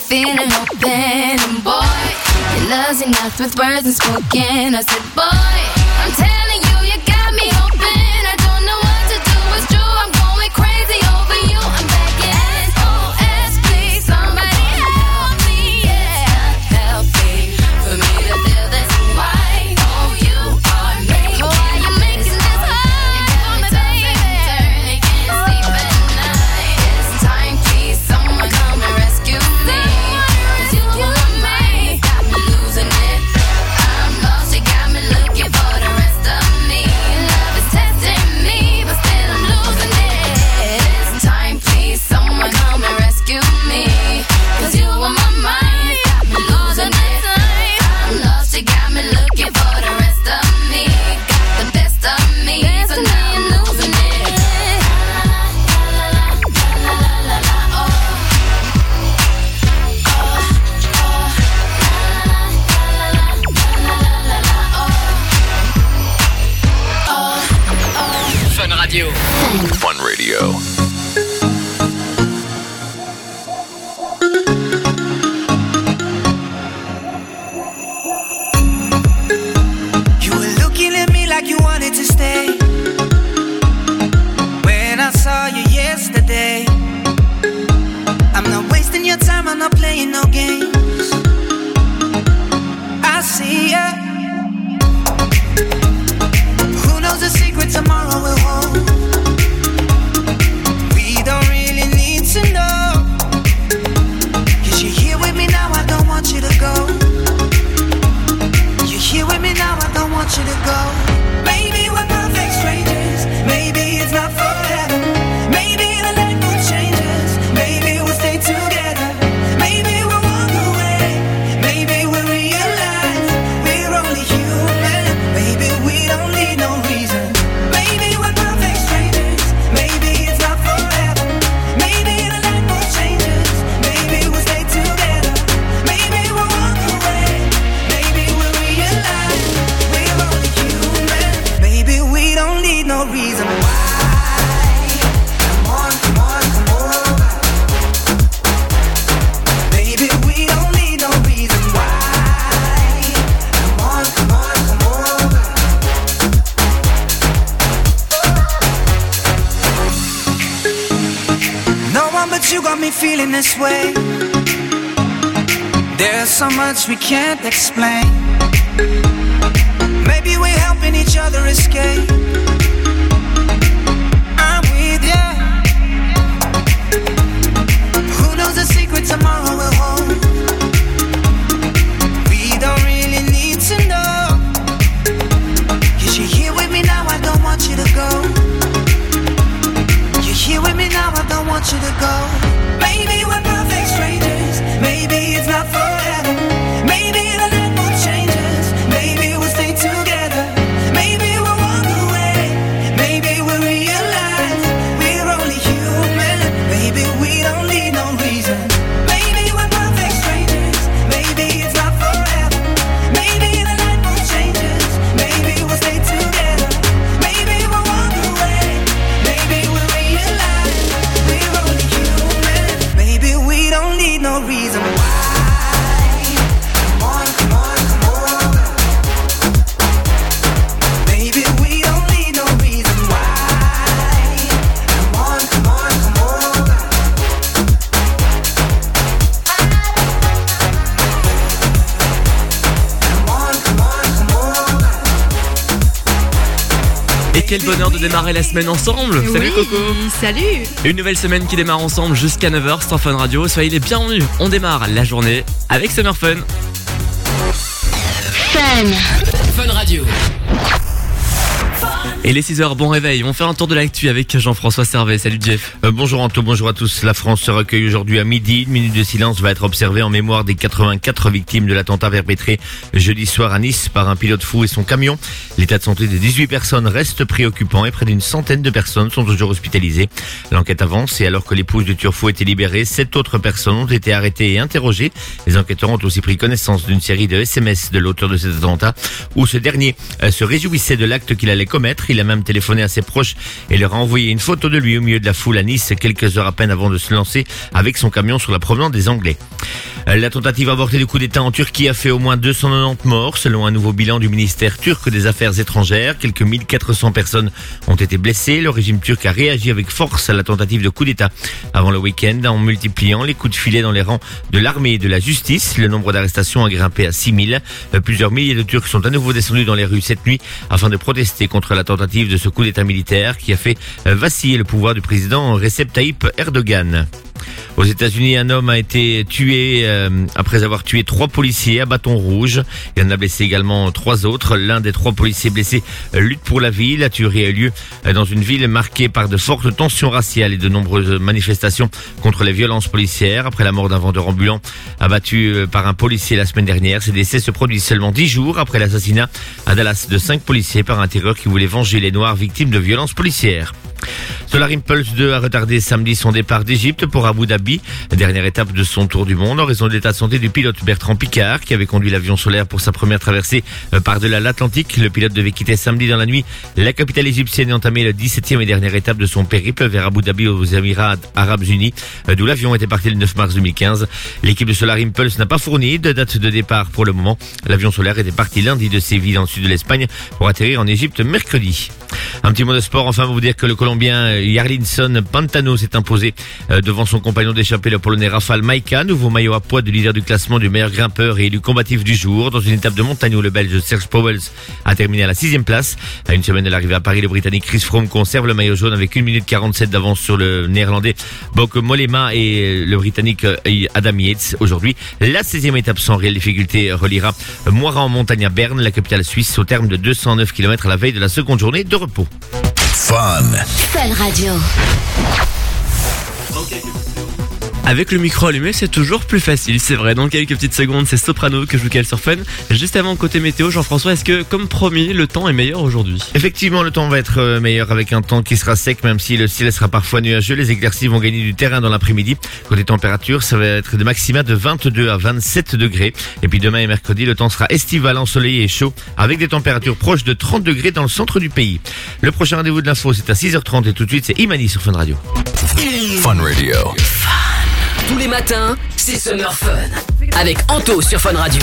feeling open. And boy, your love's enough with words unspoken. I said, boy, I'm telling démarrer la semaine ensemble. Salut Oui, Coco. Salut Une nouvelle semaine qui démarre ensemble jusqu'à 9h sur Fun Radio. Soyez les bienvenus. On démarre la journée avec Summer Fun. Fun Radio. Et les 6h, bon réveil. On fait un tour de l'actu avec Jean-François Servet. Salut Jeff. Euh, bonjour Anto, bonjour à tous. La France se recueille aujourd'hui à midi. Une minute de silence va être observée en mémoire des 84 victimes de l'attentat perpétré jeudi soir à Nice par un pilote fou et son camion. L'état de santé des 18 personnes reste préoccupant et près d'une centaine de personnes sont toujours hospitalisées. L'enquête avance et alors que l'épouse de Turfo était libérée, sept autres personnes ont été arrêtées et interrogées. Les enquêteurs ont aussi pris connaissance d'une série de SMS de l'auteur de cet attentat où ce dernier euh, se réjouissait de l'acte qu'il allait commettre Il a même téléphoné à ses proches et leur a envoyé une photo de lui au milieu de la foule à Nice quelques heures à peine avant de se lancer avec son camion sur la provenance des Anglais. La tentative avortée du coup d'État en Turquie a fait au moins 290 morts, selon un nouveau bilan du ministère turc des Affaires étrangères. Quelques 1400 personnes ont été blessées. Le régime turc a réagi avec force à la tentative de coup d'État avant le week-end en multipliant les coups de filet dans les rangs de l'armée et de la justice. Le nombre d'arrestations a grimpé à 6000. Euh, Plusieurs milliers de Turcs sont à nouveau descendus dans les rues cette nuit afin de protester contre la tentative de ce coup d'État militaire qui a fait euh, vaciller le pouvoir du président Recep Tayyip Erdogan. Aux États-Unis, un homme a été tué euh, après avoir tué trois policiers à bâton rouge. Il en a blessé également trois autres. L'un des trois policiers blessés lutte pour la vie. La tuerie a eu lieu dans une ville marquée par de fortes tensions raciales et de nombreuses manifestations contre les violences policières. Après la mort d'un vendeur ambulant abattu euh, par un policier la semaine dernière, ces décès se produisent seulement dix jours après l'assassinat à Dallas de cinq policiers par un terreur qui voulait venger les Noirs victimes de violences policières. Solar Impulse 2 a retardé samedi son départ d'Égypte pour Abu Dhabi, dernière étape de son tour du monde en raison de l'état de santé du pilote Bertrand Picard qui avait conduit l'avion solaire pour sa première traversée euh, par-delà l'Atlantique. Le pilote devait quitter samedi dans la nuit la capitale égyptienne et entamer la 17e et dernière étape de son périple vers Abu Dhabi aux Émirats Arabes Unis, euh, d'où l'avion était parti le 9 mars 2015. L'équipe de Solar Impulse n'a pas fourni de date de départ pour le moment. L'avion solaire était parti lundi de Séville dans le sud de l'Espagne pour atterrir en Égypte mercredi. Un petit mot de sport, enfin, vous dire que le Colombien euh, Yarlinson Pantano s'est imposé euh, devant son compagnon d'échappée, le Polonais Rafal Maïka, nouveau maillot à poids de leader du classement du meilleur grimpeur et élu combatif du jour. Dans une étape de montagne où le Belge Serge Powell a terminé à la sixième place. À une semaine de l'arrivée à Paris, le Britannique Chris Froome conserve le maillot jaune avec 1 minute 47 d'avance sur le Néerlandais Bok Molema et le Britannique euh, Adam Yates. Aujourd'hui, la 16e étape sans réelle difficulté reliera Moira en montagne à Berne, la capitale suisse, au terme de 209 km à la veille de la seconde journée de repos. Fun. Fun Radio. Avec le micro allumé, c'est toujours plus facile, c'est vrai. Dans quelques petites secondes, c'est Soprano que je vous cale sur Fun. Juste avant, côté météo, Jean-François, est-ce que, comme promis, le temps est meilleur aujourd'hui? Effectivement, le temps va être euh, meilleur avec un temps qui sera sec, même si le ciel sera parfois nuageux. Les éclaircies vont gagner du terrain dans l'après-midi. Côté température, ça va être des maxima de 22 à 27 degrés. Et puis demain et mercredi, le temps sera estival, ensoleillé et chaud, avec des températures proches de 30 degrés dans le centre du pays. Le prochain rendez-vous de l'info, c'est à 6h30 et tout de suite, c'est Imani sur Fun Radio. Fun Radio. Tous les matins, c'est Summer Fun. Avec Anto sur Fun Radio.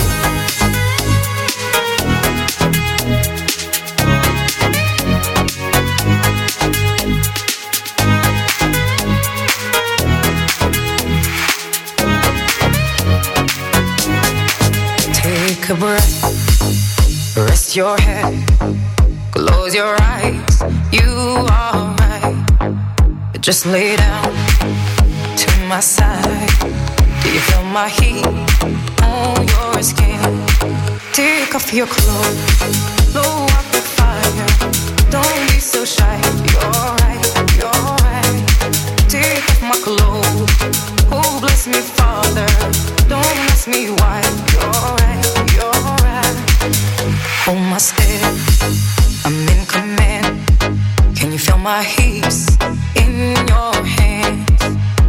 Take a breath, rest your head, close your eyes. You are right. Just lay down my side. Do you feel my heat on your skin? Take off your clothes, blow up the fire. Don't be so shy. You're right, you're right. Take off my clothes. Oh, bless me, Father. Don't ask me why. You're right, you're right. Hold my step. I'm in command. Can you feel my hands?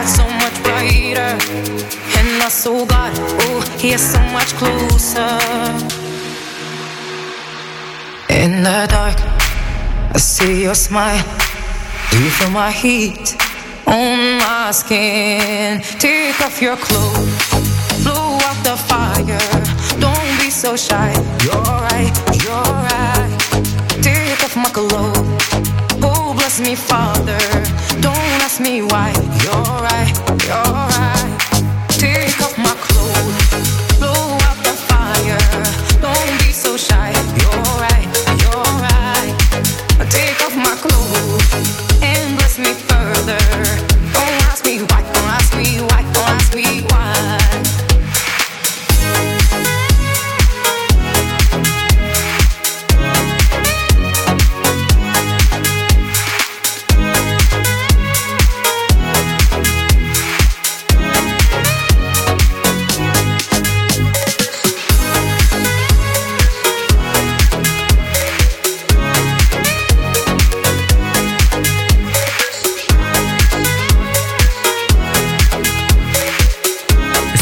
Got so much brighter. And I saw God, oh, he is so much closer. In the dark, I see your smile. Do you feel my heat on my skin? Take off your clothes, blow out the fire. Don't be so shy. You're right, you're right. Take off my clothes. Oh, bless me, Father. Don't me why. You're right, you're right.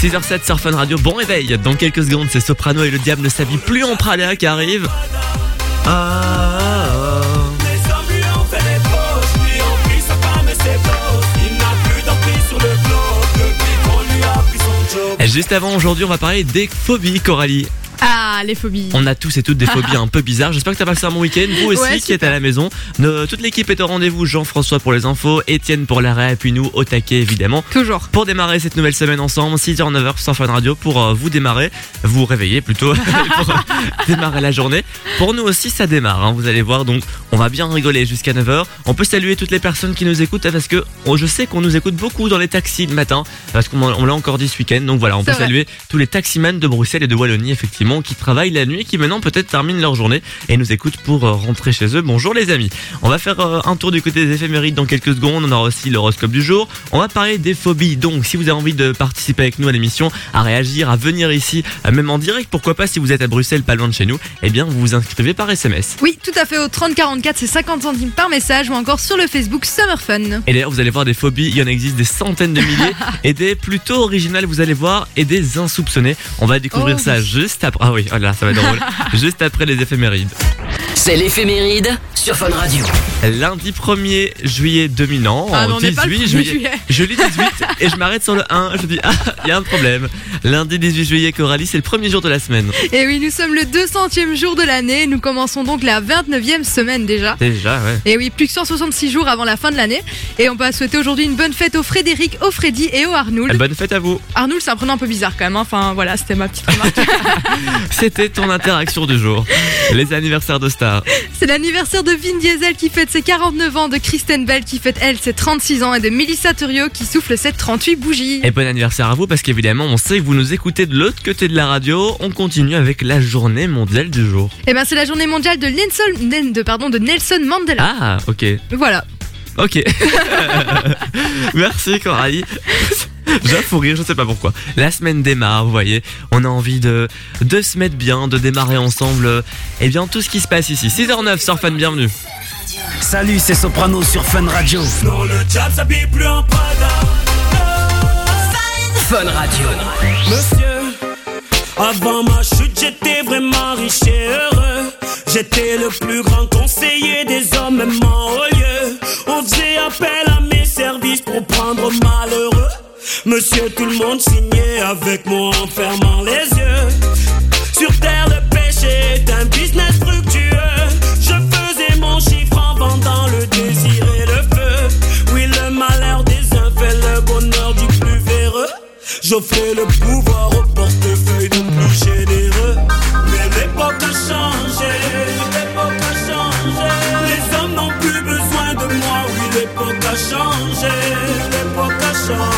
6h07 sur Fun Radio, bon réveil. Dans quelques secondes, c'est Soprano et le diable ne s'habille plus en Prada qui arrive. Ah, ah, ah. Juste avant, aujourd'hui, on va parler des phobies, Coralie. Ah, les phobies. On a tous et toutes des phobies un peu bizarres. J'espère que t'as passé un bon week-end. Vous aussi Ouais, qui êtes à la maison. Toute l'équipe est au rendez-vous. Jean-François pour les infos, Étienne pour l'arrêt, et puis nous au taquet évidemment. Toujours. Pour démarrer cette nouvelle semaine ensemble, 6h, 9h sur Fun Radio pour euh, vous démarrer, vous réveiller plutôt, pour euh, démarrer la journée. Pour nous aussi, ça démarre, hein, vous allez voir, donc on va bien rigoler jusqu'à 9h. On peut saluer toutes les personnes qui nous écoutent parce que oh, je sais qu'on nous écoute beaucoup dans les taxis le matin, parce qu'on on l'a encore dit ce week-end. Donc voilà, on peut vrai. saluer tous les taximans de Bruxelles et de Wallonie, effectivement, qui travaillent la nuit, qui maintenant peut-être terminent leur journée et nous écoutent pour euh, rentrer chez eux. Bonjour les amis. On va faire euh, un tour du côté des éphémérides dans quelques secondes. On aura aussi l'horoscope du jour. On va parler des phobies. Donc, si vous avez envie de participer avec nous à l'émission, à réagir, à venir ici, euh, même en direct, pourquoi pas si vous êtes à Bruxelles, pas loin de chez nous, eh bien, vous vous inscrivez par SMS. Oui, tout à fait. Au 3044, c'est 50 centimes par message ou encore sur le Facebook Summer Fun. Et d'ailleurs, vous allez voir des phobies, il y en existe des centaines de milliers, et des plutôt originales, vous allez voir, et des insoupçonnées. On va découvrir Oh, ça oui. juste après. Ah oui, oh là, ça va être drôle. juste après les éphémérides. C'est l'éphéméride sur Fun Radio. Lundi 1er juillet 2000 ans, Ah, mais en on n'est pas le 18 1er juillet. juillet. Je lis 18 et je m'arrête sur le 1. Je dis, ah, il y a un problème. Lundi 18 juillet, Coralie, c'est le premier jour de la semaine. Et oui, nous sommes le 200e jour de l'année. Nous commençons donc la 29e semaine déjà. Déjà, ouais. Et oui, plus que 166 jours avant la fin de l'année. Et on peut souhaiter aujourd'hui une bonne fête au Frédéric, au Freddy et au Arnould. Bonne fête à vous. Arnould, c'est un prénom un peu bizarre quand même. hein. Enfin voilà, c'était ma petite remarque. C'était ton interaction du jour. Les anniversaires de stars. c'est l'anniversaire de Vin Diesel qui fête ses 49 ans, de Kristen Bell qui fête elle ses 36 ans et de Melissa Turio qui souffle ses 38 bougies. Et bon anniversaire à vous parce qu'évidemment, on sait que vous nous écoutez de l'autre côté de la radio. On continue avec la journée mondiale du jour. Et ben c'est la journée mondiale de Nelson, de, pardon, de Nelson Mandela. Ah, ok. Voilà. Ok. Merci Coralie. Fou rire, je sais pas pourquoi. La semaine démarre, vous voyez. On a envie de, de se mettre bien, de démarrer ensemble. euh, Eh bien, tout ce qui se passe ici. 6h09 sur Fun, bienvenue. Salut, c'est Soprano sur Fun Radio. Non, le diable s'habille plus en Prada. Fun Radio. Monsieur, avant ma chute, j'étais vraiment riche et heureux. J'étais le plus grand conseiller des hommes, même en haut lieu. On faisait appel à mes services pour prendre malheureux. Monsieur, tout le monde signait avec moi en fermant les yeux. Sur terre, le péché est un business fructueux. Je faisais mon chiffre en vendant le désir et le feu. Oui, le malheur des uns fait le bonheur du plus véreux. J'offrais le pouvoir au portefeuille du plus généreux. Mais l'époque a changé, l'époque a changé. Les hommes n'ont plus besoin de moi, oui, l'époque a changé, l'époque a changé.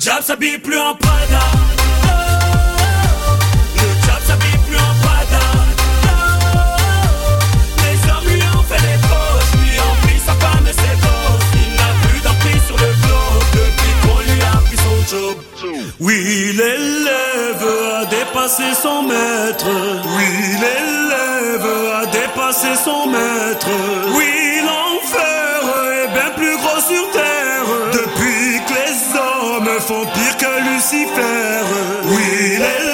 Le diable s'habille plus en pada. Le diable s'habille plus en pada. Les hommes lui ont fait les poches, lui ont pris sa femme et ses bosses. Il n'a plus d'emprise sur le globe depuis qu'on lui a pris son job. Oui, l'élève a dépassé son maître. Oui, l'élève a dépassé son maître. Oui, l'enfer est bien plus gros sur terre. Oui, l'élève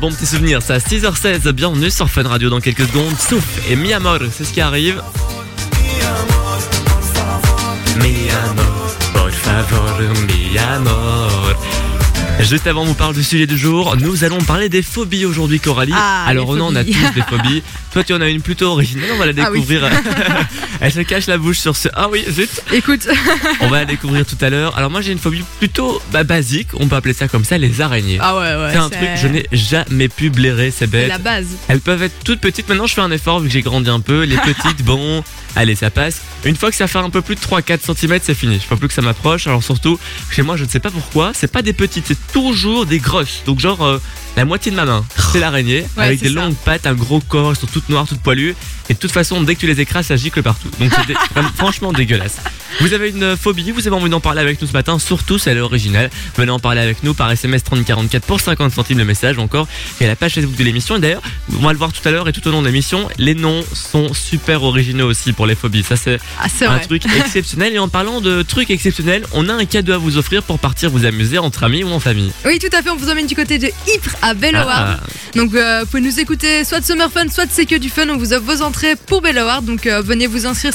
bon petit souvenir, ça. 6h16, bienvenue sur Fun Radio dans quelques secondes. Souffle et mi amor, c'est ce qui arrive. Mi amor, por favor, mi amor. Juste avant, on vous parle du sujet du jour. Nous allons parler des phobies aujourd'hui, Coralie. Ah, Alors, on a tous des phobies. Toi, tu en as une plutôt originale. On va la Ah oui. Elle se cache la bouche sur ce. Ah oui, zut. Écoute, On va la découvrir tout à l'heure. Alors, moi, j'ai une phobie plutôt bah, basique. On peut appeler ça comme ça, les araignées. ah ouais, ouais. c'est un truc, je n'ai jamais pu blairer, c'est c'est bête. la base. Elles peuvent être toutes petites. Maintenant, je fais un effort vu que j'ai grandi un peu. Les petites, bon, allez, ça passe. Une fois que ça fait un peu plus de 3-4 cm, c'est fini. Je peux plus que ça m'approche. Alors, surtout, chez moi, je ne sais pas pourquoi, c'est pas des petites, c'est toujours des grosses. Donc, genre, euh, la moitié de ma main, c'est l'araignée, Ouais, avec des ça. longues pattes, un gros corps, elles sont toutes noires, toutes poilues. Et de toute façon, dès que tu les écrases, ça gicle partout. Donc, c'est dé- franchement dégueulasse. Vous avez une phobie, vous avez envie d'en parler avec nous ce matin, surtout si elle est originale. Venez en parler avec nous par SMS 3044 pour 50 centimes le message ou encore et la page Facebook de l'émission. Et d'ailleurs, on va le voir tout à l'heure et tout au long de l'émission, les noms sont super originaux aussi pour les phobies. Ça, c'est Ah, un vrai. truc exceptionnel. Et en parlant de trucs exceptionnels, on a un cadeau à vous offrir pour partir vous amuser entre amis ou en famille. Oui, tout à fait. On vous emmène du côté de Ypres à Belloward. Ah. Donc, euh, vous pouvez nous écouter soit de Summer Fun, soit de C'est que du fun. On vous offre vos entrées pour Belloward. Donc, euh, venez vous inscrire.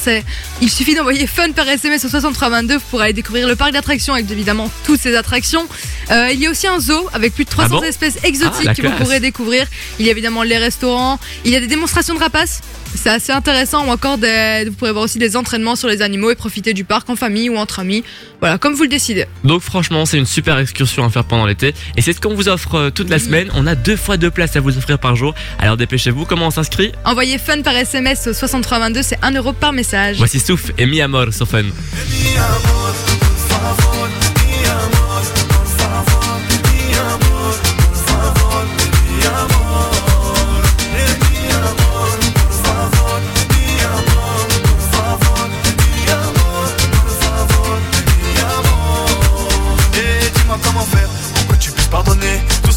Il suffit d'envoyer fun par SMS au 6322 pour aller découvrir le parc d'attractions avec évidemment toutes ces attractions. Euh, il y a aussi un zoo avec plus de 300 Ah bon? espèces Ah, exotiques que vous pourrez découvrir. Il y a évidemment les restaurants. Il y a des démonstrations de rapaces. C'est assez intéressant ou encore des, vous pourrez voir aussi des entraînements sur les animaux et profiter du parc en famille ou entre amis. Voilà, comme vous le décidez. Donc franchement, c'est une super excursion à faire pendant l'été. Et c'est ce qu'on vous offre euh, toute la semaine. On a deux fois deux places à vous offrir par jour. Alors dépêchez-vous, comment on s'inscrit? Envoyez fun par SMS au 6322, c'est 1 euro par message. Voici Souf et Mi Amor sur Fun.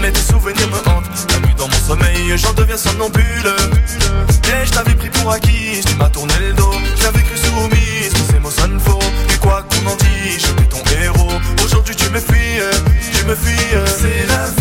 mais tes souvenirs me hantent. La nuit dans mon sommeil, j'en deviens somnambule. Et je t'avais pris pour acquis, tu m'as tourné le dos. J'avais cru soumise, que ces mots sonnent faux. Et quoi qu'on en dise, j'étais ton héros. Aujourd'hui, tu me fuis, tu me fuis. C'est la vie,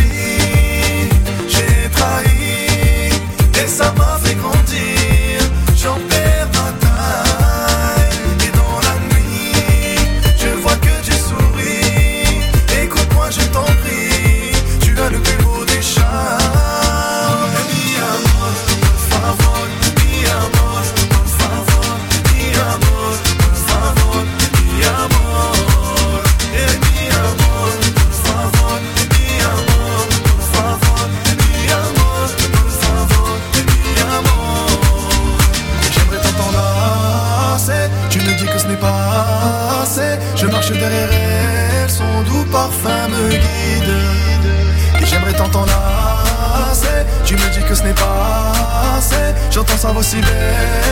J'entends sa voix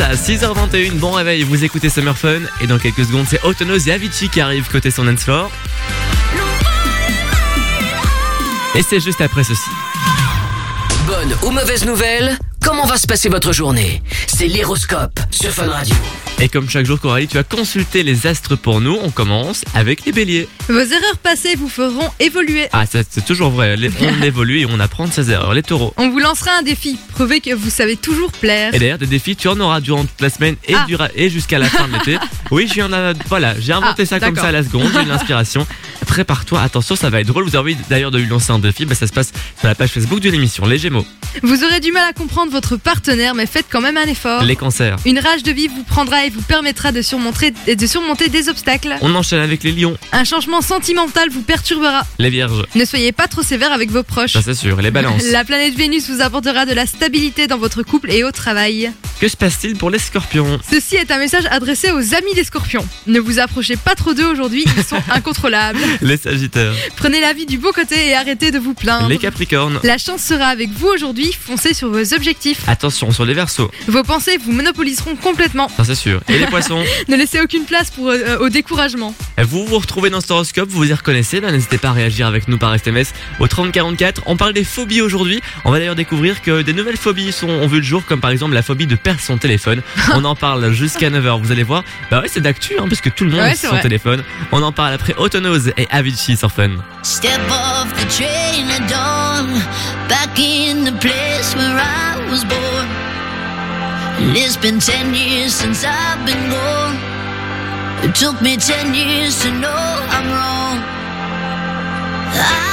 Ça, 6h21, bon réveil, vous écoutez Summer Fun et dans quelques secondes c'est Autonos et Avicii qui arrive côté son dance. Et c'est juste après ceci. bonne ou mauvaise nouvelle, comment va se passer votre journée? C'est l'héroscope sur Fun Radio. Et comme chaque jour, Coralie, tu as consulté les astres pour nous. On commence avec les béliers. Vos erreurs passées vous feront évoluer. Ah, ça, c'est toujours vrai. Les- On évolue et on apprend de ses erreurs. Les taureaux. On vous lancera un défi. Prouvez que vous savez toujours plaire. Et d'ailleurs, des défis, tu en auras durant toute la semaine et, Ah. dura- et jusqu'à la fin de l'été. Oui, a, voilà, j'ai inventé Ah, ça comme d'accord. ça à la seconde, j'ai eu l'inspiration. Prépare-toi, attention, ça va être drôle. Vous avez envie d'ailleurs de lui lancer un défi, bah, ça se passe sur la page Facebook de l'émission Les Gémeaux, Vous aurez du mal à comprendre votre partenaire, mais faites quand même un effort. les cancers. Une rage de vivre vous prendra et vous permettra de surmonter, de surmonter des obstacles. On enchaîne avec les lions, Un changement sentimental vous perturbera. les vierges, Ne soyez pas trop sévère avec vos proches. ça c'est sûr, les balances. La planète Vénus vous apportera de la stabilité dans votre couple et au travail. Que se passe-t-il pour les scorpions? Ceci est un message adressé aux amis des scorpions. Ne vous approchez pas trop d'eux aujourd'hui, ils sont incontrôlables. Les sagittaires, Prenez la vie du beau côté et arrêtez de vous plaindre. les capricornes. La chance sera avec vous aujourd'hui, foncez sur vos objectifs. Attention sur les versos, Vos pensées vous monopoliseront complètement. ça c'est sûr. Et les poissons Ne laissez aucune place pour, euh, au découragement. Vous vous retrouvez dans cet horoscope, vous vous y reconnaissez, ben, n'hésitez pas à réagir avec nous par SMS au 3044. On parle des phobies aujourd'hui. On va d'ailleurs découvrir que des nouvelles phobies sont, ont vu le jour, comme par exemple la phobie de perdre son téléphone. On en parle jusqu'à 9h, vous allez voir. Bah ouais, c'est d'actu, hein, parce que tout le monde Ouais, a son vrai. téléphone. On en parle après Autonose et Avicii sur Fun. Step off the train at dawn, back in the place where I was born. And it's been ten years since I've been gone. It took me ten years to know I'm wrong. I've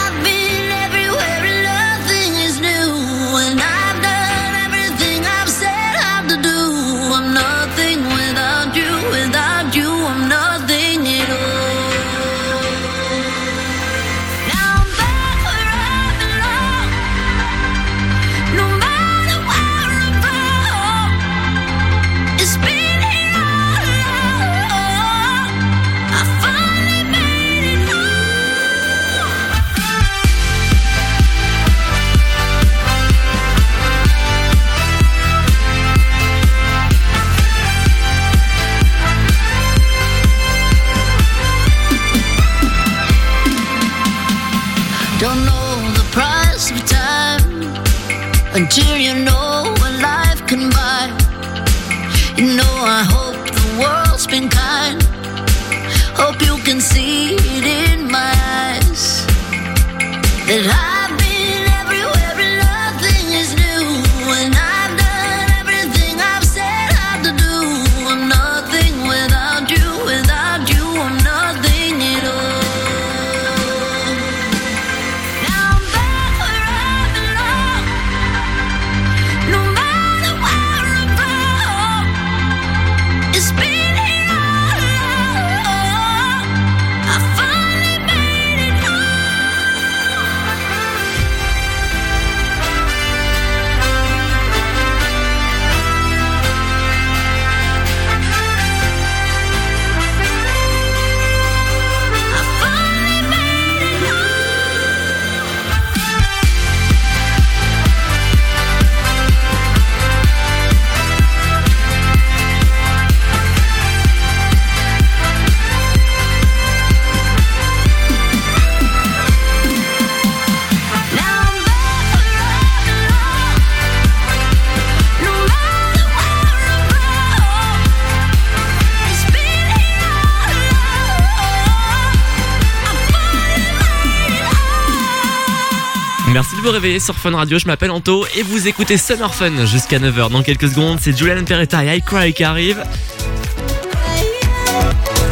until you know what life can buy. You know, I hope the world's been kind. Hope you can see it in my eyes that I've Merci de vous réveiller sur Fun Radio, je m'appelle Anto et vous écoutez Summer Fun jusqu'à 9h. Dans quelques secondes, c'est Julian Peretta et I Cry qui arrive.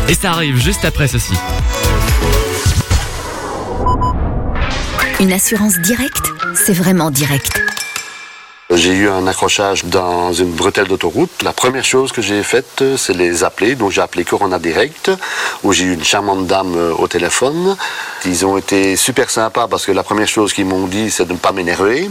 Et ça arrive juste après ceci. Une assurance directe, c'est vraiment direct. J'ai eu un accrochage dans une bretelle d'autoroute. La première chose que j'ai faite, c'est les appeler. Donc j'ai appelé Corona Direct, où j'ai eu une charmante dame euh, au téléphone. Ils ont été super sympas parce que la première chose qu'ils m'ont dit, c'est de ne pas m'énerver.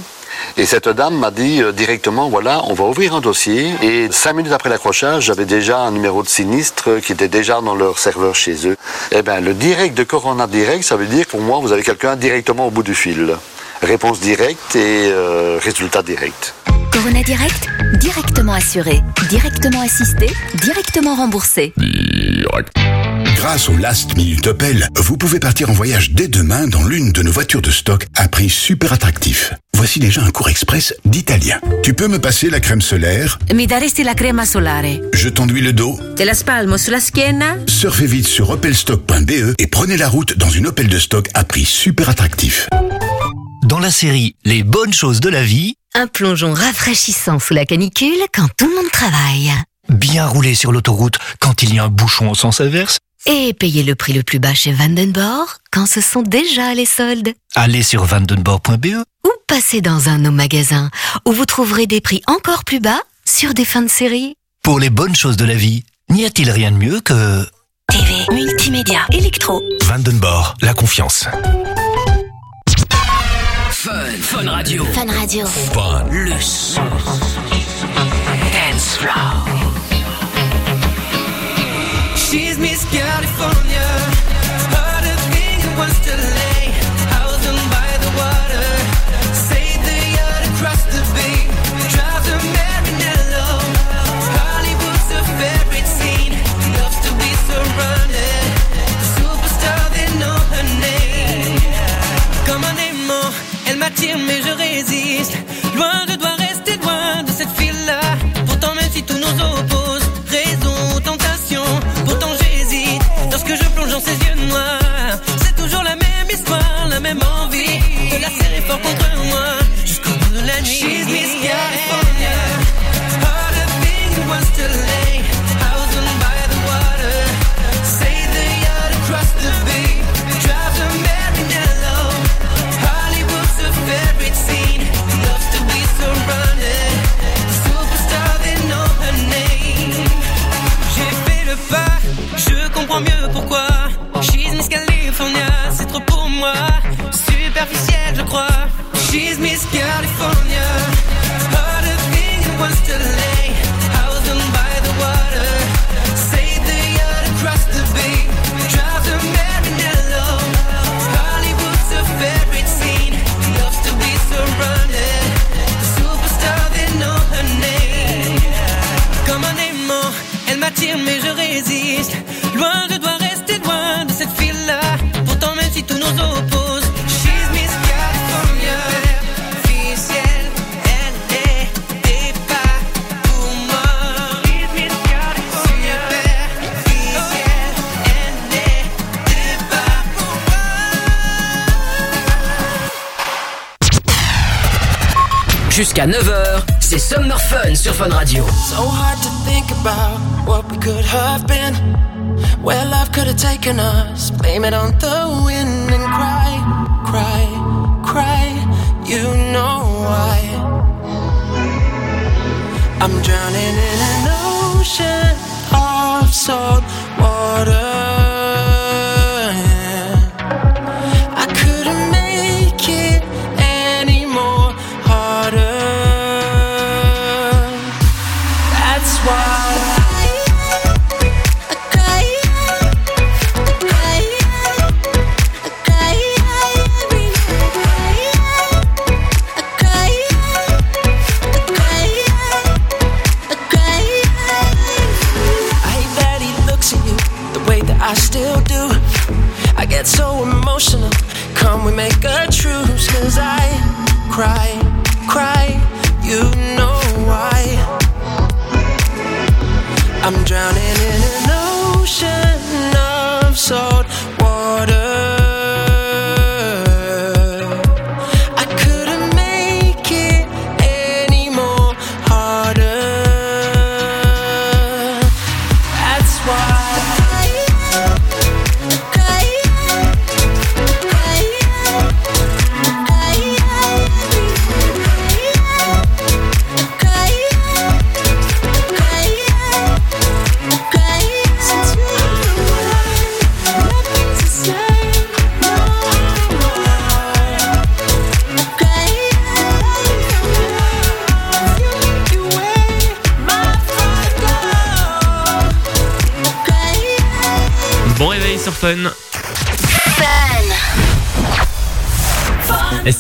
Et cette dame m'a dit euh, directement, voilà, on va ouvrir un dossier. Et cinq minutes après l'accrochage, j'avais déjà un numéro de sinistre qui était déjà dans leur serveur chez eux. Eh bien, le direct de Corona Direct, ça veut dire pour moi, vous avez quelqu'un directement au bout du fil. Réponse directe et euh, résultat direct. Corona Direct, directement assuré, directement assisté, directement remboursé. Grâce au Last Minute Opel, vous pouvez partir en voyage dès demain dans l'une de nos voitures de stock à prix super attractif. Voici déjà un cours express d'italien. Tu peux me passer la crème solaire? Mi daresti la crema solare. Je t'enduis le dos Te la spalmo sulla schiena? Surfez vite sur opelstock.be et prenez la route dans une Opel de stock à prix super attractif. Dans la série Les bonnes choses de la vie, Un plongeon rafraîchissant sous la canicule quand tout le monde travaille. bien rouler sur l'autoroute quand il y a un bouchon au sens inverse, Et payer le prix le plus bas chez Vandenborg quand ce sont déjà les soldes. aller sur vandenborg.be, Ou passer dans un de nos magasins où vous trouverez des prix encore plus bas sur des fins de série. pour les bonnes choses de la vie, n'y a-t-il rien de mieux que TV, multimédia, électro. Vandenborg, la confiance. Fun, Fun Radio. Fun Radio. Fun. Le son. Dance floor. She's Miss California. Mais je résiste. Loin, je dois rester loin de cette fille-là. Pourtant, même si tout nous oppose, raison tentation, pourtant j'hésite. Lorsque je plonge dans ses yeux noirs, c'est toujours la même histoire, la même envie de la serrer fort contre moi jusqu'au bout de la nuit. Jusqu'à 9h, c'est Summer Fun sur Fun Radio. So hard to think about what we could have been. Where love could have taken us. Blame it on the wind and cry, cry, cry. You know why. I'm drowning in an ocean of salt water.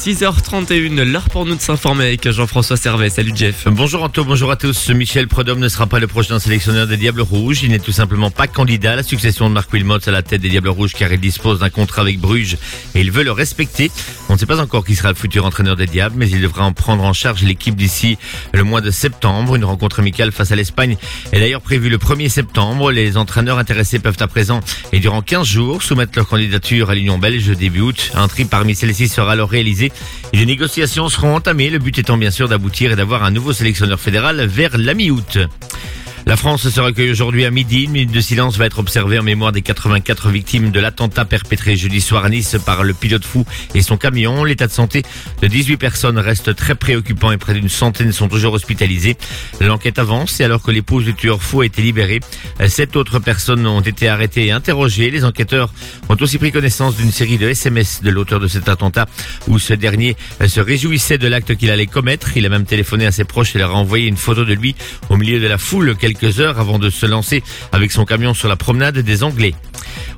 6h31, l'heure pour nous de s'informer avec Jean-François Servet. Salut Jeff. Bonjour Anto, bonjour à tous. Michel Prudhomme ne sera pas le prochain sélectionneur des Diables Rouges. Il n'est tout simplement pas candidat à la succession de Marc Wilmot à la tête des Diables Rouges car il dispose d'un contrat avec Bruges et il veut le respecter. On ne sait pas encore qui sera le futur entraîneur des Diables, mais il devra en prendre en charge l'équipe d'ici le mois de septembre. Une rencontre amicale face à l'Espagne est d'ailleurs prévue le 1er septembre. Les entraîneurs intéressés peuvent à présent et durant 15 jours soumettre leur candidature à l'Union belge début août. Un tri parmi celles-ci sera alors réalisé et les négociations seront entamées. Le but étant bien sûr d'aboutir et d'avoir un nouveau sélectionneur fédéral vers la mi-août. La France se recueille aujourd'hui à midi. Une minute de silence va être observée en mémoire des 84 victimes de l'attentat perpétré jeudi soir à Nice par le pilote fou et son camion. L'état de santé de 18 personnes reste très préoccupant et près d'une centaine sont toujours hospitalisées. L'enquête avance et alors que l'épouse du tueur fou a été libérée, sept autres personnes ont été arrêtées et interrogées. Les enquêteurs ont aussi pris connaissance d'une série de SMS de l'auteur de cet attentat où ce dernier se réjouissait de l'acte qu'il allait commettre. Il a même téléphoné à ses proches et leur a envoyé une photo de lui au milieu de la foule heures avant de se lancer avec son camion sur la promenade des Anglais.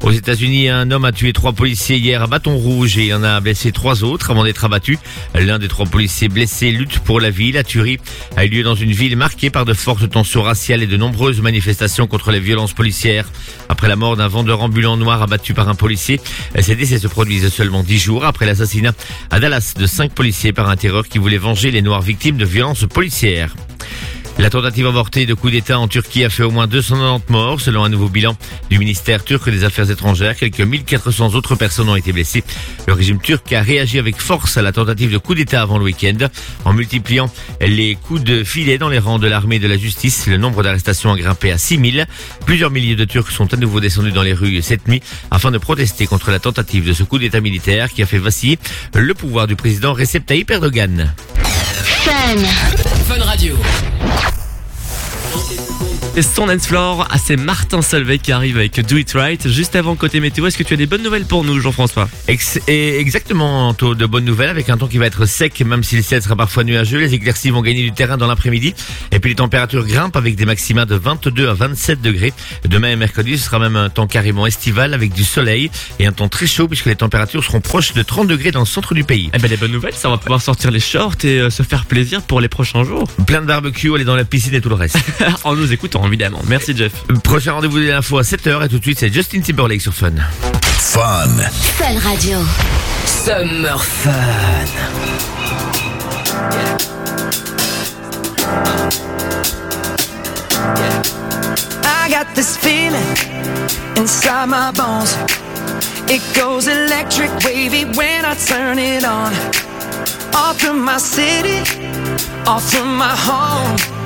Aux États-Unis, un homme a tué trois policiers hier à bâton rouge et en a blessé trois autres avant d'être abattu. L'un des trois policiers blessés lutte pour la vie. La tuerie a eu lieu dans une ville marquée par de fortes tensions raciales et de nombreuses manifestations contre les violences policières. Après la mort d'un vendeur ambulant noir abattu par un policier, ces décès se produisent seulement dix jours après l'assassinat à Dallas de cinq policiers par un terreur qui voulait venger les noirs victimes de violences policières. La tentative avortée de coup d'État en Turquie a fait au moins 290 morts, selon un nouveau bilan du ministère turc des Affaires étrangères. Quelques 1400 autres personnes ont été blessées. Le régime turc a réagi avec force à la tentative de coup d'État avant le week-end, en multipliant les coups de filet dans les rangs de l'armée et de la justice. Le nombre d'arrestations a grimpé à 6000. Plusieurs milliers de Turcs sont à nouveau descendus dans les rues cette nuit afin de protester contre la tentative de ce coup d'État militaire qui a fait vaciller le pouvoir du président Recep Tayyip Erdogan. Fun. Fun Radio. Son dance floor, ah, c'est Martin Solveig qui arrive avec Do It Right. Juste avant côté météo, est-ce que tu as des bonnes nouvelles pour nous, Jean-François? Ex- et exactement, Anto, de bonnes nouvelles avec un temps qui va être sec, même si le ciel sera parfois nuageux. Les éclaircies vont gagner du terrain dans l'après-midi. Et puis les températures grimpent avec des maxima de 22 à 27 degrés. Demain et mercredi, ce sera même un temps carrément estival avec du soleil et un temps très chaud puisque les températures seront proches de 30 degrés dans le centre du pays. Eh ben les bonnes nouvelles, ça on va pouvoir sortir les shorts et euh, se faire plaisir pour les prochains jours. Plein de barbecue, aller dans la piscine et tout le reste. en nous écoutant évidemment. Merci Jeff. Prochain rendez-vous de l'info à 7h et tout de suite c'est Justin Timberlake sur Fun. Fun. Fun Radio. Summer Fun. I got this feeling inside my bones. It goes electric wavy when I turn it on. All through my city, all through my home.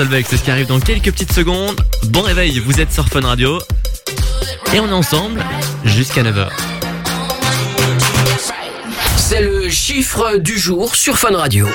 Solveig, c'est ce qui arrive dans quelques petites secondes. Bon réveil, vous êtes sur Fun Radio. Et on est ensemble jusqu'à 9h. C'est le chiffre du jour sur Fun Radio.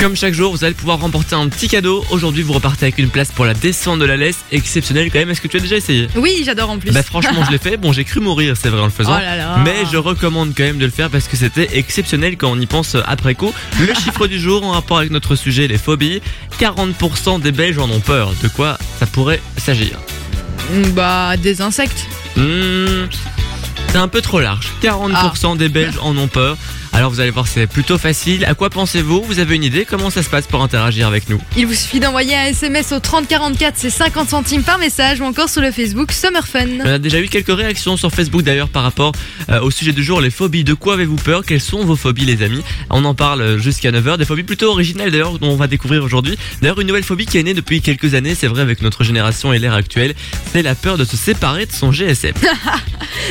Comme chaque jour, vous allez pouvoir remporter un petit cadeau. Aujourd'hui, vous repartez avec une place pour la descente de la laisse. Exceptionnelle quand même. Est-ce que tu as déjà essayé? Oui, j'adore en plus. Bah franchement je l'ai fait, bon j'ai cru mourir c'est vrai en le faisant Oh là là. Mais je recommande quand même de le faire parce que c'était exceptionnel quand on y pense après coup Le chiffre du jour en rapport avec notre sujet les phobies 40% des Belges en ont peur. De quoi ça pourrait s'agir Bah, des insectes. Hmm, C'est un peu trop large. 40% des Belges en ont peur Alors vous allez voir c'est plutôt facile À quoi pensez-vous? Vous avez une idée? Comment ça se passe pour interagir avec nous? Il vous suffit d'envoyer un SMS au 3044, c'est 50 centimes par message ou encore sur le Facebook Summer Fun. On a déjà eu quelques réactions sur Facebook d'ailleurs par rapport euh, au sujet du jour, les phobies. De quoi avez-vous peur? Quelles sont vos phobies les amis? On en parle euh, jusqu'à 9h, des phobies plutôt originales d'ailleurs dont on va découvrir aujourd'hui. D'ailleurs une nouvelle phobie qui est née depuis quelques années, c'est vrai avec notre génération et l'ère actuelle, c'est la peur de se séparer de son GSM.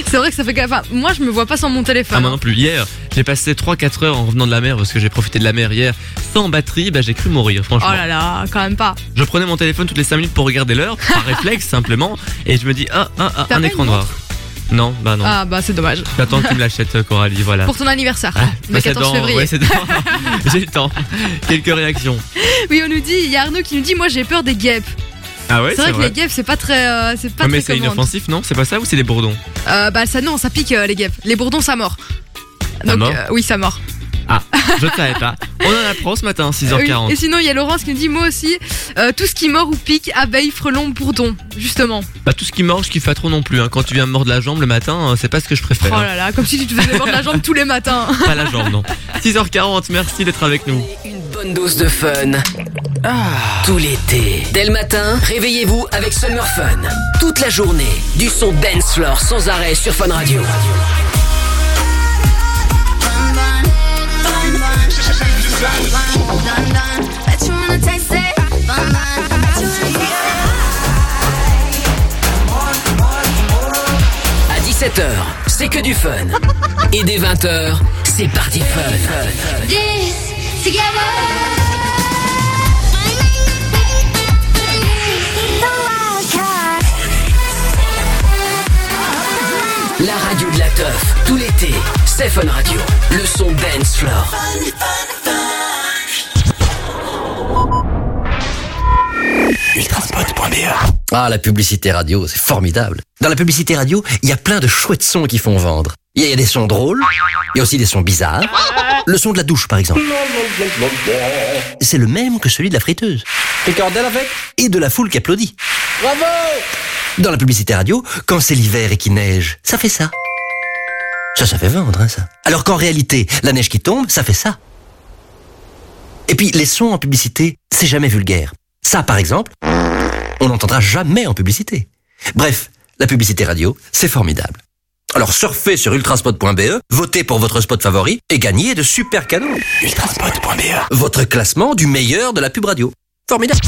C'est vrai que ça fait enfin, moi je me vois pas sans mon téléphone. Ah moi non plus, hier j'ai passé 3-4 heures en revenant de la mer parce que j'ai profité de la mer hier sans batterie, bah j'ai cru mourir franchement. Oh là là, quand même pas. Je prenais mon téléphone toutes les 5 minutes pour regarder l'heure, par réflexe simplement, et je me dis ah ah ah un écran noir. Non, bah non. Ah bah c'est dommage. J'attends que tu me l'achètes, euh, Coralie, voilà. Pour ton anniversaire, Ah, le bah, c'est 14 dans- février. ouais, c'est dans- J'ai le temps. Quelques réactions. Oui, on nous dit, il y a Arnaud qui nous dit, moi j'ai peur des guêpes. Ah ouais, c'est vrai que les guêpes c'est pas très, euh, c'est pas Ouais, mais c'est inoffensif, non? C'est pas ça ou c'est des bourdons? Euh, bah ça non, ça pique euh, les guêpes. Les bourdons ça mord. Ça Donc euh, oui ça mord. Ah, je ne savais pas. On en apprend ce matin, 6h40. Oui, Et sinon il y a Laurence qui nous dit moi aussi euh, tout ce qui mord ou pique, abeille, frelon, bourdon, justement. Bah, tout ce qui mord, je kiffe pas trop non plus. hein. Quand tu viens me mordre la jambe le matin, euh, c'est pas ce que je préfère. Oh hein. là là, comme si tu te faisais mordre la jambe tous les matins. Pas la jambe, non. 6h40, merci d'être avec nous. Bonne dose de fun. Tout l'été. Dès le matin, réveillez-vous avec Summer Fun. Toute la journée, du son dance floor sans arrêt sur Fun Radio. À 17h, c'est que du fun. Et dès 20h, c'est parti fun. La radio de la teuf, tout l'été, c'est Fun Radio. Le son dance floor. Ultraspot.be Ah, la publicité radio, c'est formidable. Dans la publicité radio, il y a plein de chouettes sons qui font vendre. Il y a- il y a des sons drôles, il y a aussi des sons bizarres. Le son de la douche, par exemple. C'est le même que celui de la friteuse. avec? Et de la foule qui applaudit. Bravo Dans la publicité radio, quand c'est l'hiver et qu'il neige, ça fait ça. Ça, ça fait vendre, hein, ça. Alors qu'en réalité, la neige qui tombe, ça fait ça. Et puis, les sons en publicité, c'est jamais vulgaire. Ça, par exemple, on n'entendra jamais en publicité. Bref, la publicité radio, c'est formidable. Alors surfez sur ultraspot.be, votez pour votre spot favori et gagnez de super cadeaux. Ultraspot.be Votre classement du meilleur de la pub radio. Formidable.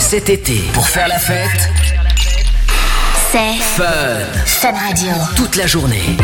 Cet été, pour faire la fête, C'est Fun. Fun Radio. toute la journée.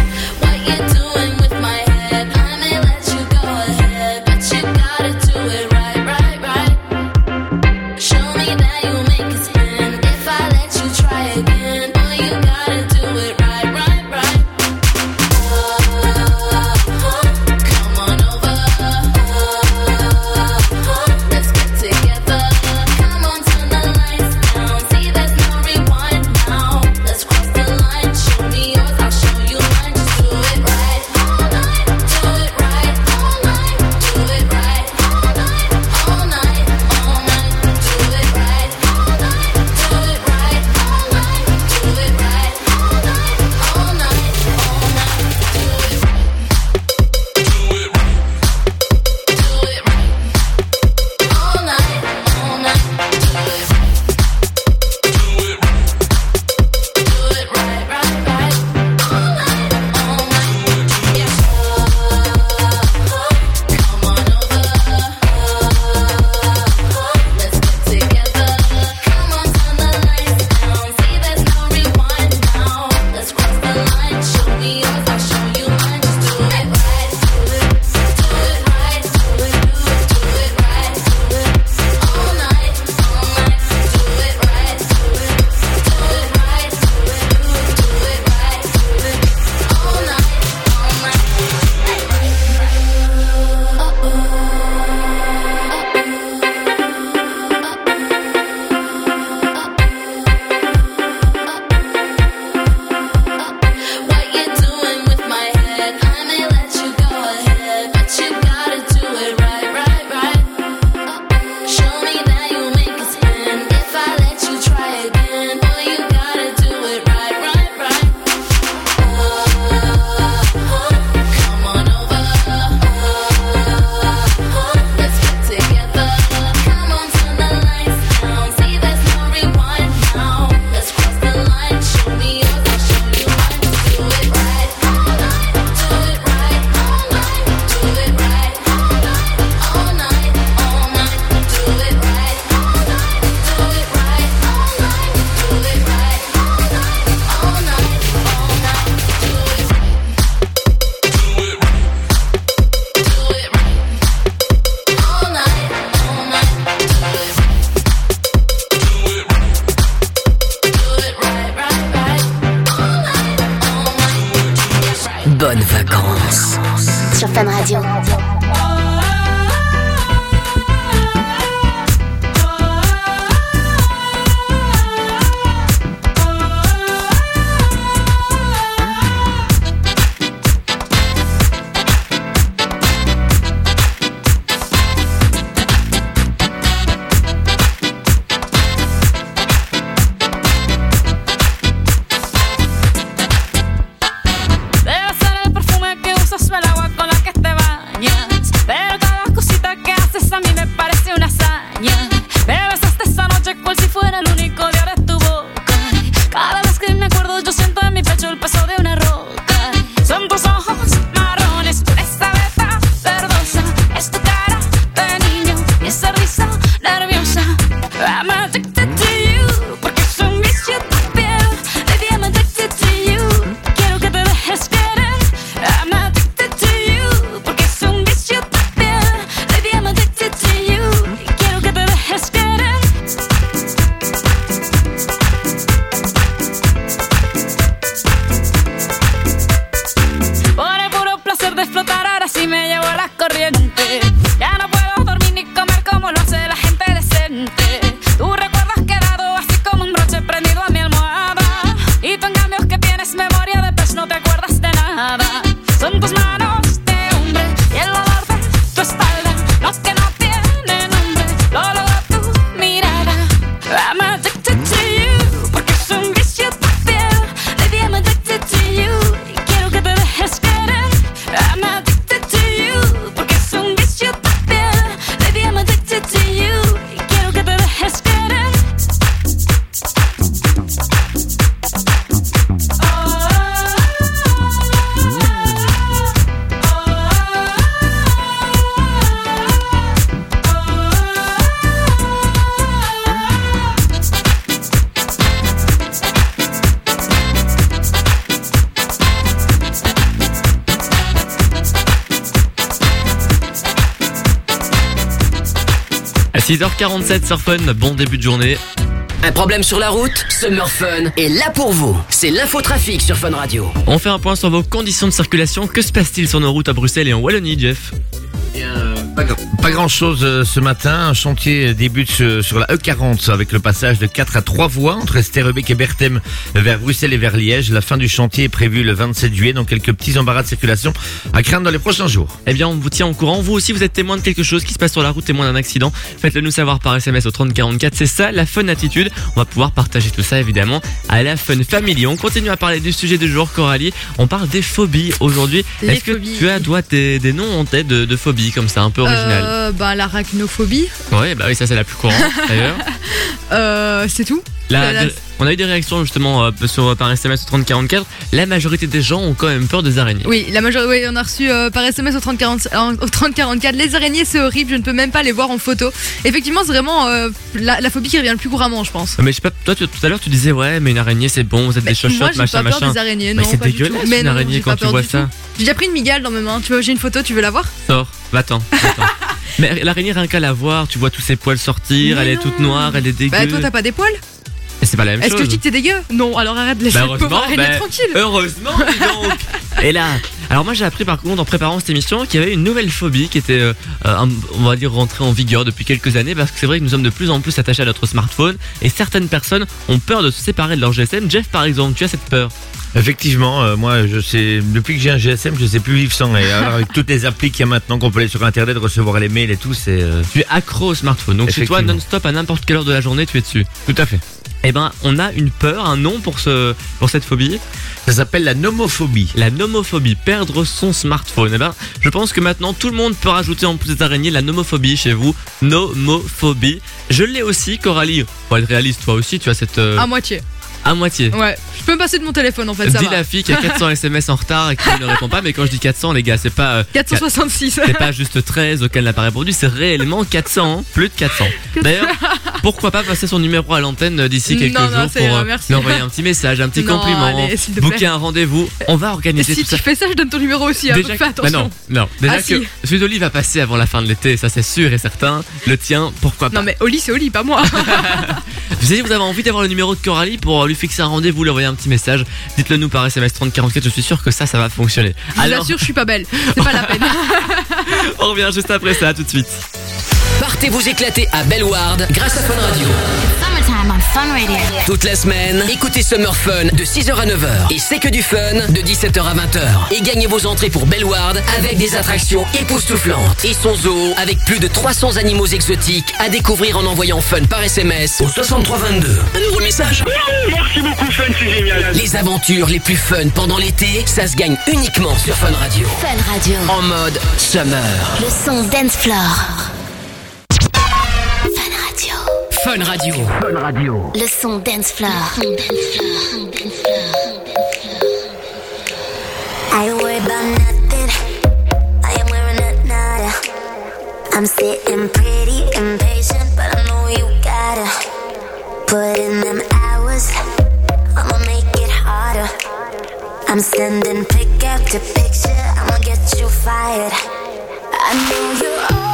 6h47 sur Fun, bon début de journée. Un problème sur la route Summer Fun est là pour vous. C'est l'infotrafic sur Fun Radio. On fait un point sur vos conditions de circulation. Que se passe-t-il sur nos routes à Bruxelles et en Wallonie, Jeff? Pas grand chose ce matin. Un chantier débute sur sur la E40 avec le passage de 4 à 3 voies entre Sterrebeek et Berthem vers Bruxelles et vers Liège. La fin du chantier est prévue le 27 juillet, donc quelques petits embarras de circulation à craindre dans les prochains jours. Eh bien, on vous tient au courant. Vous aussi, vous êtes témoin de quelque chose qui se passe sur la route, témoin d'un accident. Faites-le nous savoir par SMS au 3044. C'est ça, la fun attitude. On va pouvoir partager tout ça, évidemment, à la fun family. On continue à parler du sujet du jour, Coralie. On parle des phobies aujourd'hui. Est-ce que phobies. tu as, toi, des, des noms en tête de, de phobies comme ça, un peu original Euh, bah, l'arachnophobie. Ouais, bah oui, ça c'est la plus courante, d'ailleurs. Euh, c'est tout. La- la- on a eu des réactions justement euh, sur, par SMS au 3044. La majorité des gens ont quand même peur des araignées. Oui, la majorité, oui, on a reçu euh, par SMS au 3040, euh, au 3044. Les araignées, c'est horrible, je ne peux même pas les voir en photo. Effectivement, c'est vraiment euh, la, la phobie qui revient le plus couramment, je pense. Mais je sais pas, toi tu- tout à l'heure tu disais ouais mais une araignée c'est bon, vous êtes des Moi, chochottes, j'ai machin pas peur machin. des araignées, Mais non, c'est du tout. dégueulasse Mais une non, araignée j'ai quand tu vois ça. J'ai déjà pris une migale dans mes mains. Tu vois, j'ai une photo, tu veux la voir? Sors, va-t'en. mais l'araignée rien qu'à la voir, tu vois tous ses poils sortir, Mais elle est non. toute noire, elle est dégueu. Bah, toi, t'as pas des poils? C'est pas la même Est-ce chose. que je dis que t'es dégueu Non, alors arrête de laisser Bah, la pauvre bah, tranquille. Heureusement, dis donc. Et là, alors moi j'ai appris par contre en préparant cette émission qu'il y avait une nouvelle phobie qui était, euh, euh, un- on va dire, rentrée en vigueur depuis quelques années parce que c'est vrai que nous sommes de plus en plus attachés à notre smartphone et certaines personnes ont peur de se séparer de leur GSM. Jeff par exemple, tu as cette peur? Effectivement, euh, moi, je sais, depuis que j'ai un GSM, je sais plus vivre sans. Et alors, avec toutes les applis qu'il y a maintenant, qu'on peut aller sur Internet, recevoir les mails et tout, c'est. euh, Tu es accro au smartphone. Donc chez toi, non-stop, à n'importe quelle heure de la journée, tu es dessus. Tout à fait. Eh ben, on a une peur, un nom pour, ce, pour cette phobie. Ça s'appelle la nomophobie. La nomophobie, perdre son smartphone. Eh ben, je pense que maintenant, tout le monde peut rajouter en plus des araignées la nomophobie chez vous. Nomophobie. Je l'ai aussi, Coralie. Faut être réaliste, toi aussi, tu as cette... euh, À moitié. à moitié. Ouais, peux me passer de mon téléphone en fait, ça Dis va. la fille qui a 400 SMS en retard et qui ne répond pas, mais quand je dis 400, les gars, c'est pas... euh, 466. C'est pas juste 13 auquel n'a pas répondu, c'est réellement 400, hein, plus de 400. D'ailleurs, pourquoi pas passer son numéro à l'antenne euh, d'ici quelques Non, non, jours ça pour euh, lui envoyer un petit message, un petit Non, compliment, allez, booker un rendez-vous. On va organiser Si tout ça. tu fais ça, je donne ton numéro aussi, hein, donc fais bah attention. non, non. Déjà Ah, que si. celui d'Oli va passer avant la fin de l'été, ça c'est sûr et certain. Le tien, pourquoi pas Non mais Oli c'est Oli, pas moi. Vous savez, vous avez envie d'avoir le numéro de Coralie pour euh, lui fixer un rendez-vous, lui envoyer un petit message. Dites-le nous par SMS 3044, je suis sûr que ça, ça va fonctionner. Je vous assure, je suis pas belle. C'est pas la peine. on revient juste après ça, tout de suite. Partez vous éclater à Bellward grâce à Fun Radio. Fun Radio. Toute la semaine, écoutez Summer Fun de 6h à 9h. Et c'est que du fun de 17h à 20h. Et gagnez vos entrées pour Bellward avec des attractions époustouflantes. Et son zoo avec plus de 300 animaux exotiques à découvrir en envoyant Fun par SMS au 6322. Un nouveau message. Merci beaucoup, Fun, c'est génial. Les aventures les plus fun pendant l'été, ça se gagne uniquement sur Fun Radio. Fun Radio. En mode Summer. Le son dance floor. Fun Radio. Fun Radio. Le son dance floor. I worried about nothing. I am wearing a nada. I'm sitting pretty impatient, but I know you gotta put in them hours. I'ma make it harder. I'm sending pick after picture. I'ma get you fired. I know you're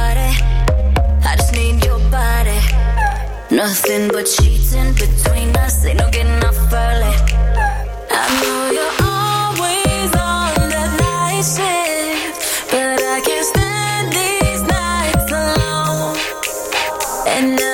Nothing but sheets in between us. Ain't no getting off early. I know you're always on the night shift, but I can't stand these nights alone. And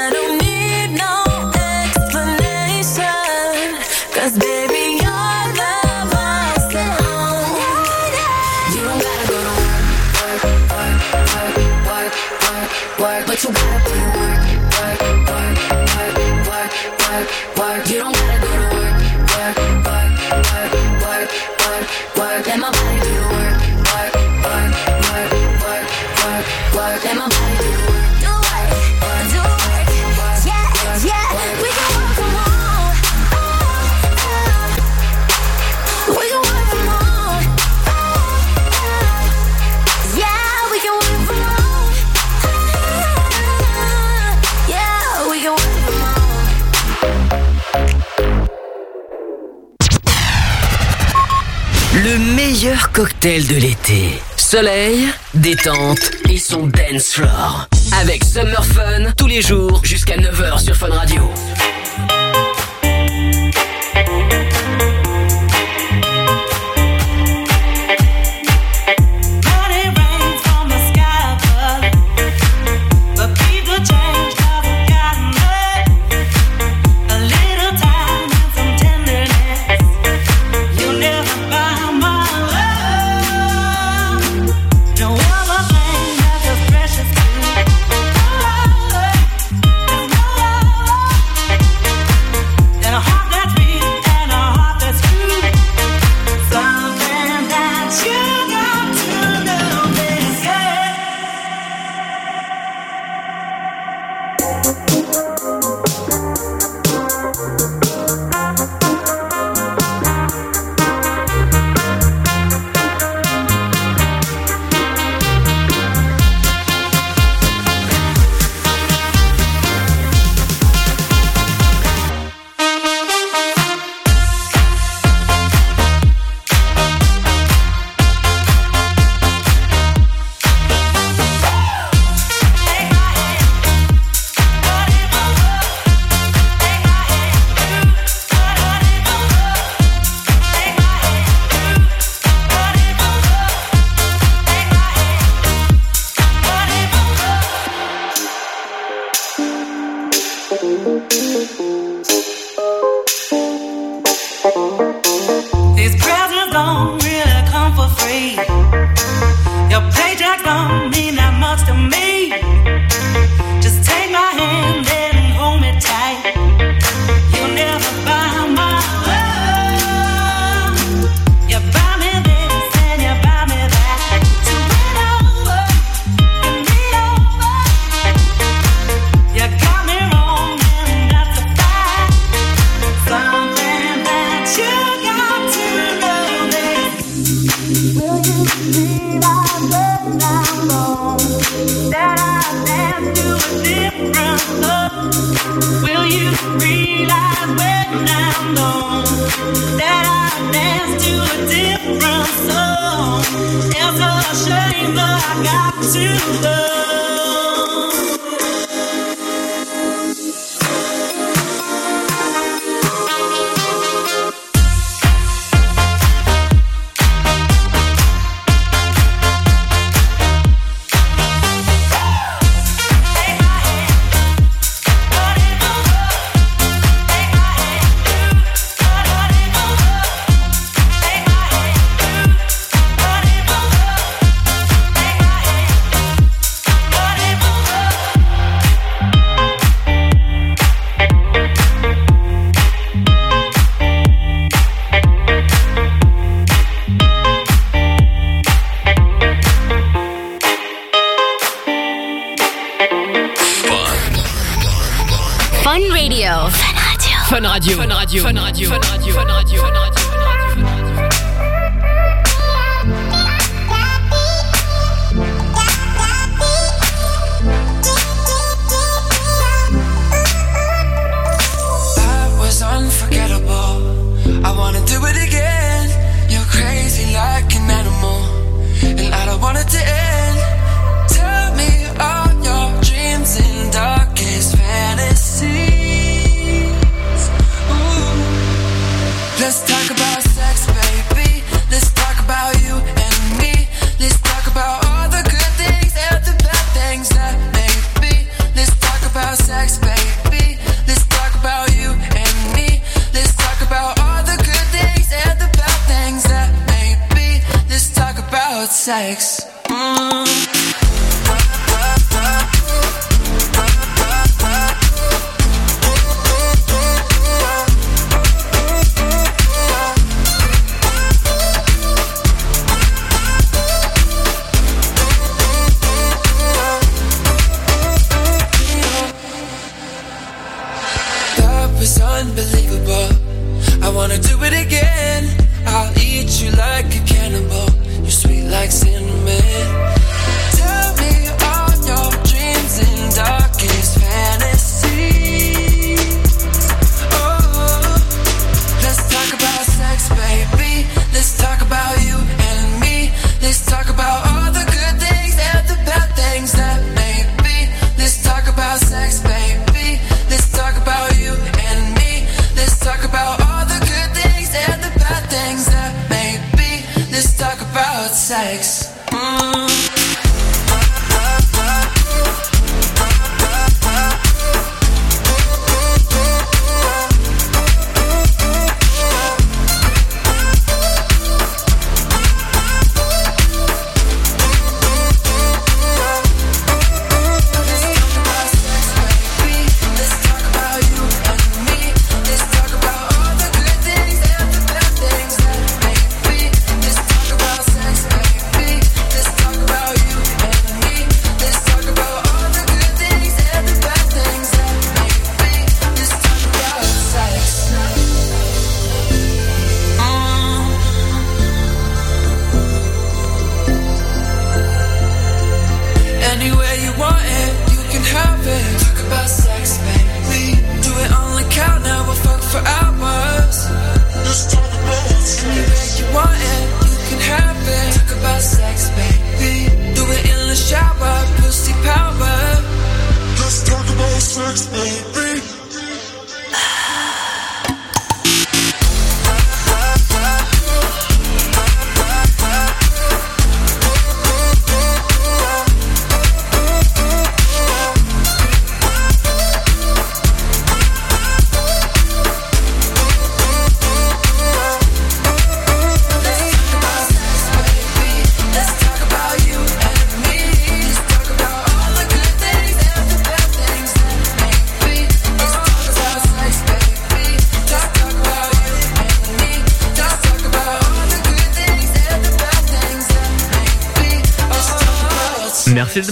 meilleur cocktail de l'été. Soleil, détente et son dance floor. Avec Summer Fun tous les jours jusqu'à 9h sur Fun Radio.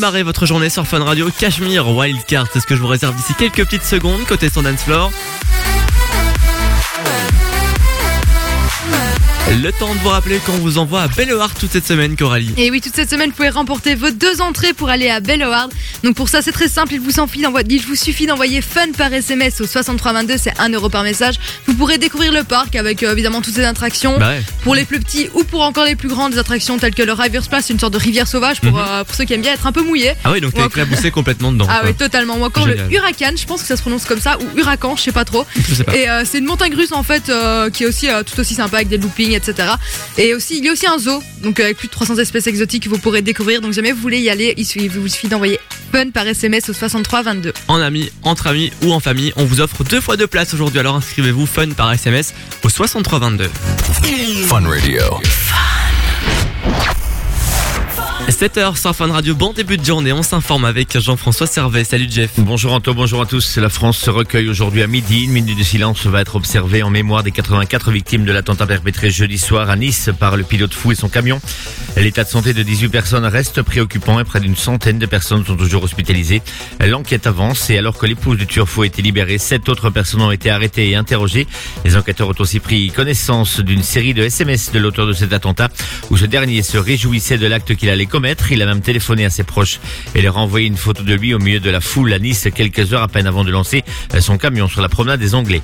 Démarrer votre journée sur Fun Radio Cashmere Wildcard. C'est ce que je vous réserve d'ici quelques petites secondes côté son dance floor. Le temps de vous rappeler qu'on vous envoie à Bellehart toute cette semaine, Coralie. Et oui, toute cette semaine, vous pouvez remporter vos deux entrées pour aller à Belloward. Donc pour ça, c'est très simple. Il vous, suffit d'envoyer- il vous suffit d'envoyer fun par SMS au 6322. C'est 1 euro par message. Vous pourrez découvrir le parc avec euh, évidemment toutes ces attractions. Bah ouais. Pour les plus petits ou pour encore les plus grandes des attractions telles que le Rivers Place, une sorte de rivière sauvage pour, Mhm. euh, pour ceux qui aiment bien être un peu mouillés. Ah oui, donc t'es éclaboussé complètement dedans. Ah oui, totalement. Ou encore Génial. le Huracan, je pense que ça se prononce comme ça, ou Huracan, je sais pas trop. Je sais pas. Et euh, c'est une montagne russe en fait qui est aussi tout aussi sympa avec des loopings, etc. Et aussi, il y a aussi un zoo, donc avec plus de 300 espèces exotiques que vous pourrez découvrir. Donc jamais vous voulez y aller, il vous suffit d'envoyer fun par SMS au 63 22. En amis, entre amis ou en famille, on vous offre deux fois de place aujourd'hui. Alors inscrivez-vous fun par SMS au 6322. Fun Radio. 7h sur Fun Radio, bon début de journée, on s'informe avec Jean-François Servet. Salut Jeff. Bonjour Anto, bonjour à tous. La France se recueille aujourd'hui à midi. Une minute de silence va être observée en mémoire des 84 victimes de l'attentat perpétré jeudi soir à Nice par le pilote fou et son camion. L'état de santé de 18 personnes reste préoccupant et près d'une centaine de personnes sont toujours hospitalisées. L'enquête avance et alors que l'épouse du tueur fou a été libérée, sept autres personnes ont été arrêtées et interrogées. Les enquêteurs ont aussi pris connaissance d'une série de SMS de l'auteur de cet attentat où ce dernier se réjouissait de l'acte qu'il allait Il a même téléphoné à ses proches et leur a envoyé une photo de lui au milieu de la foule à Nice quelques heures à peine avant de lancer son camion sur la promenade des Anglais.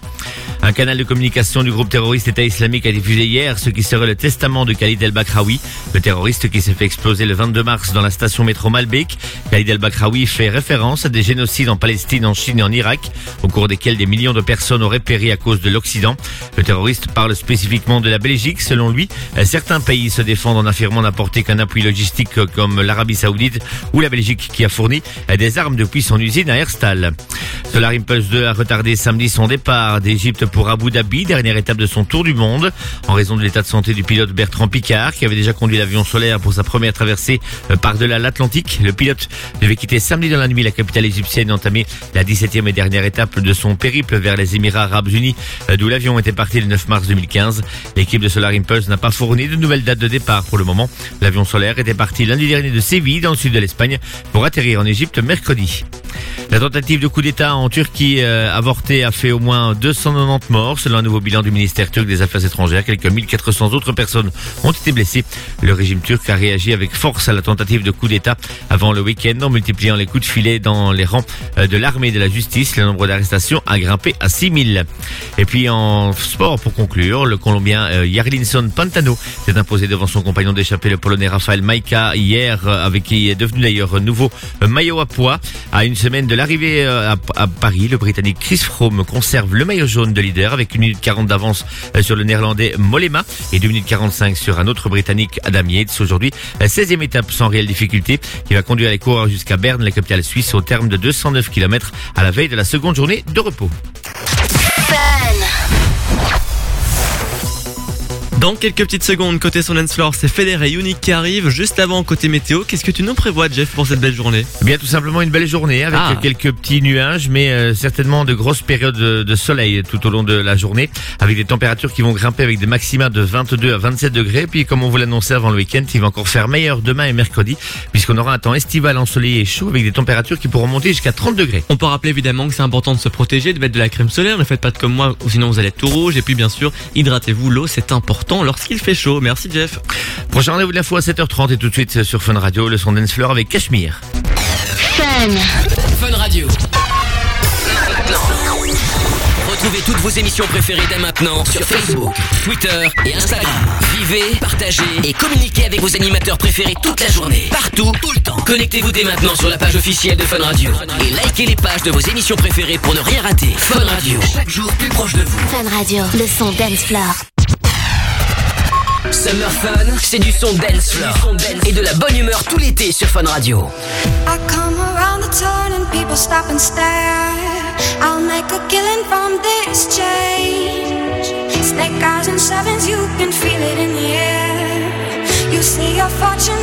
Un canal de communication du groupe terroriste État islamique a diffusé hier ce qui serait le testament de Khalid El-Bakraoui, le terroriste qui s'est fait exploser le 22 mars dans la station métro Malbec. Khalid El-Bakraoui fait référence à des génocides en Palestine, en Chine et en Irak, au cours desquels des millions de personnes auraient péri à cause de l'Occident. Le terroriste parle spécifiquement de la Belgique. Selon lui, certains pays se défendent en affirmant n'apporter qu'un appui logistique comme l'Arabie Saoudite ou la Belgique qui a fourni des armes depuis son usine à Herstal. Solar Impulse 2 a retardé samedi son départ d'Égypte pour Abu Dhabi, dernière étape de son tour du monde, en raison de l'état de santé du pilote Bertrand Picard, qui avait déjà conduit l'avion solaire pour sa première traversée euh, par-delà l'Atlantique. Le pilote devait quitter samedi dans la nuit la capitale égyptienne et entamer la 17e et dernière étape de son périple vers les Émirats Arabes Unis, euh, d'où l'avion était parti le 9 mars 2015. L'équipe de Solar Impulse n'a pas fourni de nouvelles dates de départ pour le moment. L'avion solaire était parti lundi dernier de Séville, dans le sud de l'Espagne, pour atterrir en Égypte mercredi. La tentative de coup d'État en Turquie euh, avortée a fait au moins 290 morts, selon un nouveau bilan du ministère turc des Affaires étrangères. Quelques 1400 autres personnes ont été blessées. Le régime turc a réagi avec force à la tentative de coup d'État avant le week-end en multipliant les coups de filet dans les rangs euh, de l'armée et de la justice. Le nombre d'arrestations a grimpé à 6000. Et puis en sport, pour conclure, le Colombien euh, Yarlinson Pantano s'est imposé devant son compagnon d'échappée, le Polonais Rafael Maika, hier, euh, avec qui est devenu d'ailleurs nouveau euh, maillot à poids. À une semaine de l'arrivée euh, à, Paris, le Britannique Chris Froome conserve le maillot jaune de leader avec 1 minute 40 d'avance sur le Néerlandais Mollema et 2 minutes 45 sur un autre Britannique Adam Yates. Aujourd'hui, la 16e étape sans réelle difficulté qui va conduire les coureurs jusqu'à Berne, la capitale suisse, au terme de 209 km à la veille de la seconde journée de repos. Dans quelques petites secondes, côté son floor, c'est Federer et Unique qui arrivent. Juste avant, côté météo, qu'est-ce que tu nous prévois, Jeff, pour cette belle journée? Eh bien, tout simplement une belle journée avec Ah. quelques petits nuages, mais euh, certainement de grosses périodes de, soleil tout au long de la journée, avec des températures qui vont grimper avec des maxima de 22 à 27 degrés. Puis, comme on vous l'annonçait avant le week-end, il va encore faire meilleur demain et mercredi, puisqu'on aura un temps estival ensoleillé et chaud avec des températures qui pourront monter jusqu'à 30 degrés. On peut rappeler évidemment que c'est important de se protéger, de mettre de la crème solaire, ne faites pas de comme moi, sinon vous allez être tout rouge. Et puis bien sûr, hydratez-vous, l'eau c'est important lorsqu'il fait chaud. Merci Jeff. Prochain rendez-vous de l'info à 7h30 et tout de suite sur Fun Radio, le son dance floor avec Cachemire. Fun Radio. Maintenant. Retrouvez toutes vos émissions préférées dès maintenant sur Facebook, Twitter et Instagram. Vivez, partagez et communiquez avec vos animateurs préférés toute la journée. Partout, tout le temps. Connectez-vous dès maintenant sur la page officielle de Fun Radio. Et likez les pages de vos émissions préférées pour ne rien rater. Fun Radio, chaque jour plus proche de vous. Fun Radio, le son dance floor. Summer Fun, c'est du son dance floor. Et de la bonne humeur tout l'été sur Fun Radio. I come around the turn and people stop and stare. I'll make a killing from this change. Snake eyes and sevens, you can feel it in the air. You see your fortune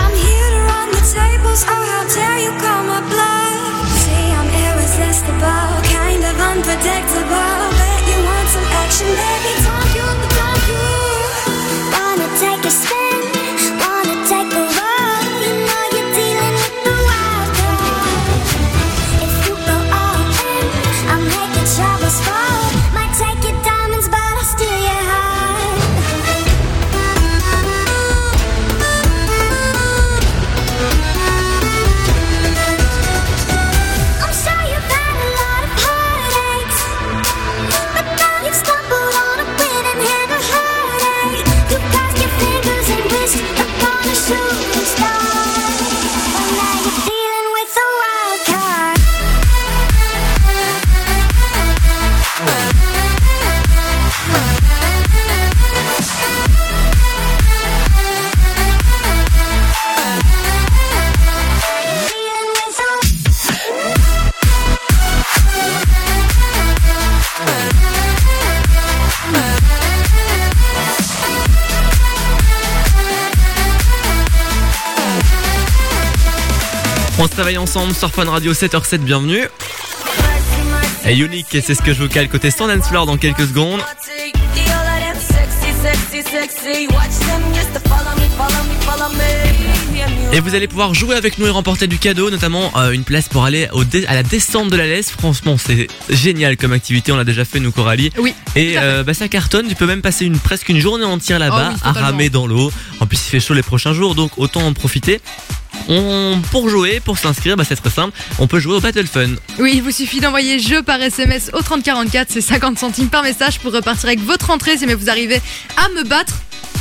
I'm here to run the tables. Oh, how dare you call my? Se réveille ensemble sur Fun Radio 7h07, bienvenue. Et Unique, et c'est ce que je vous cale côté Stand and Floor dans quelques secondes. Et vous allez pouvoir jouer avec nous et remporter du cadeau, notamment euh, une place pour aller au à la descente de la laisse. Franchement, c'est génial comme activité. On l'a déjà fait nous, Coralie. Oui. Et euh, bah, ça cartonne. Tu peux même passer une presque une journée entière là-bas Oh oui, à ramer dans l'eau. En plus, il fait chaud les prochains jours, donc autant en profiter. On, pour jouer, pour s'inscrire, bah, c'est très simple. On peut jouer au Battle Fun. Oui, il vous suffit d'envoyer jeu par SMS au 3044, c'est 50 centimes par message pour repartir avec votre entrée si vous arrivez à me battre.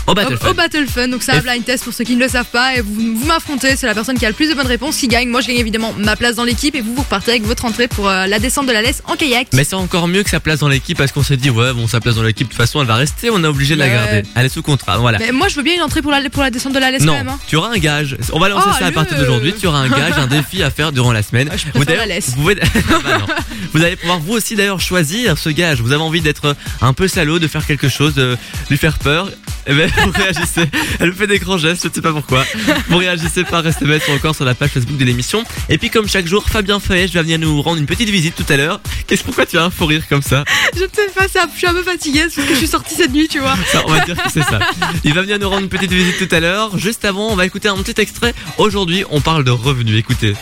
Au Battle Fun. Au Battle Fun, donc c'est un blind test pour ceux qui ne le savent pas. Et vous, vous m'affrontez, c'est la personne qui a le plus de bonnes réponses qui gagne. Moi, je gagne évidemment ma place dans l'équipe et vous, vous repartez avec votre entrée pour euh, la descente de la laisse en kayak. Mais c'est encore mieux que sa place dans l'équipe parce qu'on s'est dit, ouais, bon, sa place dans l'équipe, de toute façon, elle va rester. On est obligé de la garder. Elle est sous contrat. Voilà. Mais moi, je veux bien une entrée pour la, pour la descente de la laisse Non, quand même. hein. tu auras un gage. On va lancer Oh, ça à partir d'aujourd'hui. Tu auras un gage, un défi à faire durant la semaine. je Vous, la laisse. vous, pouvez- Bah. Vous allez pouvoir vous aussi d'ailleurs choisir ce gage. Vous avez envie d'être un peu salaud, de faire quelque chose, de lui faire peur. Ben, vous réagissez. Elle me fait des grands gestes, je ne sais pas pourquoi. Vous réagissez par SMS ou encore sur la page Facebook de l'émission. Et puis comme chaque jour, Fabien Fayet va venir nous rendre une petite visite tout à l'heure. Qu'est-ce pourquoi tu as un faux rire comme ça? Je ne sais pas, ça, je suis un peu fatiguée c'est parce que je suis sortie cette nuit, tu vois. Ça, on va dire que c'est ça. Il va venir nous rendre une petite visite tout à l'heure. Juste avant, on va écouter un petit extrait. Aujourd'hui, on parle de revenus. Écoutez.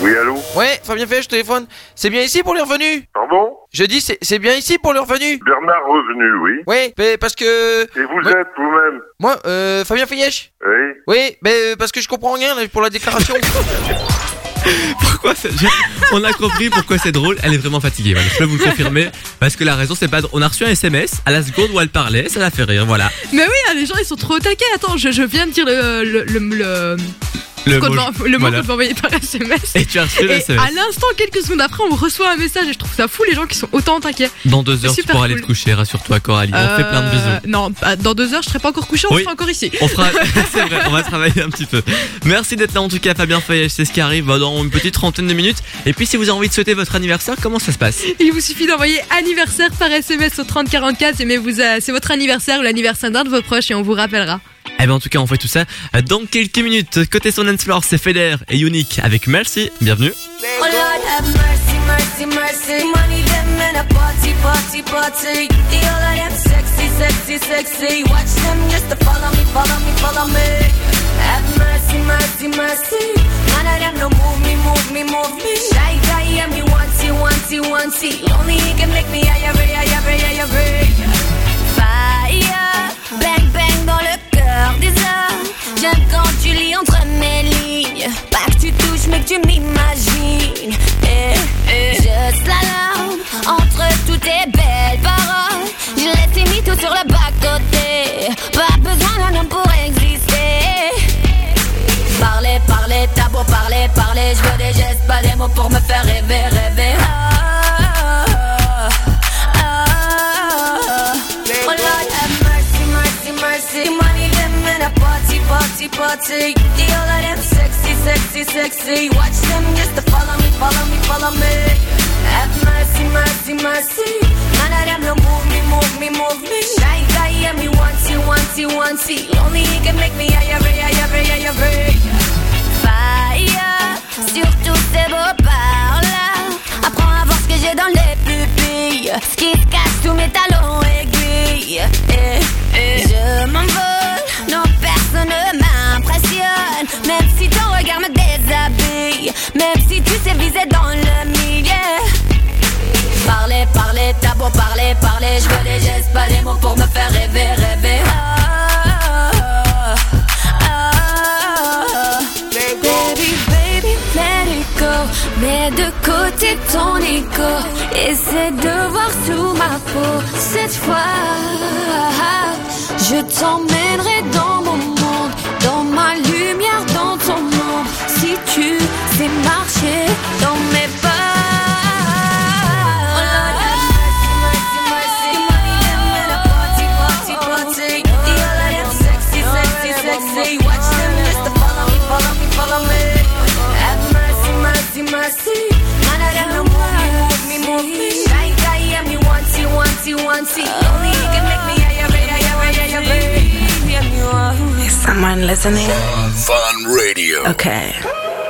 Oui, allô? Ouais, Fabien Fay, je téléphone. C'est bien ici pour les revenus? Pardon? Je dis, c'est c'est bien ici pour les revenus Bernard Revenu, oui. Oui, mais parce que... Et vous êtes vous-même Moi, euh, Fabien Fayèche Oui. Oui, mais euh, parce que je comprends rien là, pour la déclaration. Pourquoi c'est- je- On a compris pourquoi c'est drôle. Elle est vraiment fatiguée. Voilà. Je peux vous le confirmer. Parce que la raison, c'est pas. drôle. On a reçu un SMS à la seconde où elle parlait. Ça l'a fait rire. Voilà. Mais oui, les gens ils sont trop au taquet. Attends, je, je viens de dire le, le, le, le, Le mot- le mot voilà. qu'on peut envoyer par SMS. Et tu as reçu Et SMS. à l'instant, quelques secondes après, on reçoit un message et je trouve ça fou les gens qui sont autant au taquet. Dans deux heures, tu pourras aller te coucher. Rassure-toi, Coralie. On fait plein de Euh, bisous. Non, bah, dans deux heures, je serai pas encore couché, on Oui. sera encore ici. On fera, c'est vrai, on va travailler un petit peu. Merci d'être là en tout cas, Fabien Fayet. C'est ce qui arrive dans une petite trentaine de minutes. Et puis, si vous avez envie de souhaiter votre anniversaire, comment ça se passe? Il vous suffit d'envoyer anniversaire par SMS au 3044 et mais vous, euh, c'est votre anniversaire ou l'anniversaire d'un de vos proches et on vous rappellera. Eh bien, en tout cas, on fait tout ça dans quelques minutes. Côté son dance floor, c'est Feder et Unique avec Merci. Bienvenue. Oh Lord have mercy, mercy, mercy. Money them in a party, party, party. The all of them sexy, sexy, sexy. Watch them just to follow me, follow me, follow me. Have mercy, mercy, mercy. None of them no move me, move me, move me. Shy guy, yeah, me want you, want you, want you. Only he can make me higher, higher, higher, higher. Fire, bang, bang des hommes. J'aime quand tu lis entre mes lignes. Pas que tu touches, mais que tu m'imagines. Eh, eh. Je slalom entre toutes tes belles paroles. Je laisse tes mythos sur le bas-côté. Pas besoin d'un homme pour exister. Parler, parler, t'as beau parler, parler. Je veux des gestes, pas des mots pour me faire rêver, rêver. Party, party. The all of them sexy, sexy, sexy. Watch them just to follow me, follow me, follow me. Have mercy, mercy, mercy. None of them no move me, move me, move me. Shy guy, yeah, me want you, want you, want you. Only he can make me higher, higher, higher, higher. Fire sur tous ces beaux par-là. Apprends à voir ce que j'ai dans les pupilles. Ce qui se cache sous mes talons aiguilles. Eh, eh. Je m'envole, non dans le milieu. Parler, parler, t'as beau parler, parler. Je veux des gestes, pas des mots pour me faire rêver, rêver. Ah. Baby, baby, let it go. Mets de côté ton ego. Essaie de voir sous ma peau. Cette fois, je t'emmènerai dans mon monde. tu sais marcher dans mes. Is someone listening? Fun, fun radio. Okay.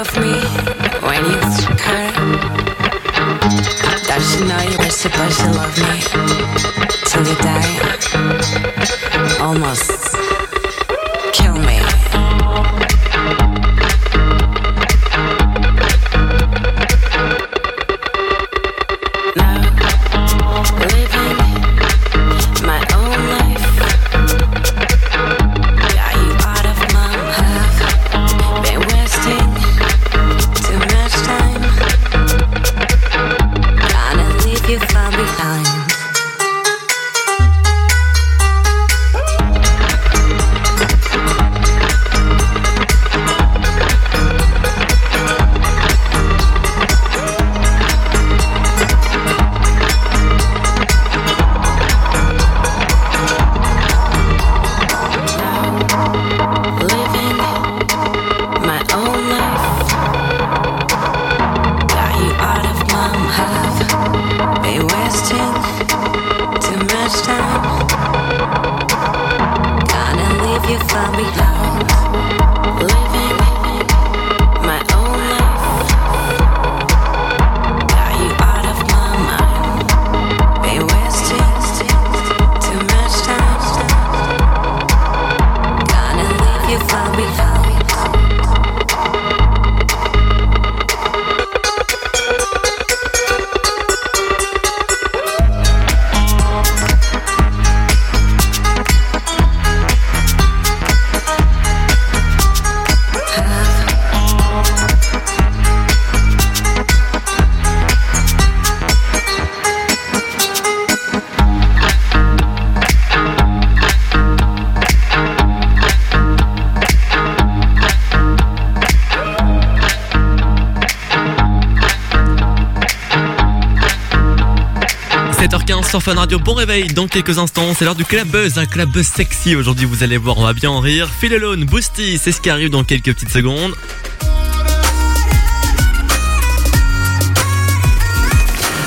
of me when you her? Does she know you were supposed to love me till you die? Almost kill me. Sur Radio, bon réveil dans quelques instants, c'est l'heure du club buzz, un club buzz sexy aujourd'hui vous allez voir, on va bien en rire. Feel Alone, Boosty, c'est ce qui arrive dans quelques petites secondes.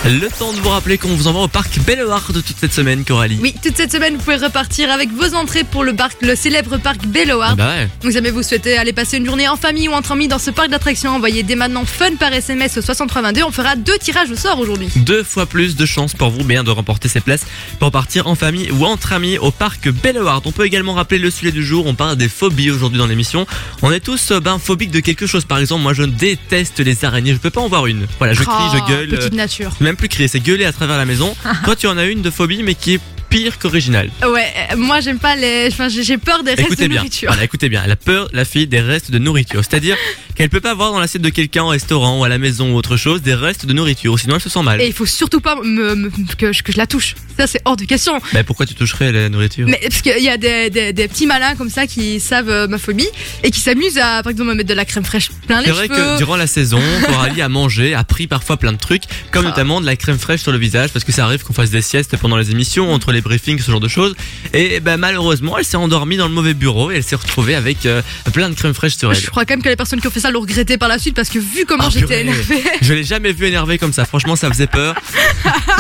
Le temps de vous rappeler qu'on vous envoie au parc Belloard de toute cette semaine, Coralie. Oui, toute cette semaine, vous pouvez repartir avec vos entrées pour le, parc, le célèbre parc Belloard. Bah ouais. Donc, jamais vous souhaitez aller passer une journée en famille ou entre amis dans ce parc d'attractions, envoyez dès maintenant fun par SMS au 6322. On fera deux tirages au sort aujourd'hui. Deux fois plus de chances pour vous bien de remporter ces places pour partir en famille ou entre amis au parc Belloard. On peut également rappeler le sujet du jour, on parle des phobies aujourd'hui dans l'émission. On est tous euh, ben, phobiques de quelque chose. Par exemple, moi je déteste les araignées, je peux pas en voir une. Voilà, je crie, Oh, je gueule. Petite euh, nature. Même plus crier, c'est gueuler à travers la maison. Toi tu en as une de phobie mais qui est pire qu'originale. Ouais, euh, moi j'aime pas les. Enfin, j'ai peur des restes de bien, nourriture. voilà, écoutez bien, elle a peur, la fille, des restes de nourriture. C'est-à-dire qu'elle peut pas voir dans l'assiette de quelqu'un au restaurant ou à la maison ou autre chose des restes de nourriture, sinon elle se sent mal. Et il faut surtout pas me, me- que, je, que je la touche. Ça, c'est hors de question. Bah pourquoi tu toucherais la nourriture? Mais parce qu'il y a des, des, des petits malins comme ça qui savent euh, ma phobie et qui s'amusent à, par exemple, me mettre de la crème fraîche plein les C'est vrai cheveux. que durant la saison, Coralie a mangé, a pris parfois plein de trucs, comme notamment de la crème fraîche sur le visage, parce que ça arrive qu'on fasse des siestes pendant les émissions, entre les briefings, ce genre de choses. Et ben malheureusement, elle s'est endormie dans le mauvais bureau et elle s'est retrouvée avec euh, plein de crème fraîche sur elle. Je crois quand même que les personnes qui ont fait ça l'ont regretté par la suite parce que vu comment Ah, j'étais énervée. Je l'ai jamais vu énervé comme ça. Franchement, ça faisait peur.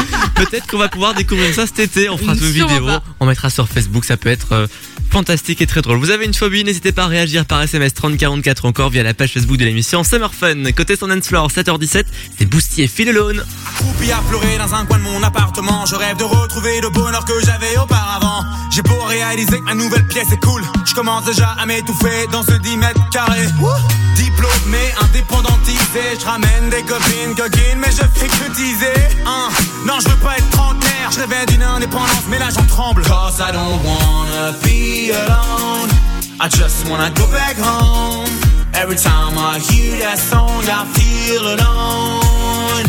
Peut-être qu'on va pouvoir découvrir ça cet été. On fera une vidéo. On mettra sur Facebook. Ça peut être euh, fantastique et très drôle. Vous avez une phobie, n'hésitez pas à réagir par SMS 3044 encore via la page Facebook de l'émission Summer Fun. Côté son floor, 7h17, c'est Boostier Feel Alone. Accroupi à pleurer dans un coin de mon appartement Je rêve de retrouver le bonheur que j'avais auparavant J'ai beau réaliser que ma nouvelle pièce est cool Je commence déjà à m'étouffer dans ce 10 mètres carrés Diplômé, indépendantisé Je ramène des copines, coquines Mais je fais que teaser hein. Non, je veux pas être trentenaire Je rêvais d'une indépendance mais là j'en tremble Cause I don't wanna be alone. I just wanna go back home. Every time I hear that song I feel alone.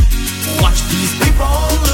Watch these people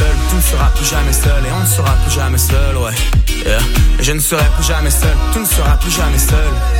Seul, tu ne seras plus jamais seul et on ne sera plus jamais seul, ouais. Et je ne serai plus jamais seul, tu ne seras plus jamais seul.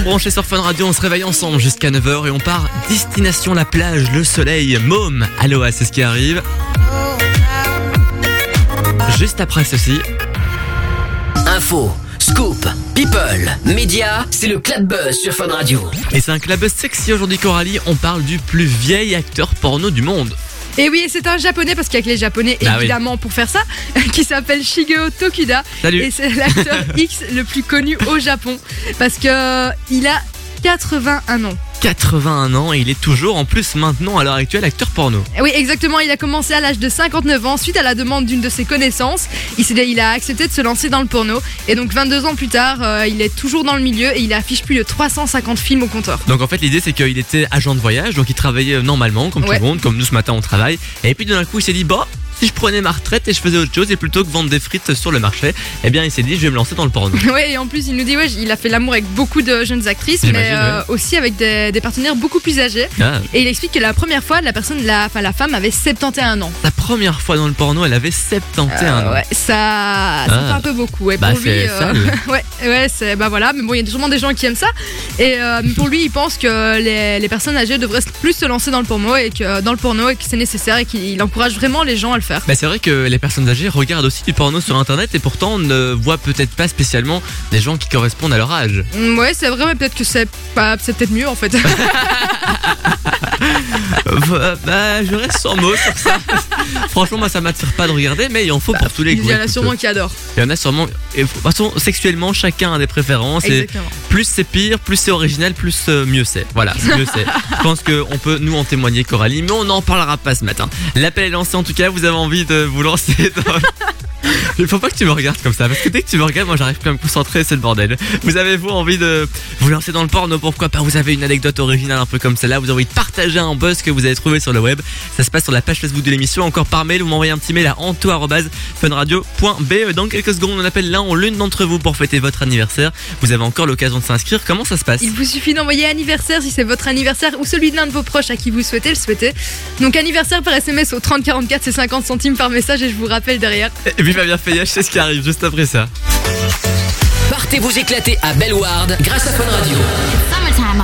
vous brancher sur Fun Radio, on se réveille ensemble jusqu'à 9h et on part destination la plage, le soleil, Môme. Aloha, c'est ce qui arrive. Juste après ceci, Info, scoop, people, médias, c'est le Club Buzz sur Fun Radio. et c'est un club sexy aujourd'hui Coralie, on parle du plus vieil acteur porno du monde. Et oui, c'est un japonais, parce qu'il y a que les japonais, Ah oui. évidemment, pour faire ça, qui s'appelle Shigeo Tokuda. Salut. Et c'est l'acteur X le plus connu au Japon. Parce que il a 81 ans. 81 ans et il est toujours en plus maintenant à l'heure actuelle acteur porno. Eh Oui, exactement. Il a commencé à l'âge de 59 ans suite à la demande d'une de ses connaissances. Il, a accepté de se lancer dans le porno. Et donc, 22 ans plus tard, euh, il est toujours dans le milieu et il affiche plus de 350 films au compteur. Donc en fait l'idée c'est qu'il était agent de voyage, donc il travaillait normalement comme Ouais. tout le monde, comme nous ce matin on travaille. Et puis d'un coup il s'est dit bah si je prenais ma retraite et je faisais autre chose et plutôt que vendre des frites sur le marché, eh bien il s'est dit je vais me lancer dans le porno. Ouais, et en plus, il nous dit, ouais, il a fait l'amour avec beaucoup de jeunes actrices, mais euh, aussi avec des, des partenaires beaucoup plus âgés. Ah. Et il explique que la première fois, la personne, la, enfin, la femme avait 71 ans. La première fois dans le porno elle avait 71 Euh, ans. ouais, ça, ça Ah. fait un peu beaucoup. Ouais, Bah, pour lui, c'est sale. ouais, ouais, c'est bah voilà. Mais bon, il y a sûrement des gens qui aiment ça. Et euh, pour lui, il pense que les, les personnes âgées devraient plus se lancer dans le porno et que dans le porno et que c'est nécessaire et qu'il encourage vraiment les gens à le faire. Bah c'est vrai que les personnes âgées regardent aussi du porno sur internet et pourtant ne voient peut-être pas spécialement des gens qui correspondent à leur âge. Mm, Ouais, c'est vrai, mais peut-être que c'est pas, c'est peut-être mieux en fait. Euh, bah je reste sans mots sur ça. Franchement moi ça m'attire pas de regarder mais il en faut pour tous les il goûts. y en a sûrement qui adorent. Il y en a sûrement. et De toute façon, sexuellement, chacun a des préférences. Et Exactement. plus c'est pire, plus c'est original, plus euh, mieux c'est. Voilà, mieux c'est. Je pense qu'on peut nous en témoigner, Coralie, mais on n'en parlera pas ce matin. L'appel est lancé en tout cas. Vous avez envie de vous lancer dans. Il faut pas que tu me regardes comme ça, parce que dès que tu me regardes, moi j'arrive plus à me concentrer, c'est le bordel. Vous avez vous envie de vous lancer dans le porno, pourquoi pas? Vous avez une anecdote originale un peu comme celle-là, vous avez envie de partager un buzz que vous avez trouvé sur le web. Ça se passe sur la page Facebook de l'émission, encore par mail, vous m'envoyez un petit mail à anto@funradio.be. Dans quelques secondes, on appelle l'un ou l'une d'entre vous pour fêter votre anniversaire. Vous avez encore l'occasion de s'inscrire. Comment ça se passe? Il vous suffit d'envoyer anniversaire si c'est votre anniversaire ou celui de l'un de vos proches à qui vous souhaitez le souhaiter. Donc anniversaire par SMS au 3044, c'est 50 centimes par message et je vous rappelle derrière. Et puis Fabien Fayage, c'est ce qui arrive juste après ça. Partez vous éclater à Bellward grâce à Fun Radio.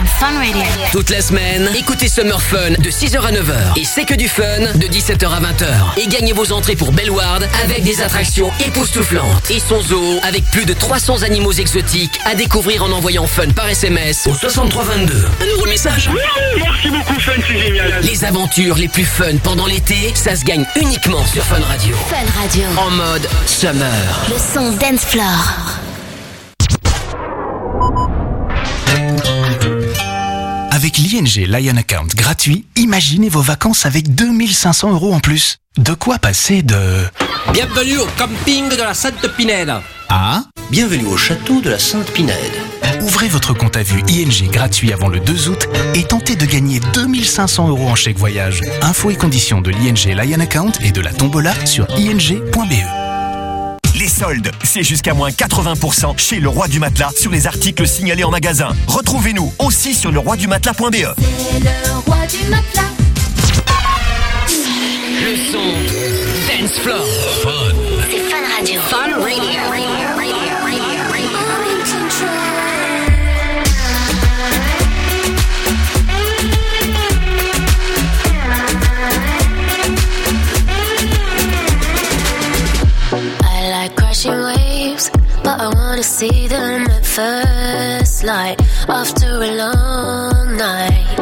Fun Radio. Toute la semaine, écoutez Summer Fun de 6h à 9h et c'est que du fun de 17h à 20h. Et gagnez vos entrées pour Bellward avec des attractions époustouflantes et son zoo avec plus de 300 animaux exotiques à découvrir en envoyant Fun par SMS au 6322. Un nouveau message. Merci beaucoup, Fun, c'est génial. Les aventures les plus fun pendant l'été, ça se gagne uniquement sur Fun Radio. Fun Radio. En mode Summer. Le son Dance Floor. Avec l'ING Lion Account gratuit, imaginez vos vacances avec 2500 euros en plus. De quoi passer de... Bienvenue au camping de la Sainte Pinède. Ah Bienvenue au château de la Sainte Pinède. Ouvrez votre compte à vue ING gratuit avant le 2 août et tentez de gagner 2500 euros en chèque voyage. Infos et conditions de l'ING Lion Account et de la tombola sur ing.be. Soldes, c'est jusqu'à moins 80% chez Le Roi du Matelas sur les articles signalés en magasin. Retrouvez-nous aussi sur leroidumatelas.be. C'est le roi du matelas. Le son Dance Floor. C'est Fun Radio. Fun Radio. See them at first light after a long night.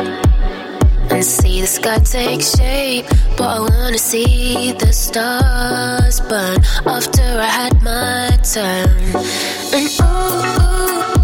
And see the sky take shape, but I wanna see the stars burn after I had my turn. And ooh,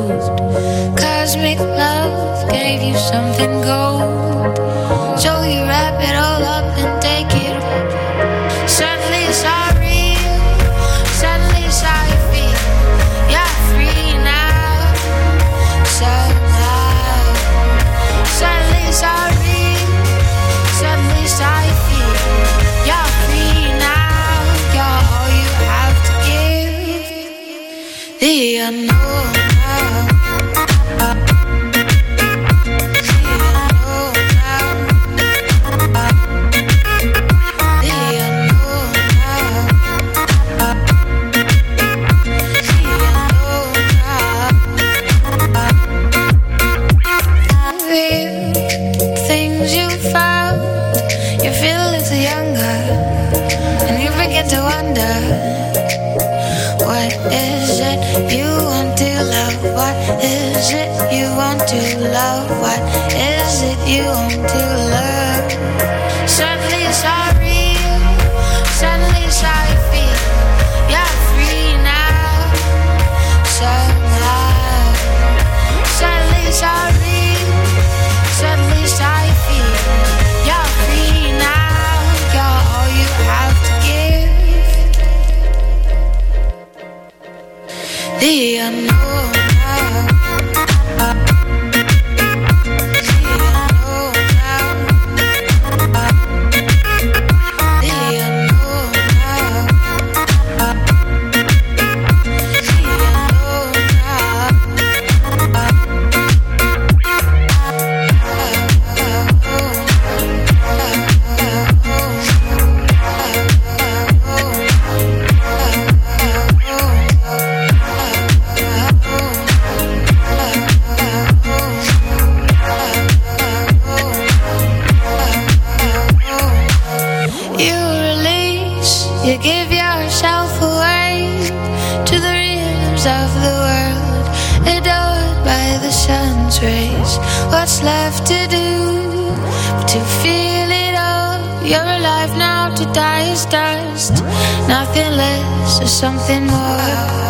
you want to love? What is it you want to love? What is it you want to love? Suddenly it's all real, suddenly feel. You're free now. Suddenly it's all The unknown. Nothing less or something more.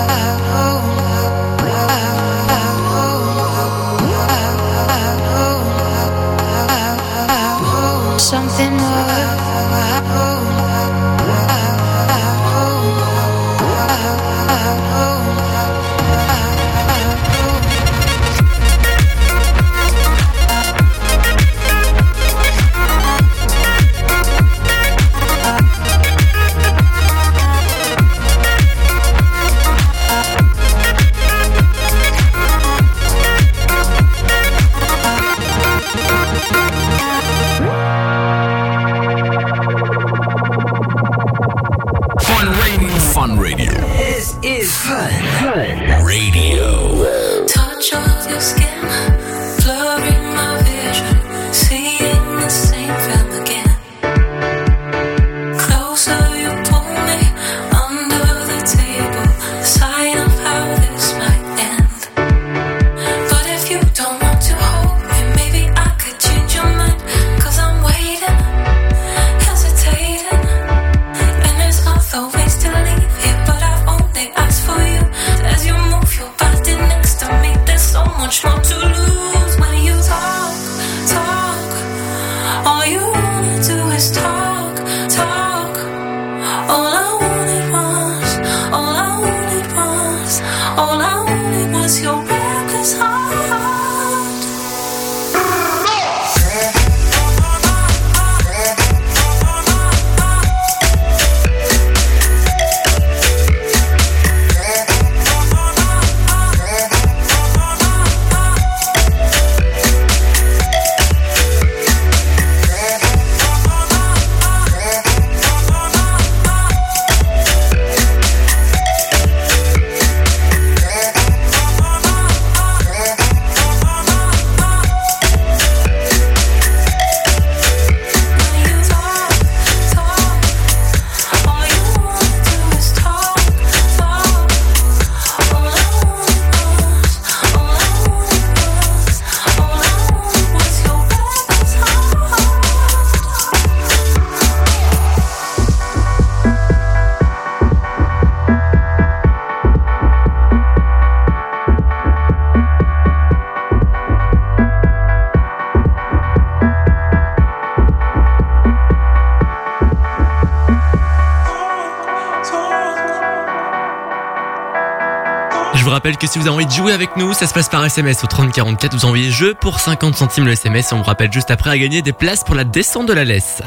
Que si vous avez envie de jouer avec nous, ça se passe par SMS au 3044. Vous envoyez jeu pour 50 centimes le SMS et on vous rappelle juste après à gagner des places pour la descente de la laisse.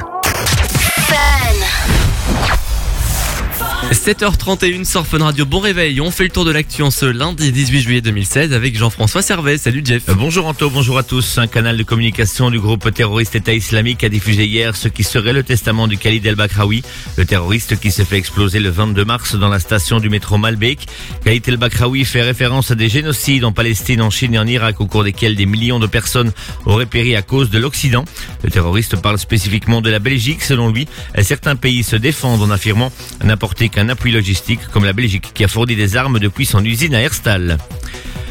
7h31 sur Fun Radio, bon réveil, on fait le tour de l'actu en ce lundi 18 juillet 2016 avec Jean-François Servet. Salut Jeff. Euh, Bonjour Anto, bonjour à tous. Un canal de communication du groupe terroriste État islamique a diffusé hier ce qui serait le testament du Khalid El Bakraoui, le terroriste qui s'est fait exploser le 22 mars dans la station du métro Malbec. Khalid El Bakraoui fait référence à des génocides en Palestine, en Chine et en Irak au cours desquels des millions de personnes auraient péri à cause de l'Occident. Le terroriste parle spécifiquement de la Belgique. Selon lui, certains pays se défendent en affirmant n'apporter qu'un appui logistique comme la Belgique qui a fourni des armes depuis son usine à Herstal.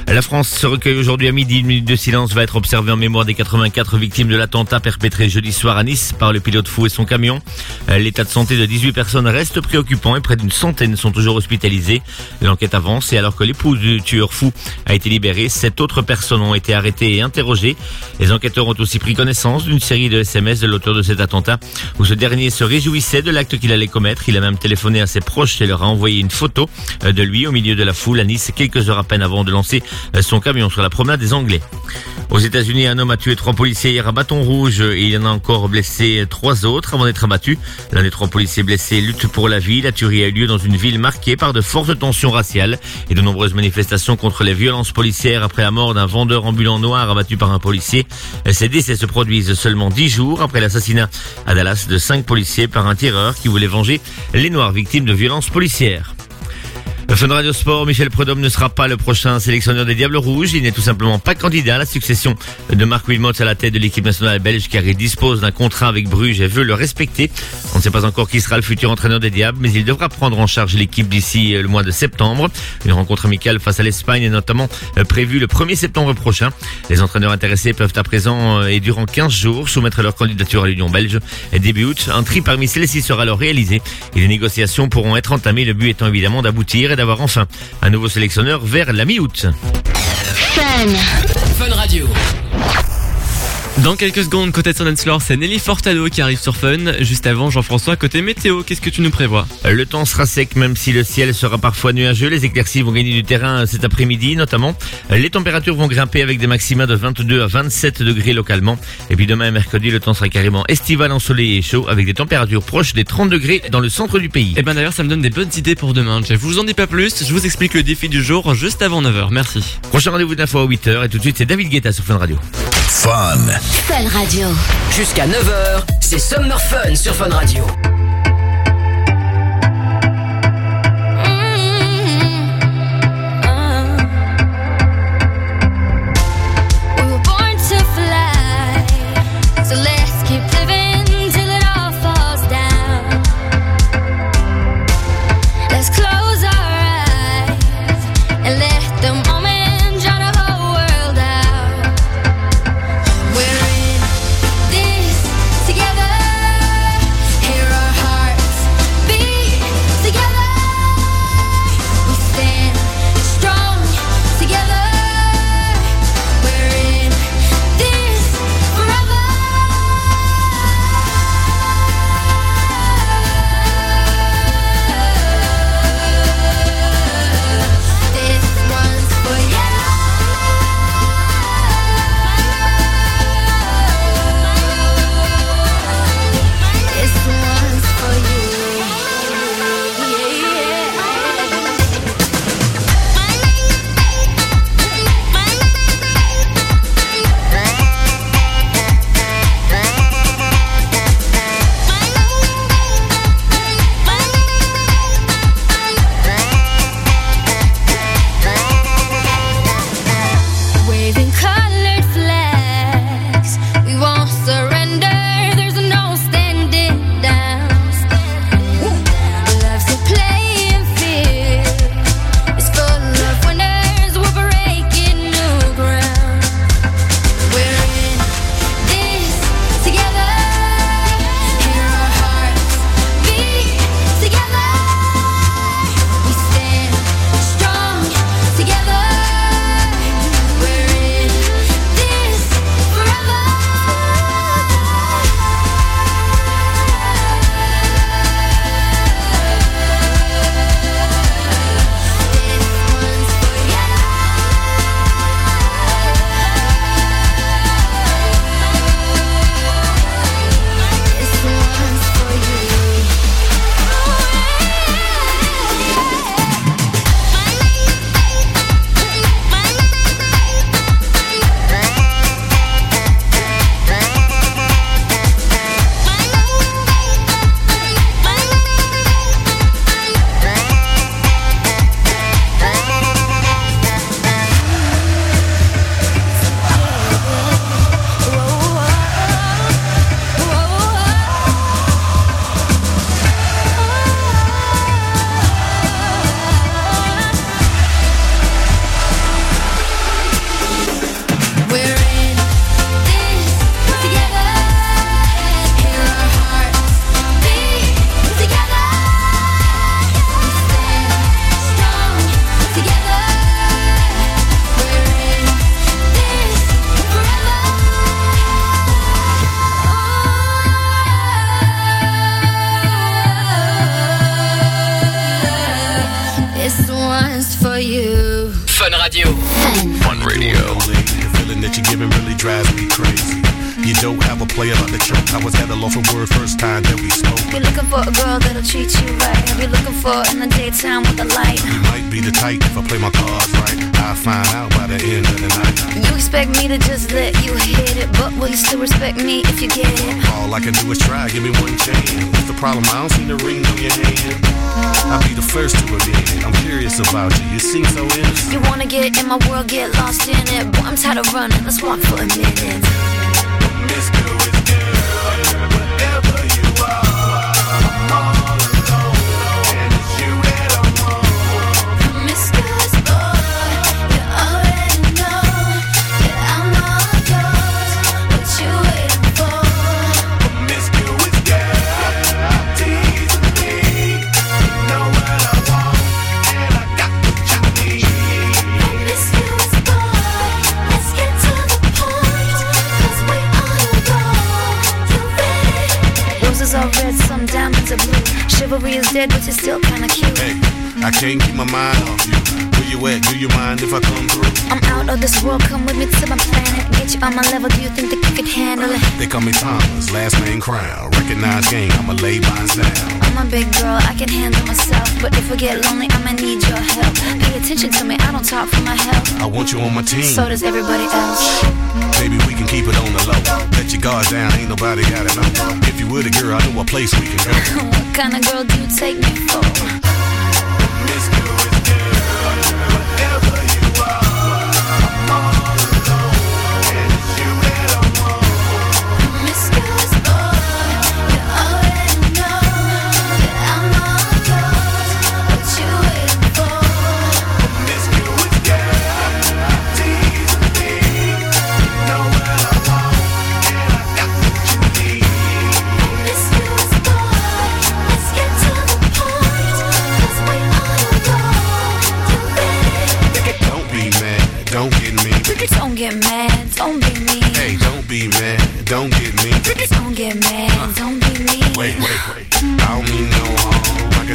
La France se recueille aujourd'hui à midi. Une minute de silence va être observée en mémoire des 84 victimes de l'attentat perpétré jeudi soir à Nice par le pilote fou et son camion. Euh, L'état de santé de 18 personnes reste préoccupant et près d'une centaine sont toujours hospitalisées. L'enquête avance et alors que l'épouse du tueur fou a été libérée, sept autres personnes ont été arrêtées et interrogées. Les enquêteurs ont aussi pris connaissance d'une série de SMS de l'auteur de cet attentat où ce dernier se réjouissait de l'acte qu'il allait commettre. Il a même téléphoné à ses proches et leur a envoyé une photo euh, de lui au milieu de la foule à Nice quelques heures à peine avant de lancer euh, son camion sur la promenade des Anglais. Aux États-Unis, un homme a tué trois policiers hier à bâton rouge et il en a encore blessé trois autres avant d'être abattu. L'un des trois policiers blessés lutte pour la vie. La tuerie a eu lieu dans une ville marquée par de fortes tensions raciales et de nombreuses manifestations contre les violences policières après la mort d'un vendeur ambulant noir abattu par un policier. Ces décès se produisent seulement dix jours après l'assassinat à Dallas de cinq policiers par un tireur qui voulait venger les noirs victimes de violences policières. Fun Radio Sport, Michel Prudhomme ne sera pas le prochain sélectionneur des Diables Rouges. Il n'est tout simplement pas candidat à la succession de Marc Wilmot à la tête de l'équipe nationale belge car il dispose d'un contrat avec Bruges et veut le respecter. On ne sait pas encore qui sera le futur entraîneur des Diables, mais il devra prendre en charge l'équipe d'ici le mois de septembre. Une rencontre amicale face à l'Espagne est notamment euh, prévue le 1er septembre prochain. Les entraîneurs intéressés peuvent à présent euh, et durant 15 jours soumettre leur candidature à l'Union belge. Début août, un tri parmi celles-ci sera alors réalisé et les négociations pourront être entamées, le but étant évidemment d'aboutir d'avoir enfin un nouveau sélectionneur vers la mi-août. Dans quelques secondes, côté de son floor, c'est Nelly Fortado qui arrive sur Fun. Juste avant, Jean-François, côté météo, qu'est-ce que tu nous prévois Le temps sera sec même si le ciel sera parfois nuageux. Les éclaircies vont gagner du terrain cet après-midi notamment. Les températures vont grimper avec des maxima de 22 à 27 degrés localement. Et puis demain et mercredi, le temps sera carrément estival, ensoleillé et chaud avec des températures proches des 30 degrés dans le centre du pays. Et ben d'ailleurs, ça me donne des bonnes idées pour demain. Je vous en dis pas plus, je vous explique le défi du jour juste avant 9h. Merci. Prochain rendez-vous d'info à 8h et tout de suite c'est David Guetta sur Fun Radio. Fun. Fun Radio. Jusqu'à 9h, c'est Summer Fun sur Fun Radio.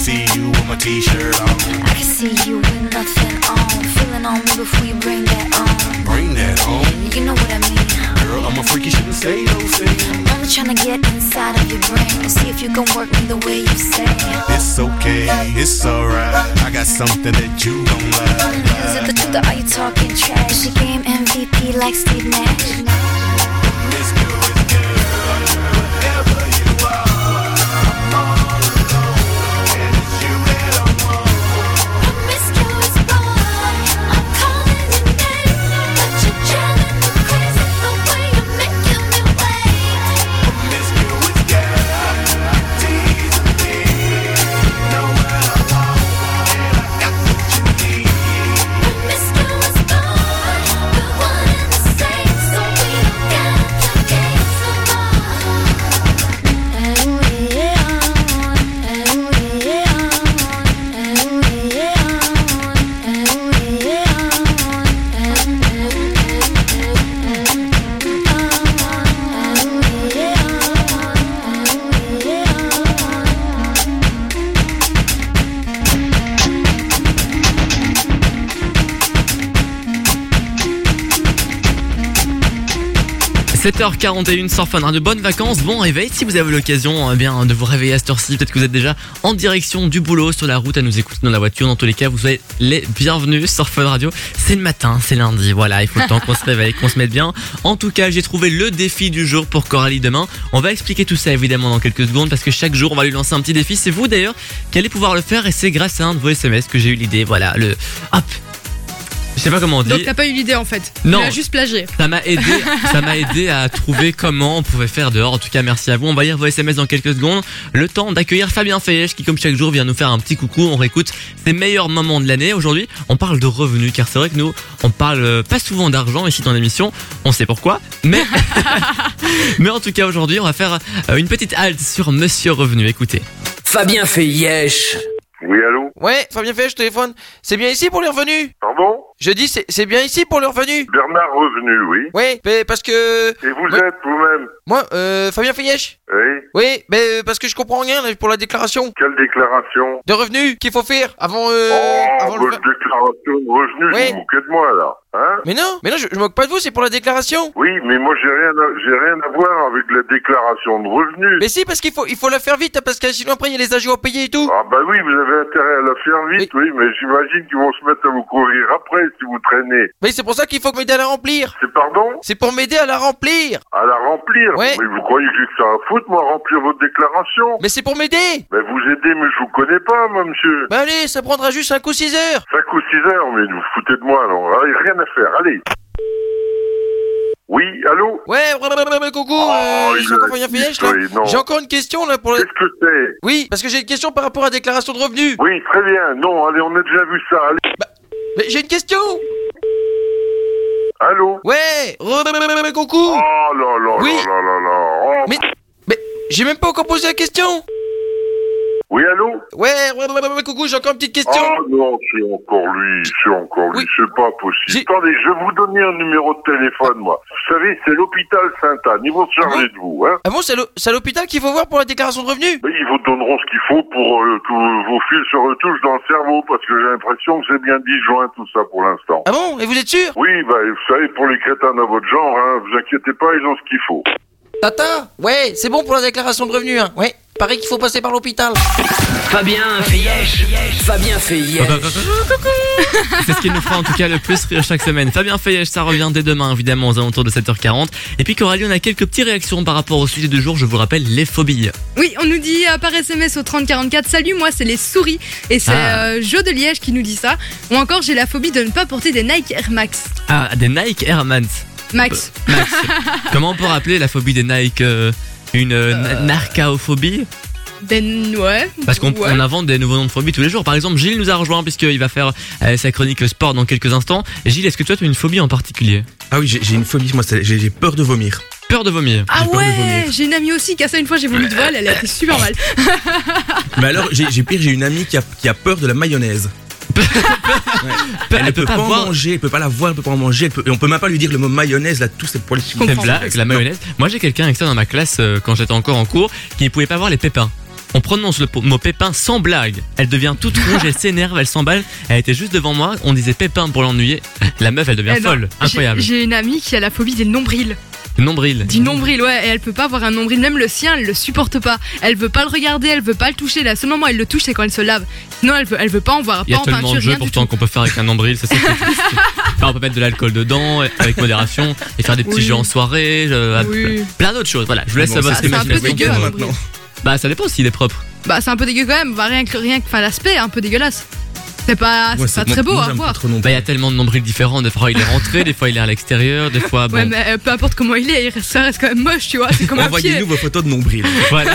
See you with my t-shirt on. I can see you with nothing on. Feeling on me before you bring that on. Bring that on. You know what I mean. Girl, I'm a freak, you shouldn't say those things. I'm only trying to get inside of your brain to see if you gon' work me the way you say. It's okay, it's alright. I got something that you don't like. Is it the truth or are you talking trash? You game MVP like Steve Nash. Promiscuous 7h41 sur Fun de bonnes vacances, bon réveil. Si vous avez l'occasion eh de vous réveiller à cette heure-ci, peut-être que vous êtes déjà en direction du boulot, sur la route, à nous écouter dans la voiture, dans tous les cas vous soyez les bienvenus sur Fun Radio, c'est le matin, c'est lundi, voilà, il faut le temps qu'on se réveille, qu'on se mette bien, en tout cas j'ai trouvé le défi du jour pour Coralie demain, on va expliquer tout ça évidemment dans quelques secondes parce que chaque jour on va lui lancer un petit défi, c'est vous d'ailleurs qui allez pouvoir le faire et c'est grâce à un de vos SMS que j'ai eu l'idée, voilà, le hop je sais pas comment on dit. Donc t'as pas eu l'idée en fait. Non. Tu l'as juste plagié. Ça m'a aidé, ça m'a aidé à trouver comment on pouvait faire dehors. En tout cas, merci à vous. On va lire vos SMS dans quelques secondes. Le temps d'accueillir Fabien Fayèche qui, comme chaque jour, vient nous faire un petit coucou. On réécoute ses meilleurs moments de l'année. Aujourd'hui, on parle de revenus car c'est vrai que nous, on parle pas souvent d'argent ici dans l'émission. On sait pourquoi, mais mais en tout cas aujourd'hui, on va faire euh, une petite halte sur Monsieur Revenu. Écoutez. Fabien fait yesh. Oui, allô? Ouais, Fabien je téléphone. C'est bien ici pour les revenus? Pardon? Je dis, c'est c'est bien ici pour les revenus Bernard Revenu, oui. Oui, mais parce que... Et vous êtes vous-même. Moi, euh, Fabien Feyesh Oui Oui, mais euh, parce que je comprends rien là, pour la déclaration. Quelle déclaration? De revenus qu'il faut faire avant. Euh, Oh, avant le- votre déclaration de revenus, Oui. vous vous moquez de moi, là. Hein? Mais non, mais non, je, je moque pas de vous, c'est pour la déclaration. Oui, mais moi, j'ai rien, à- j'ai rien à voir avec la déclaration de revenus. Mais si, parce qu'il faut, il faut la faire vite, hein, parce que sinon après il y a les agios à payer et tout. Ah bah oui, vous avez intérêt à la faire vite, oui, mais j'imagine qu'ils vont se mettre à vous courir après si vous traînez. Mais c'est pour ça qu'il faut m'aider à la remplir. C'est pardon? C'est pour m'aider à la remplir. À la remplir? Ouais. Mais vous croyez que ça à foutre, moi, remplir votre déclaration Mais c'est pour m'aider. Mais vous aidez, mais je vous connais pas, moi, monsieur. Bah allez, ça prendra juste 5 ou 6 heures. 5 ou 6 heures, mais vous foutez de moi, non Allez, rien à faire, allez. Oui, allô Ouais, blablabla, coucou, Oh, euh, il j'ai encore là. non. J'ai encore une question là pour la... Qu'est-ce que c'est? Oui, parce que j'ai une question par rapport à la déclaration de revenus. Oui, très bien. Non, allez, on a déjà vu ça, allez. Mais j'ai une question. Allô? Ouais, blablabla, coucou. Oh là là Oui. là là là là. Oh. Mais j'ai même pas encore posé la question. Oui, allô Ouais, blablabla, coucou, j'ai encore une petite question. Oh non, c'est encore lui, c'est encore lui, c'est pas possible. Attendez, je vais vous donner un numéro de téléphone, moi. Vous savez, c'est l'hôpital Sainte-Anne, ils vont se charger de vous, hein. Ah bon, c'est l'hô- c'est à l'hôpital qu'il faut voir pour la déclaration de revenus? Mais ils vous donneront ce qu'il faut pour euh, que vos fils se retouchent dans le cerveau, parce que j'ai l'impression que c'est bien disjoint tout ça pour l'instant. Ah bon? Et vous êtes sûr? Oui, bah, vous savez, pour les crétins de votre genre, hein, vous inquiétez pas, ils ont ce qu'il faut. Tata Ouais, c'est bon pour la déclaration de revenus, hein. Ouais, pareil qu'il faut passer par l'hôpital. Fabien Fayèche. Fabien Fayèche. C'est ce qui nous fera en tout cas le plus rire chaque semaine. Fabien Fayèche, ça revient dès demain, évidemment, aux alentours de 7h40. Et puis Coralie, on a quelques petites réactions par rapport au sujet du jour. Je vous rappelle les phobies. Oui, on nous dit euh, par SMS au 3044 Salut, moi c'est les souris. Et c'est Ah. euh, Jo de Liège qui nous dit ça. Ou encore, j'ai la phobie de ne pas porter des Nike Air Max. Ah, des Nike Air Max. Max. Max. Comment on peut rappeler la phobie des Nike euh, Une euh, na- narcaophobie Ben ouais. Parce qu'on Ouais. invente des nouveaux noms de phobies tous les jours. Par exemple, Gilles nous a rejoint puisqu'il va faire euh, sa chronique sport dans quelques instants. Gilles, est-ce que toi tu as une phobie en particulier? Ah oui, j'ai une phobie, moi, j'ai peur de vomir. Peur de vomir. Ah ouais, j'ai une amie aussi qui a ça une fois, j'ai vomi de vol, elle a été super mal. Mais alors, j'ai j'ai pire, j'ai une amie qui a, qui a peur de la mayonnaise. elle, ne peut, pas, en manger, elle peut pas la voir, elle peut pas en manger, elle peut- et on peut même pas lui dire le mot mayonnaise, là, tous ces poils C'est une blague, la mayonnaise. Moi j'ai quelqu'un avec ça dans ma classe euh, quand j'étais encore en cours qui ne pouvait pas voir les pépins. On prononce le mot pépin sans blague. Elle devient toute rouge, elle s'énerve, elle s'emballe. Elle était juste devant moi, on disait pépin pour l'ennuyer. La meuf, elle devient Eh non, folle, incroyable. J'ai une amie qui a la phobie des nombrils. Nombril. Du nombril, ouais, et elle peut pas avoir un nombril, même le sien, elle le supporte pas. Elle veut pas le regarder, elle veut pas le toucher. La seule moment où elle le touche, c'est quand elle se lave. Sinon, elle veut, elle veut pas en voir, Il y pas a en tellement peinture, de jeux pourtant qu'on peut faire avec un nombril, c'est ça. Enfin, on peut mettre de l'alcool dedans, avec modération, et faire des petits Oui. jeux en soirée, euh, Oui. plein d'autres choses. Voilà, je vous laisse Bon, votre c'est un peu imagination. Bah, ça dépend s'il est propre. Bah, c'est un peu dégueu quand même, bah, rien que, rien que, enfin, l'aspect est un peu dégueulasse. C'est pas, c'est pas très beau à voir. Bah, il y a tellement de nombrils différents. Des fois, il est rentré, des fois, il est à l'extérieur, des fois, bon. Ouais, mais euh, peu importe comment il est, il reste- ça reste quand même moche, tu vois. C'est comme. Envoyez-nous vos photos de nombril. Voilà.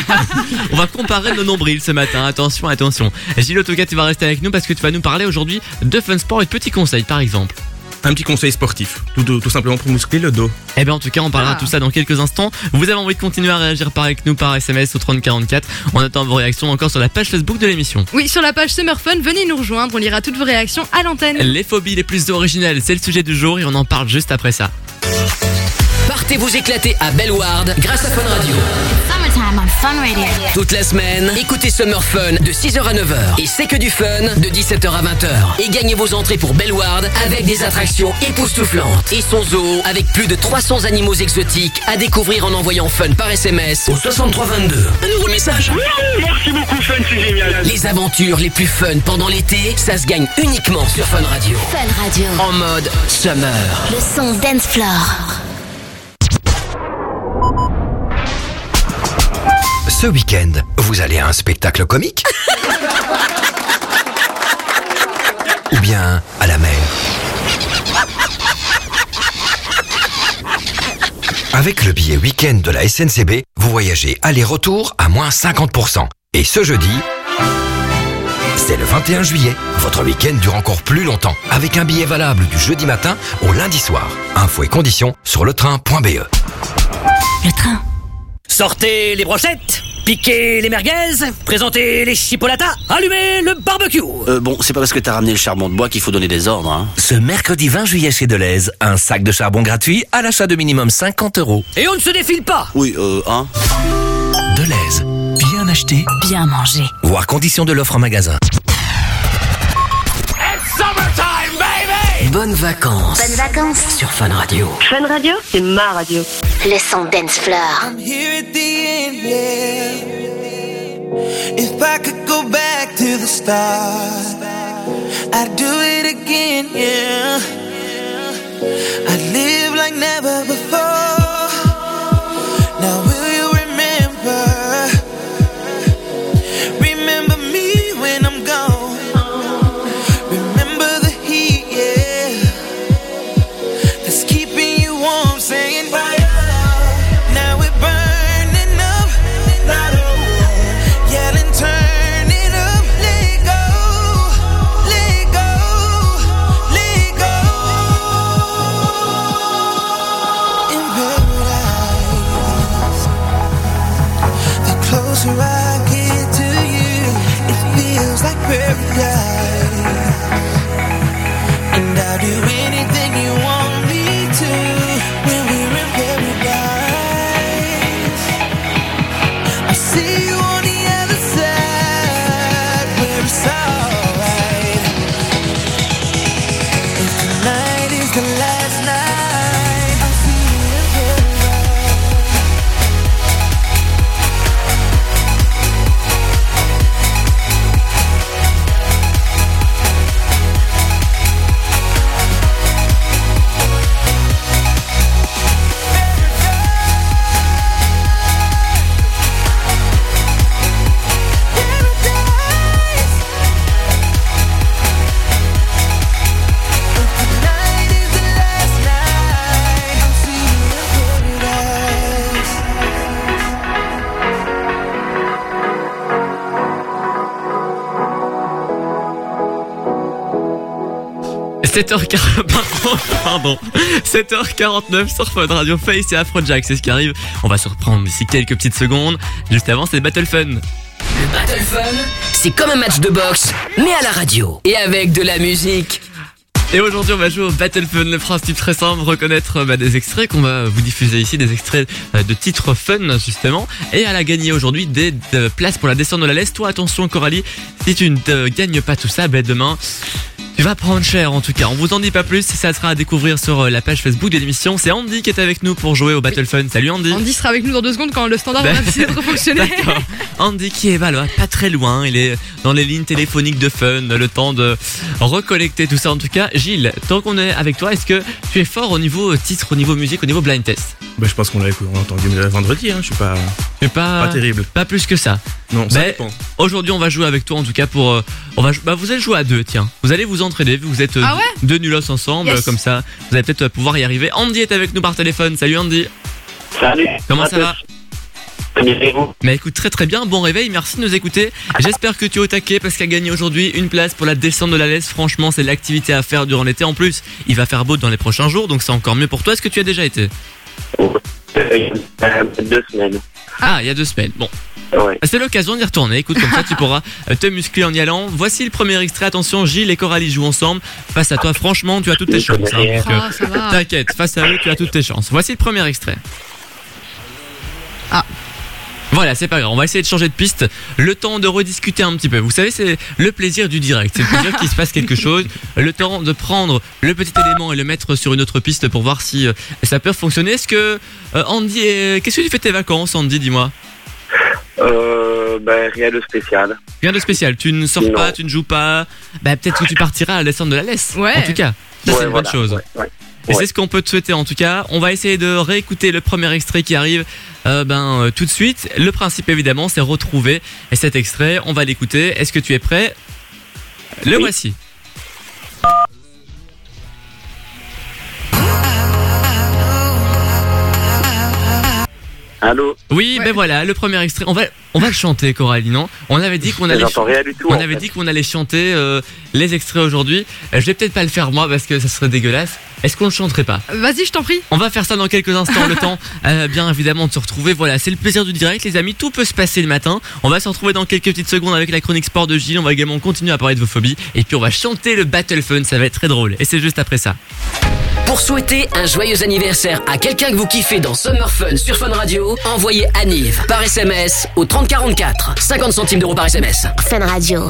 On va comparer nos nombrils ce matin. Attention, attention. Gilles, en tout cas, tu vas rester avec nous parce que tu vas nous parler aujourd'hui de fun sport et de petits conseils, par exemple. Un petit conseil sportif, tout, tout simplement pour muscler le dos. Eh bien, en tout cas, on parlera de tout ça dans quelques instants. Vous avez envie de continuer à réagir par avec nous par SMS au 3044. On attend vos réactions encore sur la page Facebook de l'émission. Oui, sur la page Summer Fun, venez nous rejoindre, on lira toutes vos réactions à l'antenne. Les phobies les plus originales, c'est le sujet du jour et on en parle juste après ça. Partez vous éclater à Bellward grâce à Fun Radio. Fun Radio. Toute la semaine, écoutez Summer Fun de 6h à 9h. Et c'est que du fun de 17h à 20h. Et gagnez vos entrées pour Bellward avec des attractions époustouflantes. Et son zoo avec plus de 300 animaux exotiques à découvrir en envoyant fun par SMS au 6322. Un nouveau message. Merci beaucoup, Fun, c'est génial. Les aventures les plus fun pendant l'été, ça se gagne uniquement sur Fun Radio. Fun Radio. En mode summer. Le son Dance Floor. Ce week-end, vous allez à un spectacle comique Ou bien à la mer Avec le billet week-end de la SNCB, vous voyagez aller-retour à moins 50%. Et ce jeudi, c'est le 21 juillet. Votre week-end dure encore plus longtemps, avec un billet valable du jeudi matin au lundi soir. Infos et conditions sur letrain.be. Le train. Sortez les brochettes, piquez les merguez, présentez les chipolatas, allumez le barbecue. Euh, bon, c'est pas parce que t'as ramené le charbon de bois qu'il faut donner des ordres, hein. Ce mercredi 20 juillet chez Deleuze, un sac de charbon gratuit à l'achat de minimum 50 euros. Et on ne se défile pas. Oui, euh, hein. Deleuze. Bien acheté, Bien manger. Voir conditions de l'offre en magasin. Bonnes vacances. Bonnes vacances. Sur Fun Radio. Fun Radio, c'est ma radio. Le son dance floor. here at the end, yeah. If I could go back to the start, I'd do it again, yeah. I'd live like never before. 7h40, pardon, pardon. 7h49 sur Fun Radio Face et Afrojack, c'est ce qui arrive. On va se reprendre d'ici quelques petites secondes. Juste avant, c'est Battle Fun. Le Battle Fun, c'est comme un match de boxe, mais à la radio. Et avec de la musique. Et aujourd'hui, on va jouer au Battle Fun. Le principe très simple, reconnaître bah, des extraits qu'on va vous diffuser ici, des extraits euh, de titres fun justement. Et elle a gagné aujourd'hui des places pour la descente de la laisse. Toi, attention Coralie, si tu ne te gagnes pas tout ça, ben demain. Tu vas prendre cher en tout cas, on vous en dit pas plus, ça sera à découvrir sur euh, la page Facebook de l'émission. C'est Andy qui est avec nous pour jouer au Battle Fun. Salut Andy. Andy sera avec nous dans deux secondes quand le standard Ben- va décider de refonctionner. D'accord. Andy qui est bah, là, pas très loin, il est dans les lignes téléphoniques de Fun, le temps de recollecter tout ça en tout cas. Gilles, tant qu'on est avec toi, est-ce que tu es fort au niveau titre, au niveau musique, au niveau blind test? Bah, je pense qu'on l'a entendu vendredi, hein. je suis pas, Mais pas, pas terrible. Pas plus que ça. Non, ça Mais dépend. Aujourd'hui, on va jouer avec toi en tout cas pour. euh, on va, jou- bah, vous allez jouer à deux, tiens. Vous allez vous que vous êtes euh, Ah ouais deux nulos ensemble, Yes. euh, comme ça. Vous allez peut-être euh, pouvoir y arriver. Andy est avec nous par téléphone. Salut Andy. Salut. Comment ça va Bien, Mais écoute très très bien, bon réveil, merci de nous écouter. J'espère que tu es au taquet parce qu'à gagner aujourd'hui une place pour la descente de la laisse. Franchement, c'est l'activité à faire durant l'été. En plus, il va faire beau dans les prochains jours, donc c'est encore mieux pour toi. Est-ce que tu as déjà été? Euh, deux semaines. Ah, il y a deux semaines. Bon. Ouais. C'est l'occasion d'y retourner. Écoute, comme ça, tu pourras euh, te muscler en y allant. Voici le premier extrait. Attention, Gilles et Coralie jouent ensemble. Face à toi, franchement, tu as toutes tes chances. hein. Euh, Ah, ça va. T'inquiète, face à eux, tu as toutes tes chances. Voici le premier extrait. Ah. Voilà, c'est pas grave. On va essayer de changer de piste. Le temps de rediscuter un petit peu. Vous savez, c'est le plaisir du direct. C'est le plaisir qu'il se passe quelque chose. Le temps de prendre le petit élément et le mettre sur une autre piste pour voir si euh, ça peut fonctionner. Est-ce que euh, Andy, est- qu'est-ce que tu fais de tes vacances, Andy Dis-moi? Euh, ben, rien de spécial. Rien de spécial. Tu ne sors pas, tu ne joues pas. Bah, peut-être que tu partiras à la descente de la laisse. Ouais. En tout cas, ça Ouais, c'est une voilà, bonne chose. ouais, ouais. Et Ouais. c'est ce qu'on peut te souhaiter en tout cas. On va essayer de réécouter le premier extrait qui arrive euh, ben, euh, tout de suite. Le principe évidemment c'est retrouver cet extrait. On va l'écouter. Est-ce que tu es prêt? Le voici. Allô? Oui, ben voilà, le premier extrait. On va, on va le chanter, Coralie, non? On avait dit qu'on allait, tout, on avait fait. dit qu'on allait chanter euh, les extraits aujourd'hui. Je vais peut-être pas le faire moi parce que ça serait dégueulasse. Est-ce qu'on ne chanterait pas Vas-y, je t'en prie. On va faire ça dans quelques instants, le temps, euh, bien évidemment, de se retrouver. Voilà, c'est le plaisir du direct, les amis. Tout peut se passer le matin. On va se retrouver dans quelques petites secondes avec la chronique sport de Gilles. On va également continuer à parler de vos phobies. Et puis, on va chanter le Battle Fun. Ça va être très drôle. Et c'est juste après ça. Pour souhaiter un joyeux anniversaire à quelqu'un que vous kiffez dans Summer Fun sur Fun Radio, envoyez Aniv par SMS au 3044, 50 centimes d'euros par SMS. Fun Radio.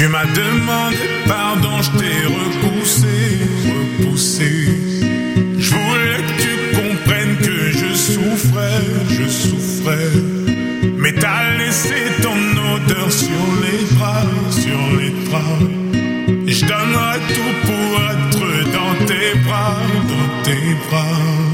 Tu m'as demandé pardon, je t'ai repoussé, repoussé. Je voulais que tu comprennes que je souffrais, je souffrais. Mais t'as laissé ton odeur sur les bras, sur les bras. Je donnerai tout pour être dans tes bras, dans tes bras.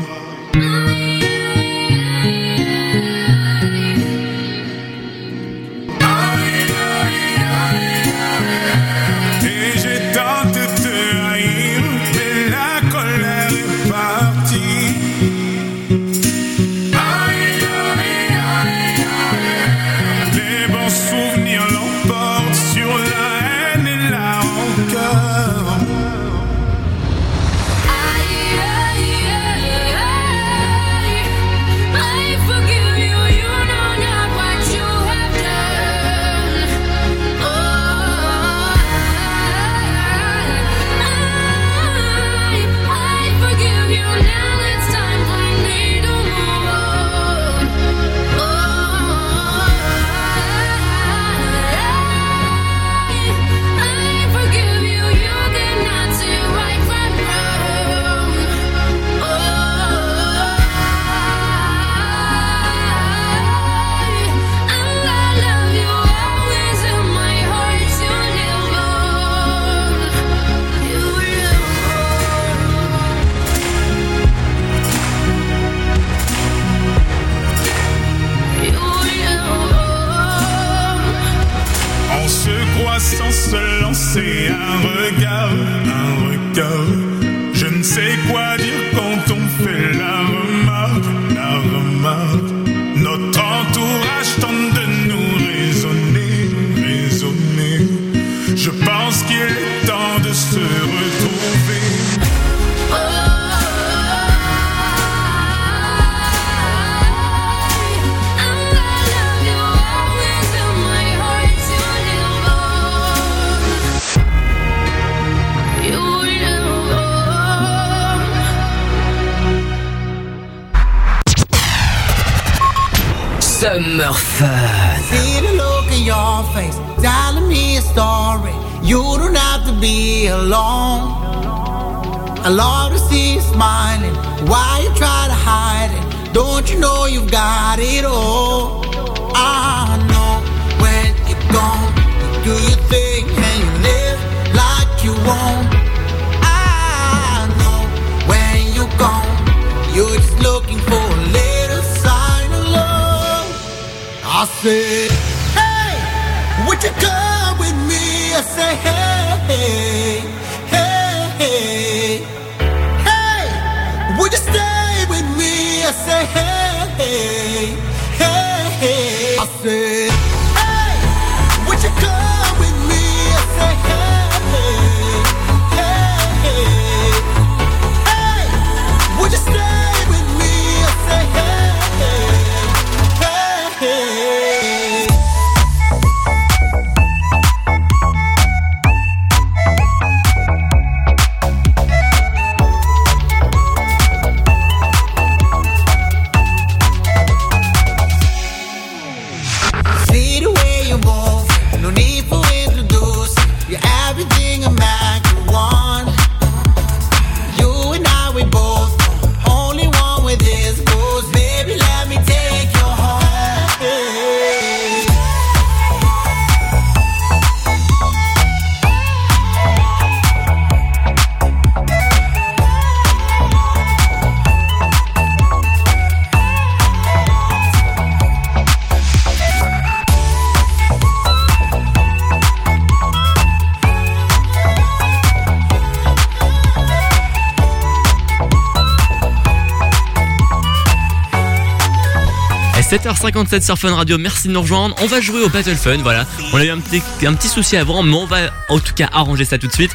Merci de nous rejoindre. On va jouer au Battle Fun, voilà. On a eu un petit, un petit souci avant, mais on va en tout cas arranger ça tout de suite.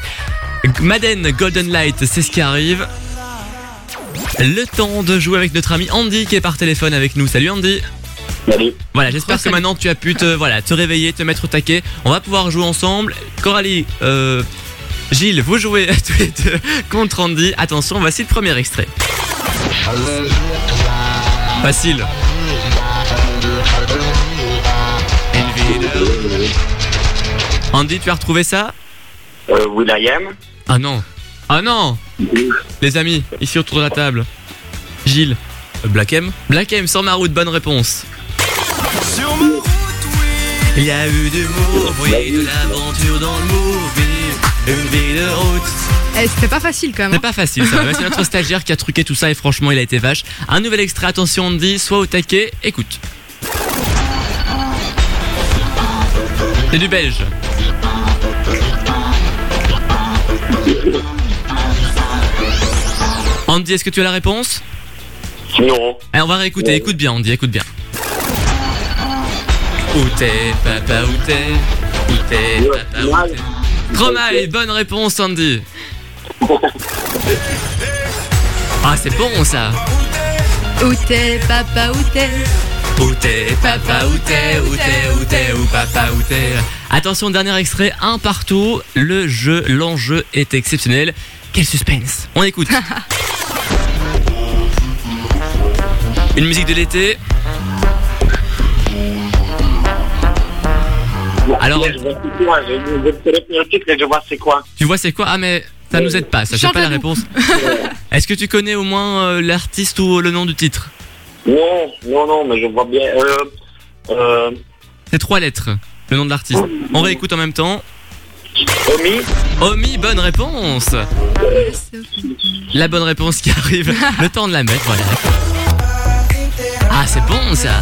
Madden Golden Light, c'est ce qui arrive. Le temps de jouer avec notre ami Andy qui est par téléphone avec nous. Salut Andy. Salut. Voilà, j'espère que maintenant tu as pu te, voilà, te réveiller, te mettre au taquet. On va pouvoir jouer ensemble. Coralie, euh, Gilles, vous jouez tous les deux contre Andy. Attention, voici le premier extrait. Facile. Andy, tu as retrouvé ça Euh, Will.i.am. Ah non. Ah non Les amis, ici autour de la table. Gilles. Black M Black M sur ma route, bonne réponse. Il y a eu du move, oui, de l'aventure dans le movie, une vie de route. Eh, c'était pas facile quand même. C'est hein. pas facile, ça. va. C'est notre stagiaire qui a truqué tout ça et franchement, il a été vache. Un nouvel extrait, attention Andy, soit au taquet, écoute. C'est du belge. Andy, est-ce que tu as la réponse? Non. Allez, on va réécouter, écoute bien Andy, écoute bien. Où t'es, papa, où t'es? Où t'es, papa, où t'es? Stromae, bonne réponse Andy. Ah, c'est bon ça. Où t'es, papa, où t'es? Où t'es, papa, où t'es, où t'es, où t'es, où papa, où t'es. Attention, dernier extrait, un partout. Le jeu, l'enjeu est exceptionnel. Quel suspense. On écoute. Une musique de l'été. Alors- Je vois c'est quoi, je je vais te répondre le titre et je vois c'est quoi. Tu vois, c'est quoi? Ah, mais ça nous aide pas, ça j'ai pas la réponse. Est-ce que tu connais au moins euh, l'artiste ou le nom du titre? Non, non, non, mais je vois bien. Euh, euh, C'est trois lettres, le nom de l'artiste. On réécoute en même temps. Omi Omi, bonne réponse La bonne réponse qui arrive. Le temps de la mettre, voilà. Ah, c'est bon ça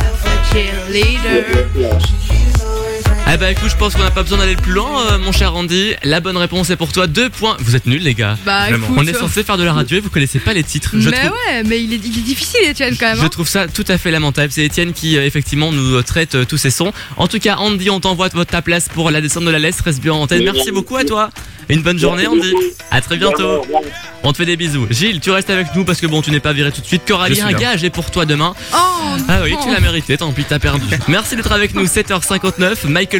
Eh bah écoute, je pense qu'on n'a pas besoin d'aller plus loin, euh, mon cher Andy. La bonne réponse est pour toi. Deux points. Vous êtes nuls, les gars. Bah, Vraiment. écoute. On est censé faire de la radio et vous connaissez pas les titres. Je mais trouve- ouais, mais il est, il est difficile Etienne quand même. Je hein. trouve ça tout à fait lamentable. C'est Étienne qui euh, effectivement nous euh, traite euh, tous ces sons. En tout cas, Andy, on t'envoie votre ta place pour la descente de la laisse. Reste bien en antenne. Merci beaucoup à toi. Une bonne journée, Andy. À très bientôt. On te fait des bisous. Gilles, tu restes avec nous parce que bon, tu n'es pas viré tout de suite. Je Coralie, suis un là. gage est pour toi demain. Oh, Ah oui, non. tu l'as mérité. Tant pis, t'as perdu. Merci d'être avec nous. 7h59. Michael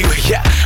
you. Yeah,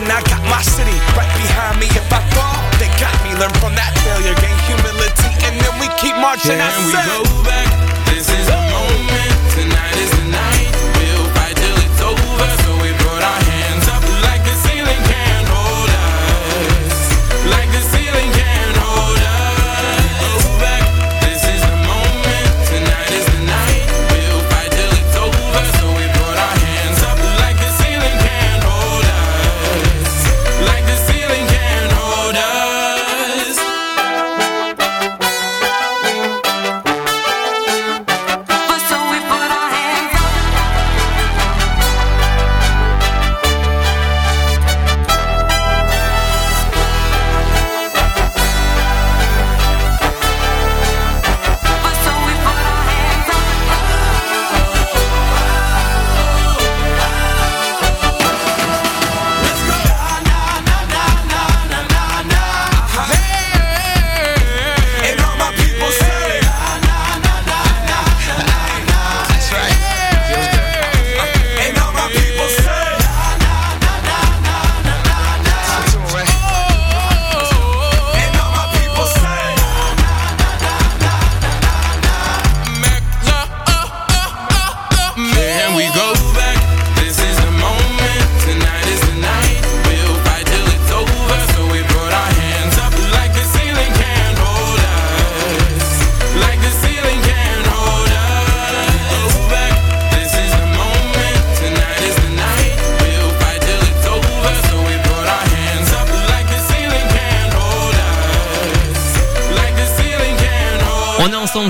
And I got my city right behind me. If I fall, they got me. Learn from that failure, gain humility, and then we keep marching. Can we go back?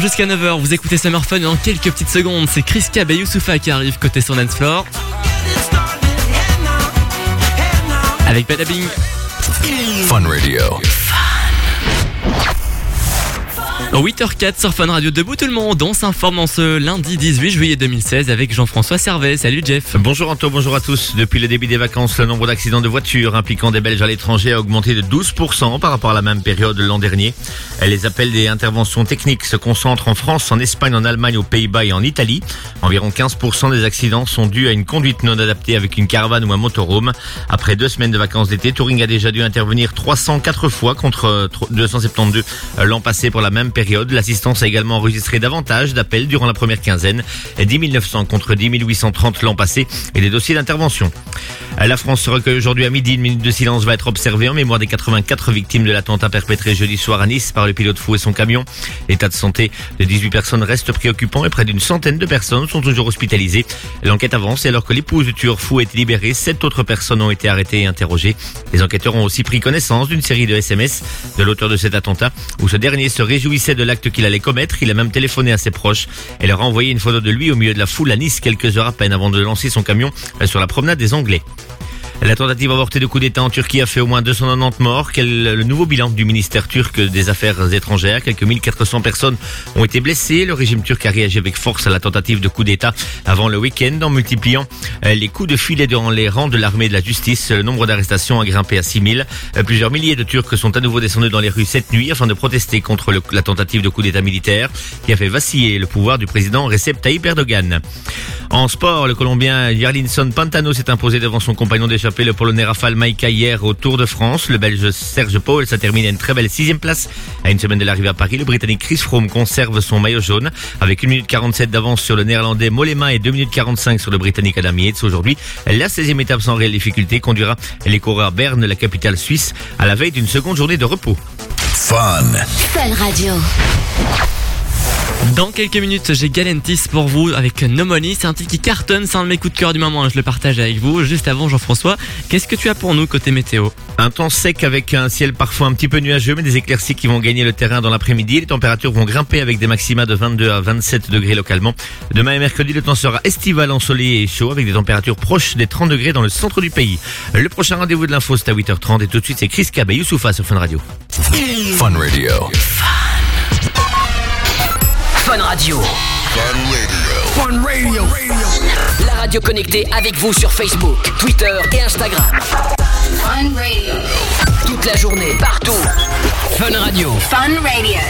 Jusqu'à 9h, vous écoutez Summer Fun et dans quelques petites secondes, c'est Chris Cab et qui arrivent côté son dance floor. Avec Badabing. Fun Radio. 8h04 sur Fun Radio debout tout le monde, on s'informe en ce lundi 18 juillet 2016 avec Jean-François Servet. Salut Jeff. Bonjour Anto, bonjour à tous. Depuis le début des vacances, le nombre d'accidents de voitures impliquant des Belges à l'étranger a augmenté de 12% par rapport à la même période l'an dernier. Les appels des interventions techniques se concentrent en France, en Espagne, en Allemagne, aux Pays-Bas et en Italie. Environ 15% des accidents sont dus à une conduite non adaptée avec une caravane ou un motorhome. Après deux semaines de vacances d'été, Touring a déjà dû intervenir 304 fois contre euh, 272 l'an passé pour la même période. L'assistance a également enregistré davantage d'appels durant la première quinzaine, 10 900 contre 10 830 l'an passé et des dossiers d'intervention. La France se recueille aujourd'hui à midi. Une minute de silence va être observée en mémoire des 84 victimes de l'attentat perpétré jeudi soir à Nice par le pilote fou et son camion. L'état de santé de 18 personnes reste préoccupant et près d'une centaine de personnes sont toujours hospitalisées. L'enquête avance et alors que l'épouse du tueur fou été libérée, sept autres personnes ont été arrêtées et interrogées. Les enquêteurs ont aussi pris connaissance d'une série de SMS de l'auteur de cet attentat où ce dernier se réjouissait de l'acte qu'il allait commettre. Il a même téléphoné à ses proches et leur a envoyé une photo de lui au milieu de la foule à Nice quelques heures à peine avant de lancer son camion sur la promenade des Anglais. La tentative avortée de coup d'État en Turquie a fait au moins 290 morts. Quel le nouveau bilan du ministère turc des Affaires étrangères? Quelques 1400 personnes ont été blessées. Le régime turc a réagi avec force à la tentative de coup d'État avant le week-end en multipliant euh, les coups de filet dans les rangs de l'armée de la justice. Le nombre d'arrestations a grimpé à 6000. Euh, Plusieurs milliers de Turcs sont à nouveau descendus dans les rues cette nuit afin de protester contre la tentative de coup d'État militaire qui a fait vaciller le pouvoir du président Recep Tayyip Erdogan. En sport, le Colombien Jarlinson Pantano s'est imposé devant son compagnon le Polonais Rafal Maïka hier au Tour de France. Le Belge Serge Paul, ça termine à une très belle sixième place. À une semaine de l'arrivée à Paris, le Britannique Chris Froome conserve son maillot jaune avec 1 minute 47 d'avance sur le Néerlandais Mollema et 2 minutes 45 sur le Britannique Adam Yates. Aujourd'hui, la 16e étape sans réelle difficulté conduira les coureurs à Berne, la capitale suisse, à la veille d'une seconde journée de repos. Fun. Fun Radio. Dans quelques minutes, j'ai Galentis pour vous avec No Money. C'est un titre qui cartonne, c'est un de mes coups de cœur du moment. hein, Je le partage avec vous. Juste avant, Jean-François, qu'est-ce que tu as pour nous côté météo? Un temps sec avec un ciel parfois un petit peu nuageux, mais des éclaircies qui vont gagner le terrain dans l'après-midi. Les températures vont grimper avec des maxima de 22 à 27 degrés localement. Demain et mercredi, le temps sera estival, ensoleillé et chaud avec des températures proches des 30 degrés dans le centre du pays. Le prochain rendez-vous de l'info, c'est à 8h30 et tout de suite, c'est Chris Cab et Youssoufa sur Fun Radio. Fun Radio. Fun Radio. Fun Radio. La radio connectée avec vous sur Facebook, Twitter et Instagram. Fun Radio. Toute la journée, partout. Fun Radio. Fun Radio.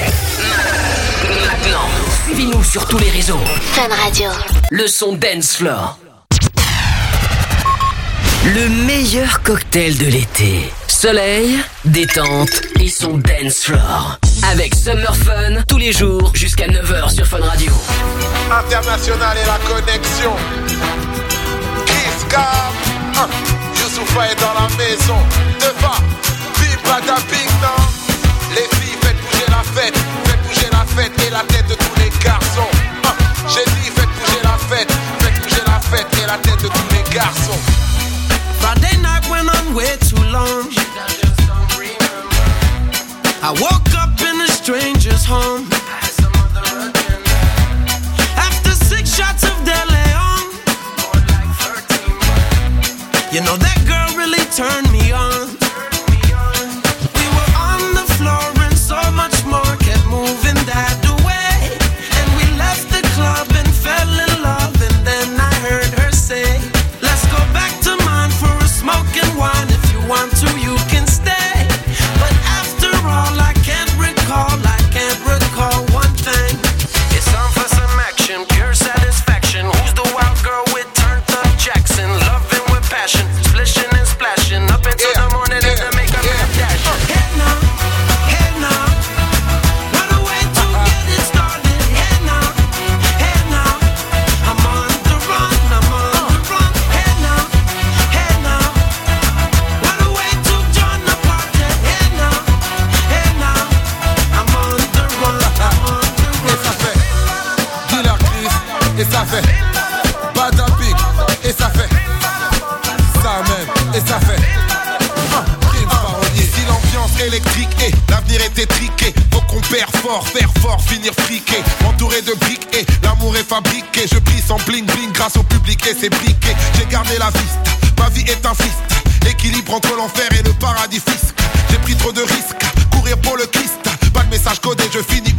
Maintenant, suivez-nous sur tous les réseaux. Fun Radio. Le son Dance Floor. Le meilleur cocktail de l'été. Soleil, détente et son dance floor. Avec Summer Fun tous les jours jusqu'à 9h sur Fun Radio. International et la connexion. Kiss Cam. Hein. Youssoufa est dans la maison. Deva, Biba da Big non? Les filles, faites bouger la fête. Faites bouger la fête et la tête de tous les garçons. Hein. J'ai dit, faites bouger la fête. Faites bouger la fête et la tête de tous les garçons. Friday night on way too long. I woke up in a stranger's home. After six shots of De Leon. You know that girl really turned me on. L'avenir est étriqué. Faut qu'on perd fort, faire fort, finir friqué. Entouré de briques et l'amour est fabriqué. Je prie sans bling bling grâce au public et ses briquets J'ai gardé la vista, ma vie est un fist. Équilibre entre l'enfer et le paradis fisc. J'ai pris trop de risques, courir pour le Christ. Pas de message codé, je finis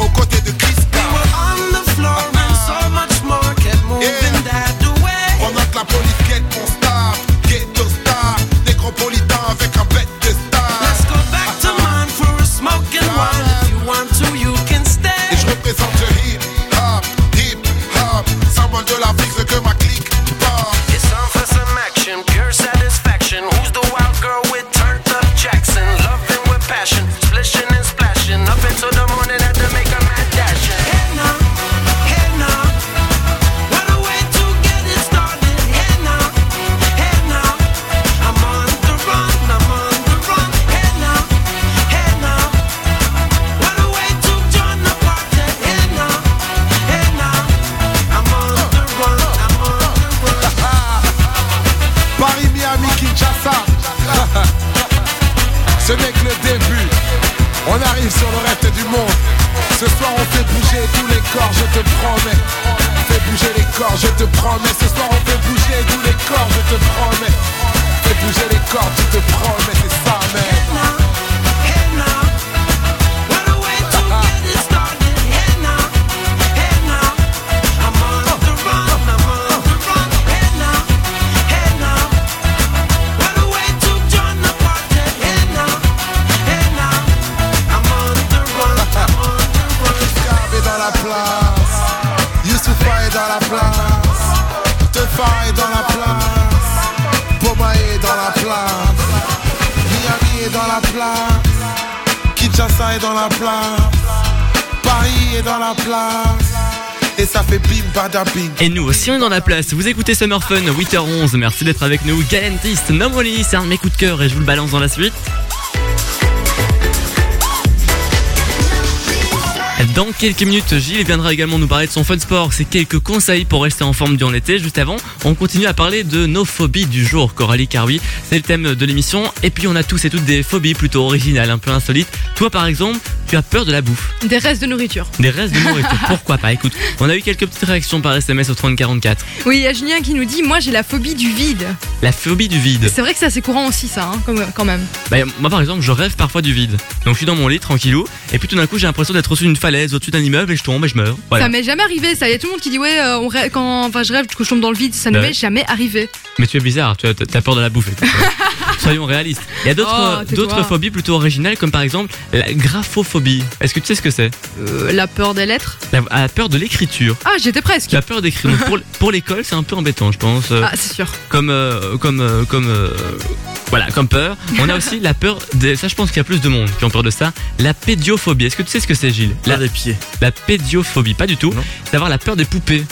Et nous aussi on est dans la place, vous écoutez Summer Fun 8h11, merci d'être avec nous, Galentist, Nomoli, c'est un de mes coups de cœur et je vous le balance dans la suite. Dans quelques minutes, Gilles viendra également nous parler de son fun sport, c'est quelques conseils pour rester en forme durant l'été. Juste avant, on continue à parler de nos phobies du jour, Coralie Caroui, c'est le thème de l'émission. Et puis on a tous et toutes des phobies plutôt originales, un peu insolites. Toi par exemple, tu as peur de la bouffe. Des restes de nourriture. Des restes de nourriture, pourquoi pas Écoute, on a eu quelques petites réactions par SMS au 3044. Oui, il y a Julien qui nous dit Moi j'ai la phobie du vide. La phobie du vide. C'est vrai que c'est assez courant aussi, ça, hein, quand même. Bah, moi par exemple, je rêve parfois du vide. Donc je suis dans mon lit tranquillou, et puis tout d'un coup j'ai l'impression d'être au-dessus d'une falaise, au-dessus d'un immeuble, et je tombe et je meurs. Voilà. Ça m'est jamais arrivé, ça. Il y a tout le monde qui dit Ouais, euh, on rêve- quand enfin, je rêve que je tombe dans le vide, ça ne Bah m'est jamais arrivé. Mais tu es bizarre, tu as, t'as peur de la bouffe. Soyons réalistes. Il y a d'autres Oh, d'autres phobies plutôt originales, comme par exemple la graphophobie. Est-ce que tu sais ce que c'est? Euh, la peur des lettres? La, la peur de l'écriture. Ah, j'étais presque. La peur d'écrire. Pour, pour l'école, c'est un peu embêtant, je pense. Euh, Ah, c'est sûr. Comme, euh, comme, euh, comme, euh, Voilà, comme peur. On a aussi la peur, des, ça je pense qu'il y a plus de monde qui ont peur de ça, la pédiophobie. Est-ce que tu sais ce que c'est Gilles? La des pieds. La pédiophobie, pas du tout. C'est avoir la peur des poupées.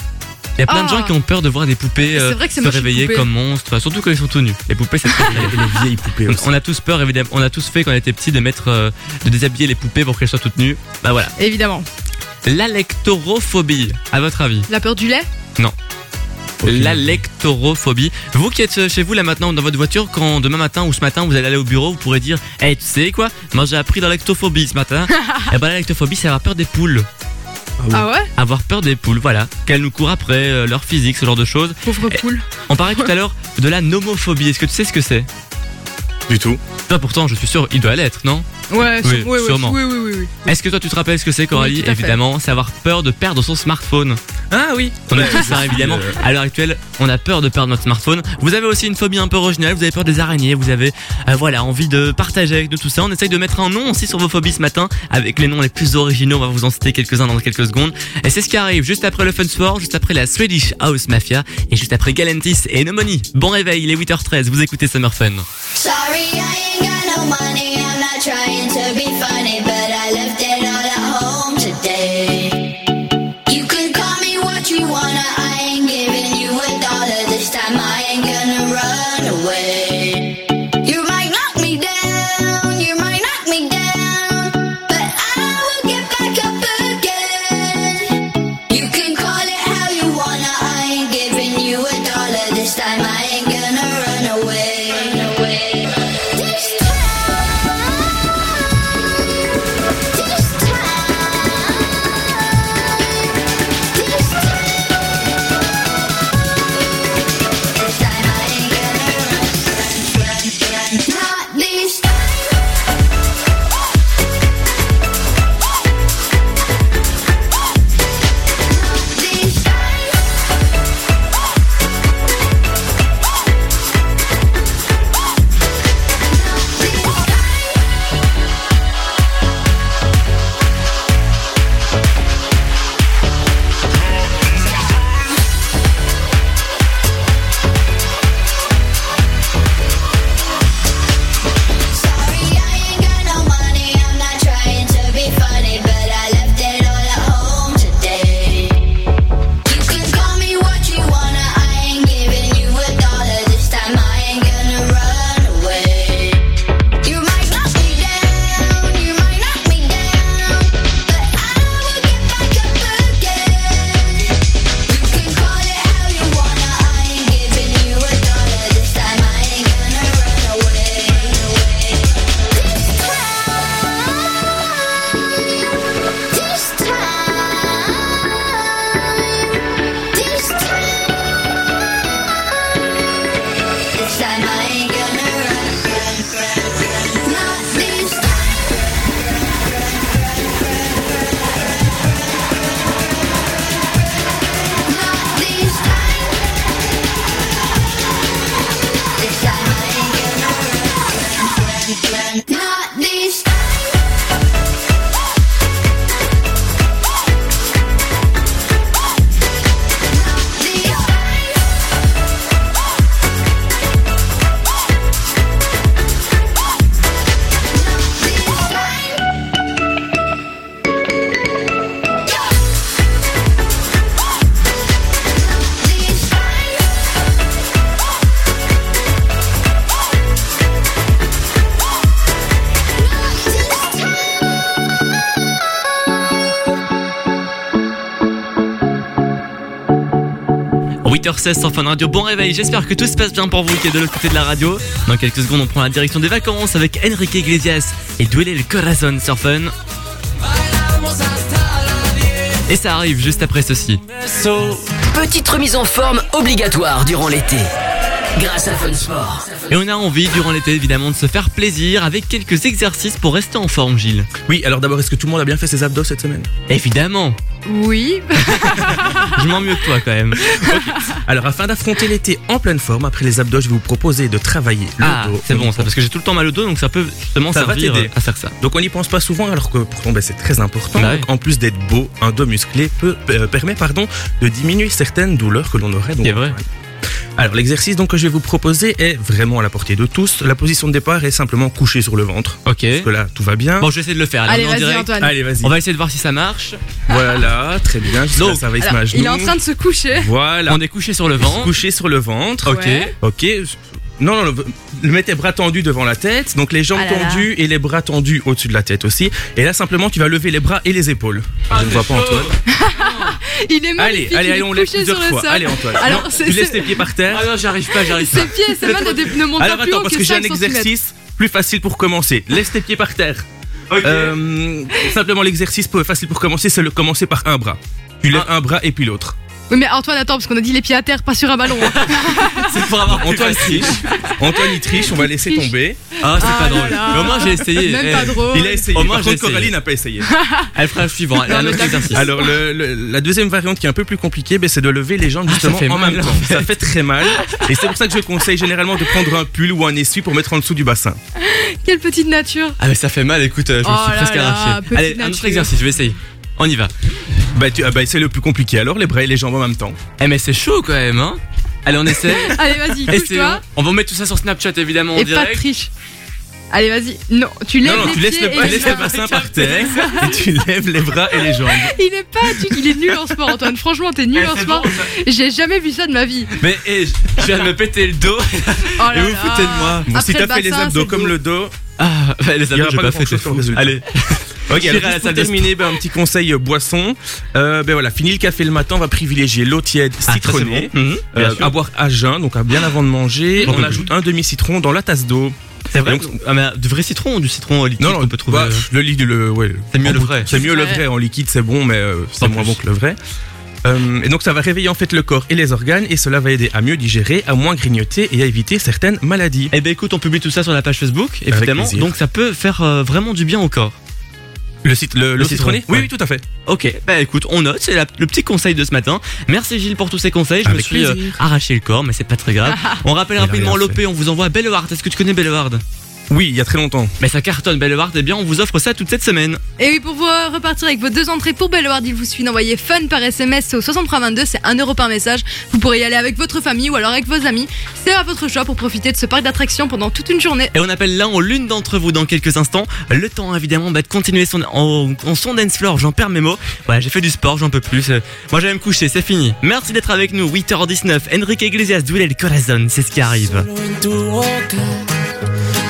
Il y a plein de Ah. gens qui ont peur de voir des poupées euh, vrai que c'est se moche, les réveiller poupées. comme monstres, surtout quand ils sont tout nus. Les poupées, c'est très les vieilles poupées aussi. On a tous peur, évidemment. On a tous fait quand on était petit de mettre, euh, de déshabiller les poupées pour qu'elles soient toutes nues. Bah voilà. Évidemment. L'alectorophobie, à votre avis? La peur du lait? Non. L'alectorophobie. Vous qui êtes euh, chez vous là maintenant dans votre voiture, quand demain matin ou ce matin vous allez aller au bureau, vous pourrez dire Eh, tu sais quoi? Moi j'ai appris dans l'ectophobie ce matin. Et ben l'alectophobie, c'est avoir peur des poules. Ah ouais Avoir peur des poules, voilà. Qu'elles nous courent après, euh, leur physique, ce genre de choses. Pauvre poule. On parlait tout à l'heure de la nomophobie. Est-ce que tu sais ce que c'est? Du tout. Toi pourtant, je suis sûr, il doit l'être, non Ouais, Oui, ouais, sûrement. oui, oui, oui, oui. Est-ce que toi tu te rappelles ce que c'est Coralie Oui. Évidemment, c'est avoir peur de perdre son smartphone. Ah oui. On a tous ça évidemment. À l'heure actuelle, on a peur de perdre notre smartphone. Vous avez aussi une phobie un peu originale, vous avez peur des araignées, vous avez euh, voilà, envie de partager avec nous tout ça. On essaye de mettre un nom aussi sur vos phobies ce matin avec les noms les plus originaux, on va vous en citer quelques-uns dans quelques secondes. Et c'est ce qui arrive juste après le Fun Sport, juste après la Swedish House Mafia et juste après Galantis et No Money. Bon réveil, il est 8h13, vous écoutez Summer Fun. Sorry, I ain't got no money. I'm not trying to be funny, Radio. Bon réveil, j'espère que tout se passe bien pour vous qui est de l'autre côté de la radio. Dans quelques secondes, on prend la direction des vacances avec Enrique Iglesias et Duele le Corazon sur Fun. Et ça arrive juste après ceci. Petite remise en forme obligatoire durant l'été grâce à Fun Sport. Et on a envie, durant l'été évidemment, de se faire plaisir avec quelques exercices pour rester en forme, Gilles. Oui, alors d'abord, est-ce que tout le monde a bien fait ses abdos cette semaine? Évidemment oui. Je m'en mieux que toi quand même. Alors, afin d'affronter l'été en pleine forme, après les abdos, je vais vous proposer de travailler le Ah, dos. c'est bon ça, parce que j'ai tout le temps mal au dos, donc ça peut justement Ça va servir t'aider. euh, à faire ça. Donc on n'y pense pas souvent alors que pourtant ben, c'est très important. Bah Donc, en plus d'être beau, un dos musclé peut, euh, permet pardon, de diminuer certaines douleurs que l'on aurait. Donc, C'est vrai. Alors l'exercice donc que je vais vous proposer est vraiment à la portée de tous. La position de départ est simplement couché sur le ventre. Ok. Parce que là tout va bien. Bon, je vais essayer de le faire. Allez, vas-y, direct. Antoine. Allez vas-y. On va essayer de voir si ça marche. Voilà, très bien. Donc, que ça va, il se Alors, genoux. il est en train de se coucher. Voilà. On est couché sur le ventre. couché sur le ventre. Ok. Ouais. Ok. Non, non, mettez les bras tendus devant la tête, donc les jambes Ah là là. tendues et les bras tendus au-dessus de la tête aussi. Et là, simplement, tu vas lever les bras et les épaules. je ne vois pas Antoine. Il est magnifique. Allez, allez, allez, on lève plusieurs sur le fois. sol. Allez, Antoine. Alors, Non, tu laisses tes pieds par terre. Ah non, j'arrive pas, j'arrive pas. Ses pieds, ses mains ne, montent Alors pas plus attends, parce que que j'ai un 5 centimètres. exercice plus facile pour commencer. Laisse tes pieds par terre. Euh, simplement, l'exercice facile pour commencer, c'est le commencer par un bras. Tu lèves un bras et puis l'autre. Oui, mais Antoine, attends, parce qu'on a dit les pieds à terre, pas sur un ballon. hein. C'est pour avoir plus Antoine facile. triche. Antoine il triche, on va laisser triche. tomber. Ah, c'est Ah pas là drôle. là. Mais au moins, j'ai essayé. Même Eh, pas drôle. Il a essayé. Au moins, Par j'ai contre, essayé. Coralie n'a pas essayé. Elle fera le suivant. Elle a un autre exercice. Alors, le- le- la deuxième variante qui est un peu plus compliquée, ben, c'est de lever les jambes Ah, ça justement fait en mal, même en temps. Ça fait très mal. Et c'est pour ça que je conseille généralement de prendre un pull ou un essuie pour mettre en dessous du bassin. Quelle petite nature. Ah, mais ça fait mal, écoute, euh, je me Oh suis là presque là, arraché. petite Allez, un autre nature. exercice, je vais essayer. On y va. Bah, tu, ah, bah, c'est le plus compliqué alors, les bras et les jambes en même temps. Eh, mais c'est chaud quand même, hein. Allez, on essaie. Allez, vas-y, couche-toi. On va mettre tout ça sur Snapchat évidemment en Et pas de direct. triche. Allez, vas-y. Non, tu lèves non, non, les tu laisses pieds le, et tu laisses le bassin par terre et tu lèves les bras et les jambes. Il est pas, du- il est nul en sport, Antoine. Franchement, t'es nul Eh, en sport. bon, J'ai jamais vu ça de ma vie. Mais eh, je viens de me péter le dos. Oh là Et vous là. foutez de moi. Bon, si t'as le fait les abdos comme le dos, Ah, bah, les abdos, j'ai pas pas fait. c'est le fou. Allez. Ok, alors à la salle de terminer, ben, un petit conseil euh, boisson. Euh, ben voilà, fini le café le matin, on va privilégier l'eau tiède Ah, citronnée. bon. Mhm, Euh, bien sûr. à boire à jeun, donc à bien avant de manger. Bon, on ajoute un demi-citron dans la tasse d'eau. C'est vrai. Donc, Ah, mais du vrai citron ou du citron liquide Non, non, qu'on peut trouver bah, euh, le liquide, le, ouais. C'est mieux le vrai. C'est mieux le vrai. En liquide, c'est bon, mais euh, c'est moins plus. bon que le vrai. Euh, et donc ça va réveiller en fait le corps et les organes et cela va aider à mieux digérer, à moins grignoter et à éviter certaines maladies. Eh ben écoute, on publie tout ça sur la page Facebook, évidemment. Donc ça peut faire euh, vraiment du bien au corps. Le, cit- le, le citron, citronné Oui, ouais. oui, tout à fait. Ok, bah écoute, on note, c'est le petit conseil de ce matin. Merci Gilles pour tous ces conseils. Je me suis euh, arraché le corps, mais c'est pas très grave. on rappelle Il a rapidement l'OP, on vous envoie Belleward. Est-ce que tu connais Belleward Oui, il y a très longtemps. Mais ça cartonne Belleward, eh bien on vous offre ça toute cette semaine. Et oui, pour vous repartir avec vos deux entrées pour Belleward, il vous suffit d'envoyer fun par SMS au 6322, c'est 1 euro par message. Vous pourrez y aller avec votre famille ou alors avec vos amis. C'est à votre choix pour profiter de ce parc d'attractions pendant toute une journée. Et on appelle l'un ou l'une d'entre vous dans quelques instants. Le temps évidemment bah, de continuer son, en, en son dance floor, j'en perds mes mots. Voilà, j'ai fait du sport, j'en peux plus. Euh, Moi j'allais me coucher, c'est fini. Merci d'être avec nous, 8h19. Enrique Iglesias, Duel el Corazon, c'est ce qui arrive.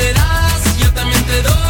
Me yo también te doy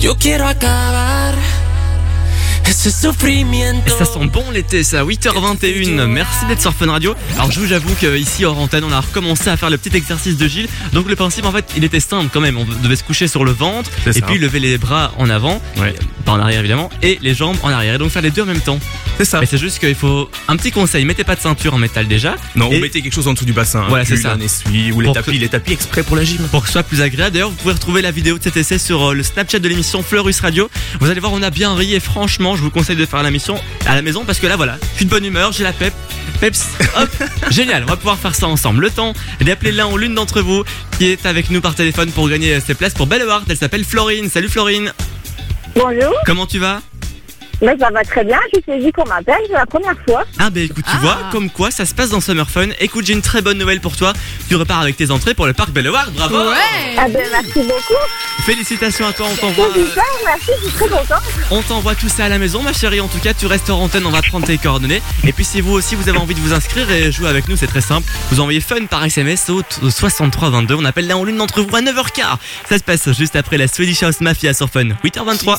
Yo quiero acabar ça sent bon l'été, ça, 8h21. Merci d'être sur Fun Radio. Alors, je vous avoue qu'ici, hors antenne, on a recommencé à faire le petit exercice de Gilles. Donc, le principe, en fait, il était simple quand même. On devait se coucher sur le ventre et ça. puis lever les bras en avant, pas en arrière évidemment, et les jambes en arrière. Et donc, faire les deux en même temps. C'est ça. Mais c'est juste qu'il faut un petit conseil. Mettez pas de ceinture en métal déjà. Non, Et- ou mettez quelque chose en dessous du bassin. Voilà, un c'est ça. Un essuie ou les Pour tapis, que- les tapis exprès pour la gym. pour que ce soit plus agréable. D'ailleurs, vous pouvez retrouver la vidéo de cet essai sur euh, le Snapchat de l'émission Fleurus Radio. Vous allez voir, on a bien ri et franchement, je vous conseille de faire la mission à la maison parce que là, voilà, je suis de bonne humeur, j'ai la pep. Peps, hop, génial, on va pouvoir faire ça ensemble. Le temps d'appeler l'un ou l'une d'entre vous qui est avec nous par téléphone pour gagner ses places pour Belle. Elle s'appelle Florine. Salut Florine. Bonjour. Comment tu vas? Mais ça va très bien, je suis saisie qu'on m'appelle, c'est la première fois. Ah bah écoute, tu vois, comme quoi ça se passe dans Summer Fun. Écoute, j'ai une très bonne nouvelle pour toi. Tu repars avec tes entrées pour le parc Belle Award. Bravo. Ah ben merci beaucoup. Félicitations à toi, on t'envoie. C'est super, merci, je suis très contente. On t'envoie tout ça à la maison, ma chérie. En tout cas, tu restes en antenne, on va prendre tes coordonnées. Et puis, si vous aussi vous avez envie de vous inscrire et jouer avec nous, c'est très simple. Vous envoyez fun par SMS au 6322. On appelle l'un ou l'une d'entre vous à 9h15. Ça se passe juste après la Swedish House Mafia sur Fun. 8h23.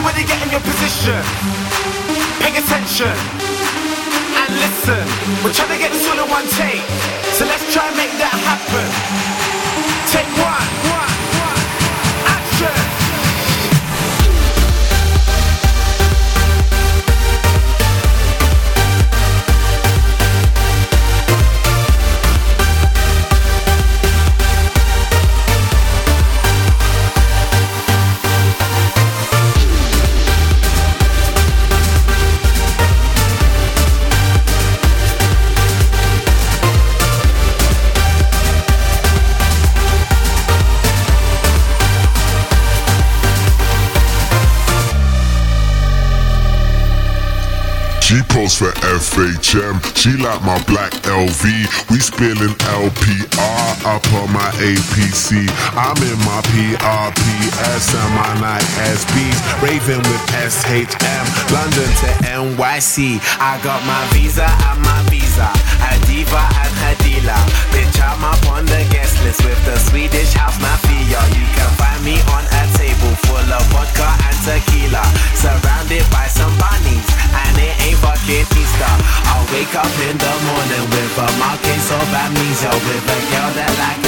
everybody get in your position. Pay attention and listen. We're trying to get this all in one take, so let's try and make that happen. Take one, She posts for FHM. She like my black LV. We spilling LPR up on my APC. I'm in my PRPS and my night SBs. Raving with SHM. London to NYC. I got my visa and my visa. A diva and dealer. Bitch, I'm up on the guest list with the Swedish house. Marking of amnesia. With a girl that like a girl like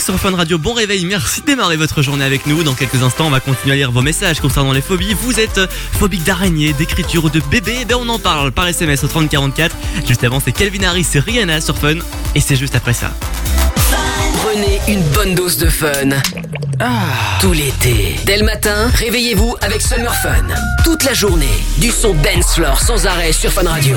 sur Fun Radio. Bon réveil, merci de démarrer votre journée avec nous. Dans quelques instants, on va continuer à lire vos messages concernant les phobies. Vous êtes phobique d'araignée, d'écriture ou de bébé? Eh ben on en parle par SMS au 3044. Juste avant, c'est Calvin Harris et Rihanna sur Fun. Et c'est juste après ça. Prenez une bonne dose de fun. Ah. Tout l'été. Dès le matin, réveillez-vous avec Summer Fun. Toute la journée. Du son dance floor sans arrêt sur Fun Radio.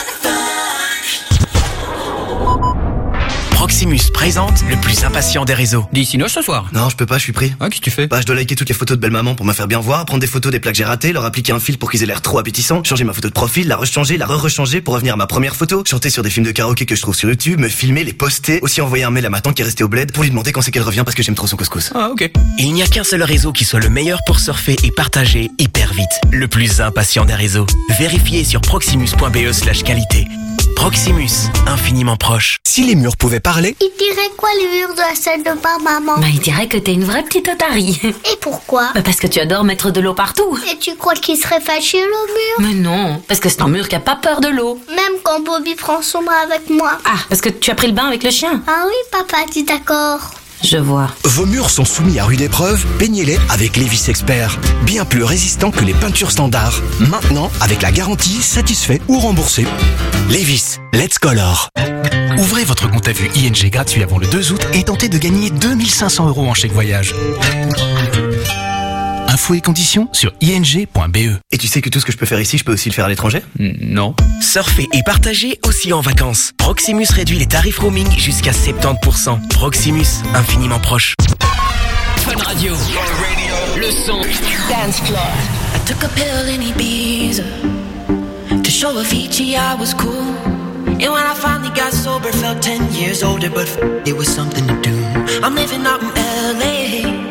Proximus présente le plus impatient des réseaux. Dis Cinoche ce soir Non, je peux pas, je suis pris. Ah, qu'est-ce que tu fais? Bah, je dois liker toutes les photos de belle maman pour me faire bien voir, prendre des photos des plats que j'ai ratés, leur appliquer un fil pour qu'ils aient l'air trop appétissants, changer ma photo de profil, la rechanger, la re-rechanger pour revenir à ma première photo, chanter sur des films de karaoké que je trouve sur YouTube, me filmer, les poster, aussi envoyer un mail à ma tante qui est restée au bled pour lui demander quand c'est qu'elle revient parce que j'aime trop son couscous. Ah, ok. Il n'y a qu'un seul réseau qui soit le meilleur pour surfer et partager hyper vite. Le plus impatient des réseaux. Vérifiez sur proximus.be slash qualité. Proximus, infiniment proche. Si les murs pouvaient parler, Il dirait quoi les murs de la salle de bain, maman Bah, il dirait que t'es une vraie petite otarie. Et pourquoi Bah, parce que tu adores mettre de l'eau partout. Et tu crois qu'il serait fâché le mur Mais non, parce que c'est un mur qui a pas peur de l'eau. Même quand Bobby prend son bain avec moi. Ah, parce que tu as pris le bain avec le chien. Ah oui, papa, dis d'accord. Je vois. vos murs sont soumis à rude épreuve, peignez-les avec Lévis Expert. Bien plus résistants que les peintures standards. Maintenant, avec la garantie satisfait ou remboursé. Lévis, let's color. Ouvrez votre compte à vue ING gratuit avant le 2 août et tentez de gagner 2500 euros en chèque voyage. Infos et conditions sur ing.be. Et tu sais que tout ce que je peux faire ici, je peux aussi le faire à l'étranger? Non. Surfer et partager aussi en vacances. Proximus réduit les tarifs roaming jusqu'à 70%. Proximus, infiniment proche. Fun Radio. Le son. Dance floor. I took a pill in Ibiza to show Avicii I was cool. And when I finally got sober, felt 10 years older, but f- it was something to do. I'm living out in LA.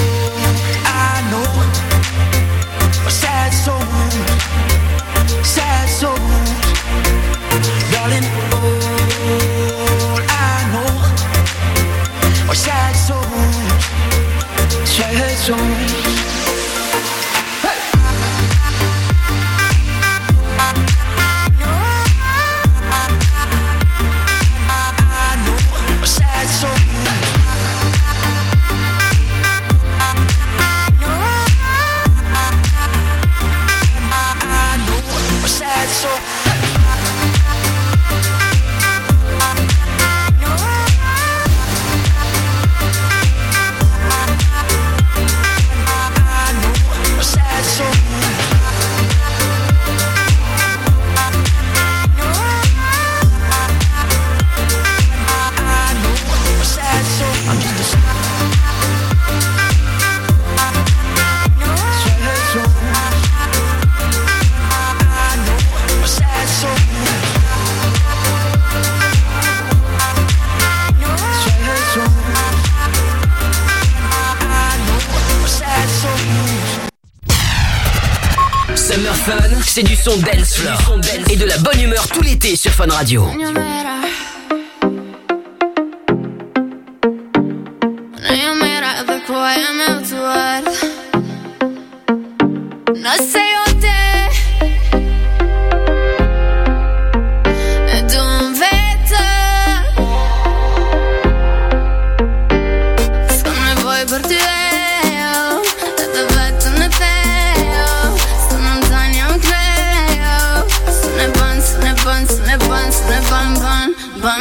sad soul, sad soul, darling. All I know are sad souls, sad souls. C'est du son dance floor. Et de la bonne humeur tout l'été sur Fun Radio.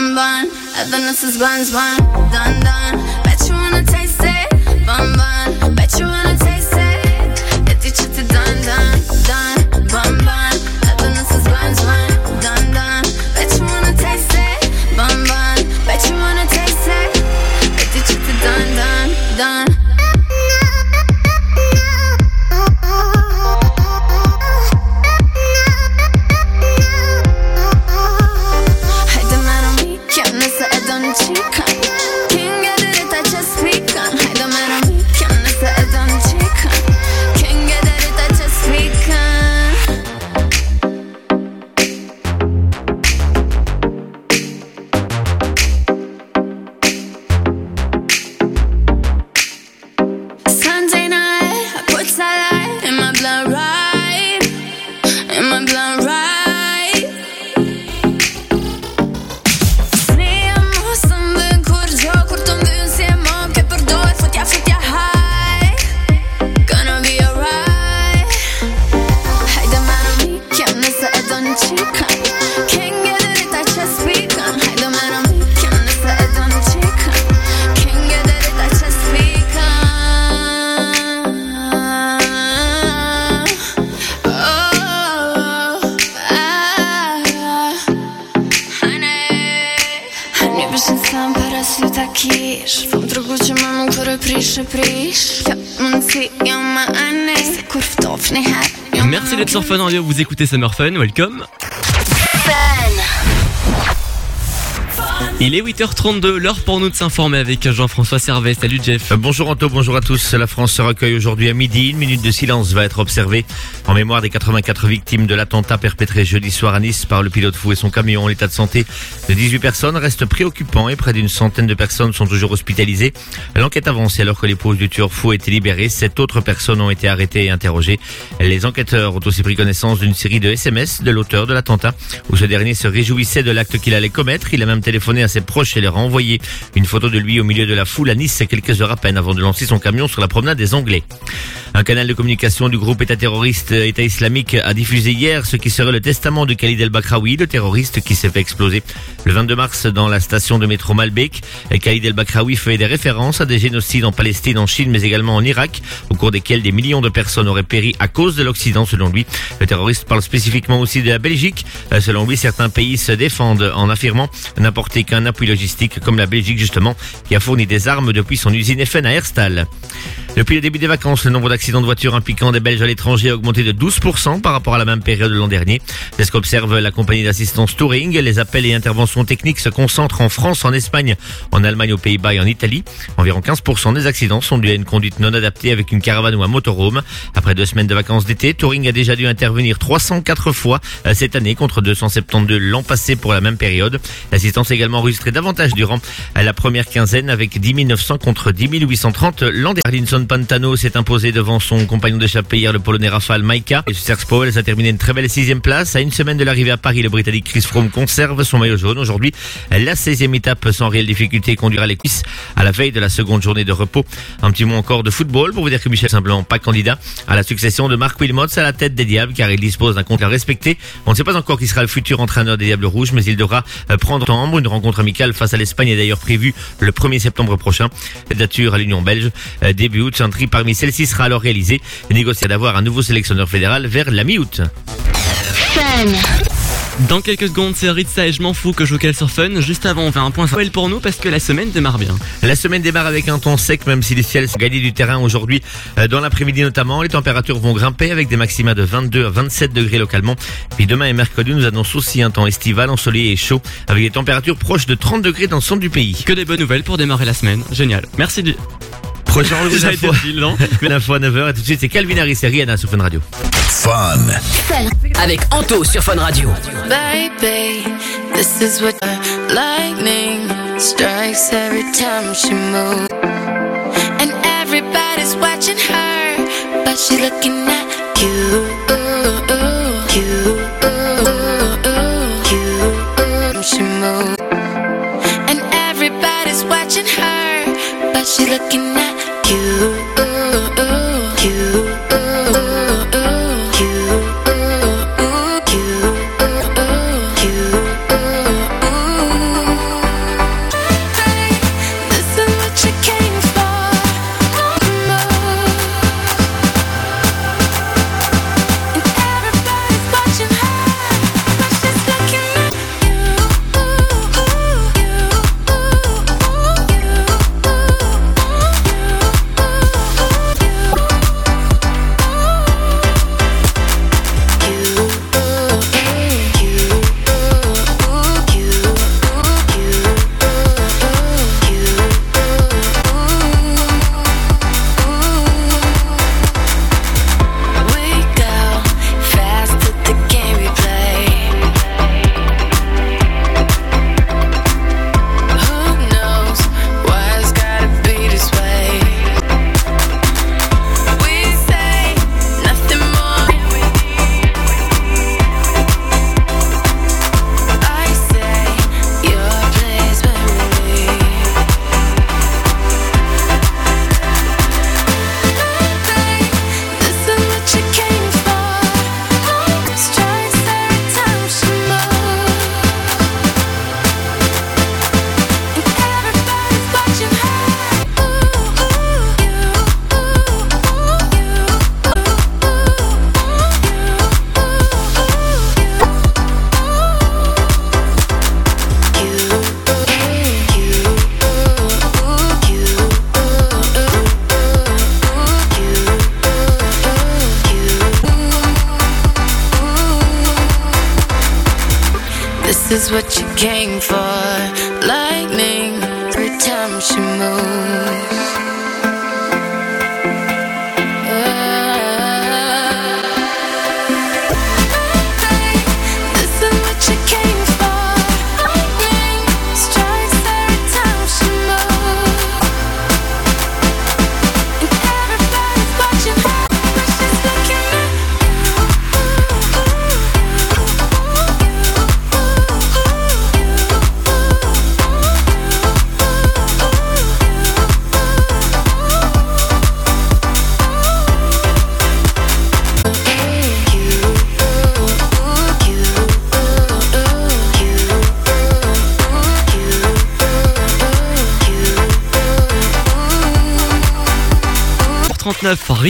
bun bun. know this is buns bun. Dun dun. Vous écoutez Summer Fun, welcome. Il est 8h32, l'heure pour nous de s'informer avec Jean-François Servet. Salut Jeff. Euh, Bonjour Anto, bonjour à tous. La France se recueille aujourd'hui à midi. Une minute de silence va être observée en mémoire des 84 victimes de l'attentat perpétré jeudi soir à Nice par le pilote fou et son camion. L'état de santé de 18 personnes reste préoccupant et près d'une centaine de personnes sont toujours hospitalisées. L'enquête avance et alors que l'épouse du tueur fou a été libérée, sept autres personnes ont été arrêtées et interrogées. Les enquêteurs ont aussi pris connaissance d'une série de SMS de l'auteur de l'attentat où ce dernier se réjouissait de l'acte qu'il allait commettre. Il a même téléphoné à ses proches et leur a envoyé une photo de lui au milieu de la foule à Nice quelques heures à peine avant de lancer son camion sur la promenade des Anglais. Un canal de communication du groupe État terroriste État islamique a diffusé hier ce qui serait le testament de Khalid El Bakraoui, le terroriste qui s'est fait exploser le 22 mars dans la station de métro Malbec. Khalid El Bakraoui fait des références à des génocides en Palestine, en Chine, mais également en Irak, au cours desquels des millions de personnes auraient péri à cause de l'Occident, selon lui. Le terroriste parle spécifiquement aussi de la Belgique. Euh, Selon lui, certains pays se défendent en affirmant n'apporter qu'un appui logistique, comme la Belgique justement, qui a fourni des armes depuis son usine FN à Herstal. Depuis le début des vacances, le nombre d'accidents de voitures impliquant des Belges à l'étranger a augmenté de 12% par rapport à la même période de l'an dernier. C'est ce qu'observe la compagnie d'assistance Touring. Les appels et interventions techniques se concentrent en France, en Espagne, en Allemagne, aux Pays-Bas et en Italie. Environ 15% des accidents sont dus à une conduite non adaptée avec une caravane ou un motorhome. Après deux semaines de vacances d'été, Touring a déjà dû intervenir 304 fois euh, cette année contre 272 l'an passé pour la même période. L'assistance a également enregistré davantage durant euh, la première quinzaine avec 10 900 contre 10 830 l'an dernier. Arlinson Pantano s'est imposé devant son compagnon d'échappée hier, le Polonais Rafael Maika. Et Serge Powell a terminé une très belle sixième place. À une semaine de l'arrivée à Paris, le Britannique Chris Froome conserve son maillot jaune. Aujourd'hui, la 16e étape sans réelle difficulté conduira les cuisses à la veille de la seconde journée de repos. Un petit mot encore de football pour vous dire que Michel Simplement pas candidat à la succession de Marc Wilmots à la tête des Diables car il dispose d'un compte à respecter. On ne sait pas encore qui sera le futur entraîneur des Diables Rouges mais il devra euh, prendre en Une rencontre amicale face à l'Espagne est d'ailleurs prévue le 1er septembre prochain. Candidature à l'Union belge. Euh, Début août, un tri parmi celles-ci sera alors réalisé. Négocier d'avoir un nouveau sélectionneur fédéral vers la mi-août. Dans quelques secondes, c'est Ritza et je m'en fous que je cale sur Fun. Juste avant, on fait un point sur pour nous parce que la semaine démarre bien. La semaine démarre avec un temps sec, même si les ciels sont gagnés du terrain aujourd'hui. euh, Dans l'après-midi notamment, les températures vont grimper avec des maxima de 22 à 27 degrés localement. Puis demain et mercredi, nous annonçons aussi un temps estival, ensoleillé et chaud, avec des températures proches de 30 degrés dans le centre du pays. Que des bonnes nouvelles pour démarrer la semaine. Génial. Merci du. Prochain rendez-vous J'avais d'info. dit le nom. L'info à 9h et tout de suite c'est Calvin Harris et Rihanna sur Fun Radio. Fun. Avec Anto sur Fun Radio. Baby, this is what lightning strikes every time she moves. And everybody's watching her, but she's looking at you. You. You. She moves. And everybody's watching her, but she's looking at you. You.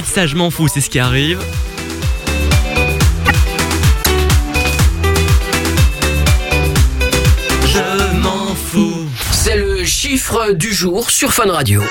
39, Rite sagement fou, c'est ce qui arrive. Je m'en fous. C'est le chiffre du jour sur Fun Radio.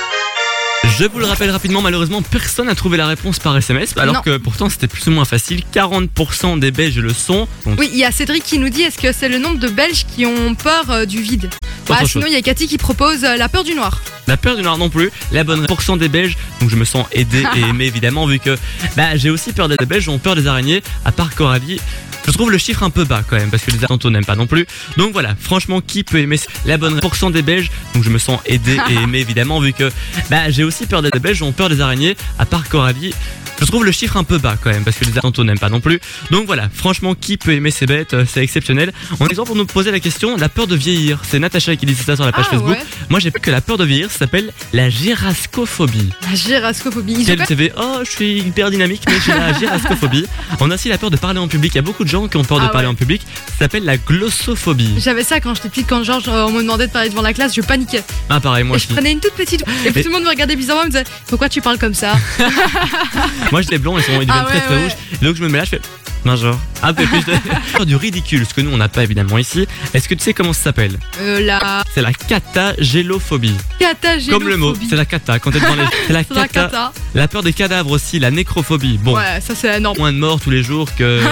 Je vous le rappelle rapidement, malheureusement, personne n'a trouvé la réponse par SMS, alors Non. que pourtant c'était plus ou moins facile. 40% des Belges le sont. Donc, Oui, il y a Cédric qui nous dit est-ce que c'est le nombre de Belges qui ont peur euh, du vide? Bah, Sinon, il y a Cathy qui propose euh, la peur du noir. La peur du noir non plus. La bonne pourcent des Belges. Donc je me sens aidé et aimé évidemment vu que bah, j'ai aussi peur des Belges ont peur des araignées. À part Coralie. Je trouve le chiffre un peu bas quand même parce que les Atlantos n'aiment pas non plus. Donc voilà, franchement, qui peut aimer la bonne pourcent des Belges? Donc je me sens aidé et aimé évidemment vu que bah, j'ai aussi peur des des Belges ont peur des araignées. À part Coralie. Je trouve le chiffre un peu bas quand même parce que les Atlantos n'aiment pas non plus. Donc voilà, franchement, qui peut aimer ces bêtes euh, C'est exceptionnel. On est pour nous poser la question la peur de vieillir. C'est Natacha qui dit ça sur la page Ah, Facebook. ouais. Moi j'ai vu que la peur de vieillir ça s'appelle la gérascophobie. La gérascophobie. Quel CV Oh, je suis hyper dynamique, mais j'ai la gérascophobie. On a aussi la peur de parler en public. Il y a beaucoup de gens qui ont peur de Ah parler ouais. en public. Ça s'appelle la glossophobie. J'avais ça quand j'étais petite, quand genre euh, on me demandait de parler devant la classe, je paniquais. Ah, pareil, moi et je prenais une toute petite. Et tout le monde me regardait bizarrement et me disait Pourquoi tu parles comme ça? Moi, j'ai les blonds, ils, sont, ils deviennent Ah très ouais, très ouais. rouges. Et donc, je me mets là, je fais. Bonjour. Un peu plus de. Peur du ridicule, ce que nous, on n'a pas évidemment ici. Est-ce que tu sais comment ça s'appelle? Euh, La C'est la catagélophobie. catagénophobie. Comme le mot, c'est la cata. Quand t'es devant les. C'est la cata. La peur des cadavres aussi, la nécrophobie. Bon. Ouais, ça c'est énorme. Moins de morts tous les jours que.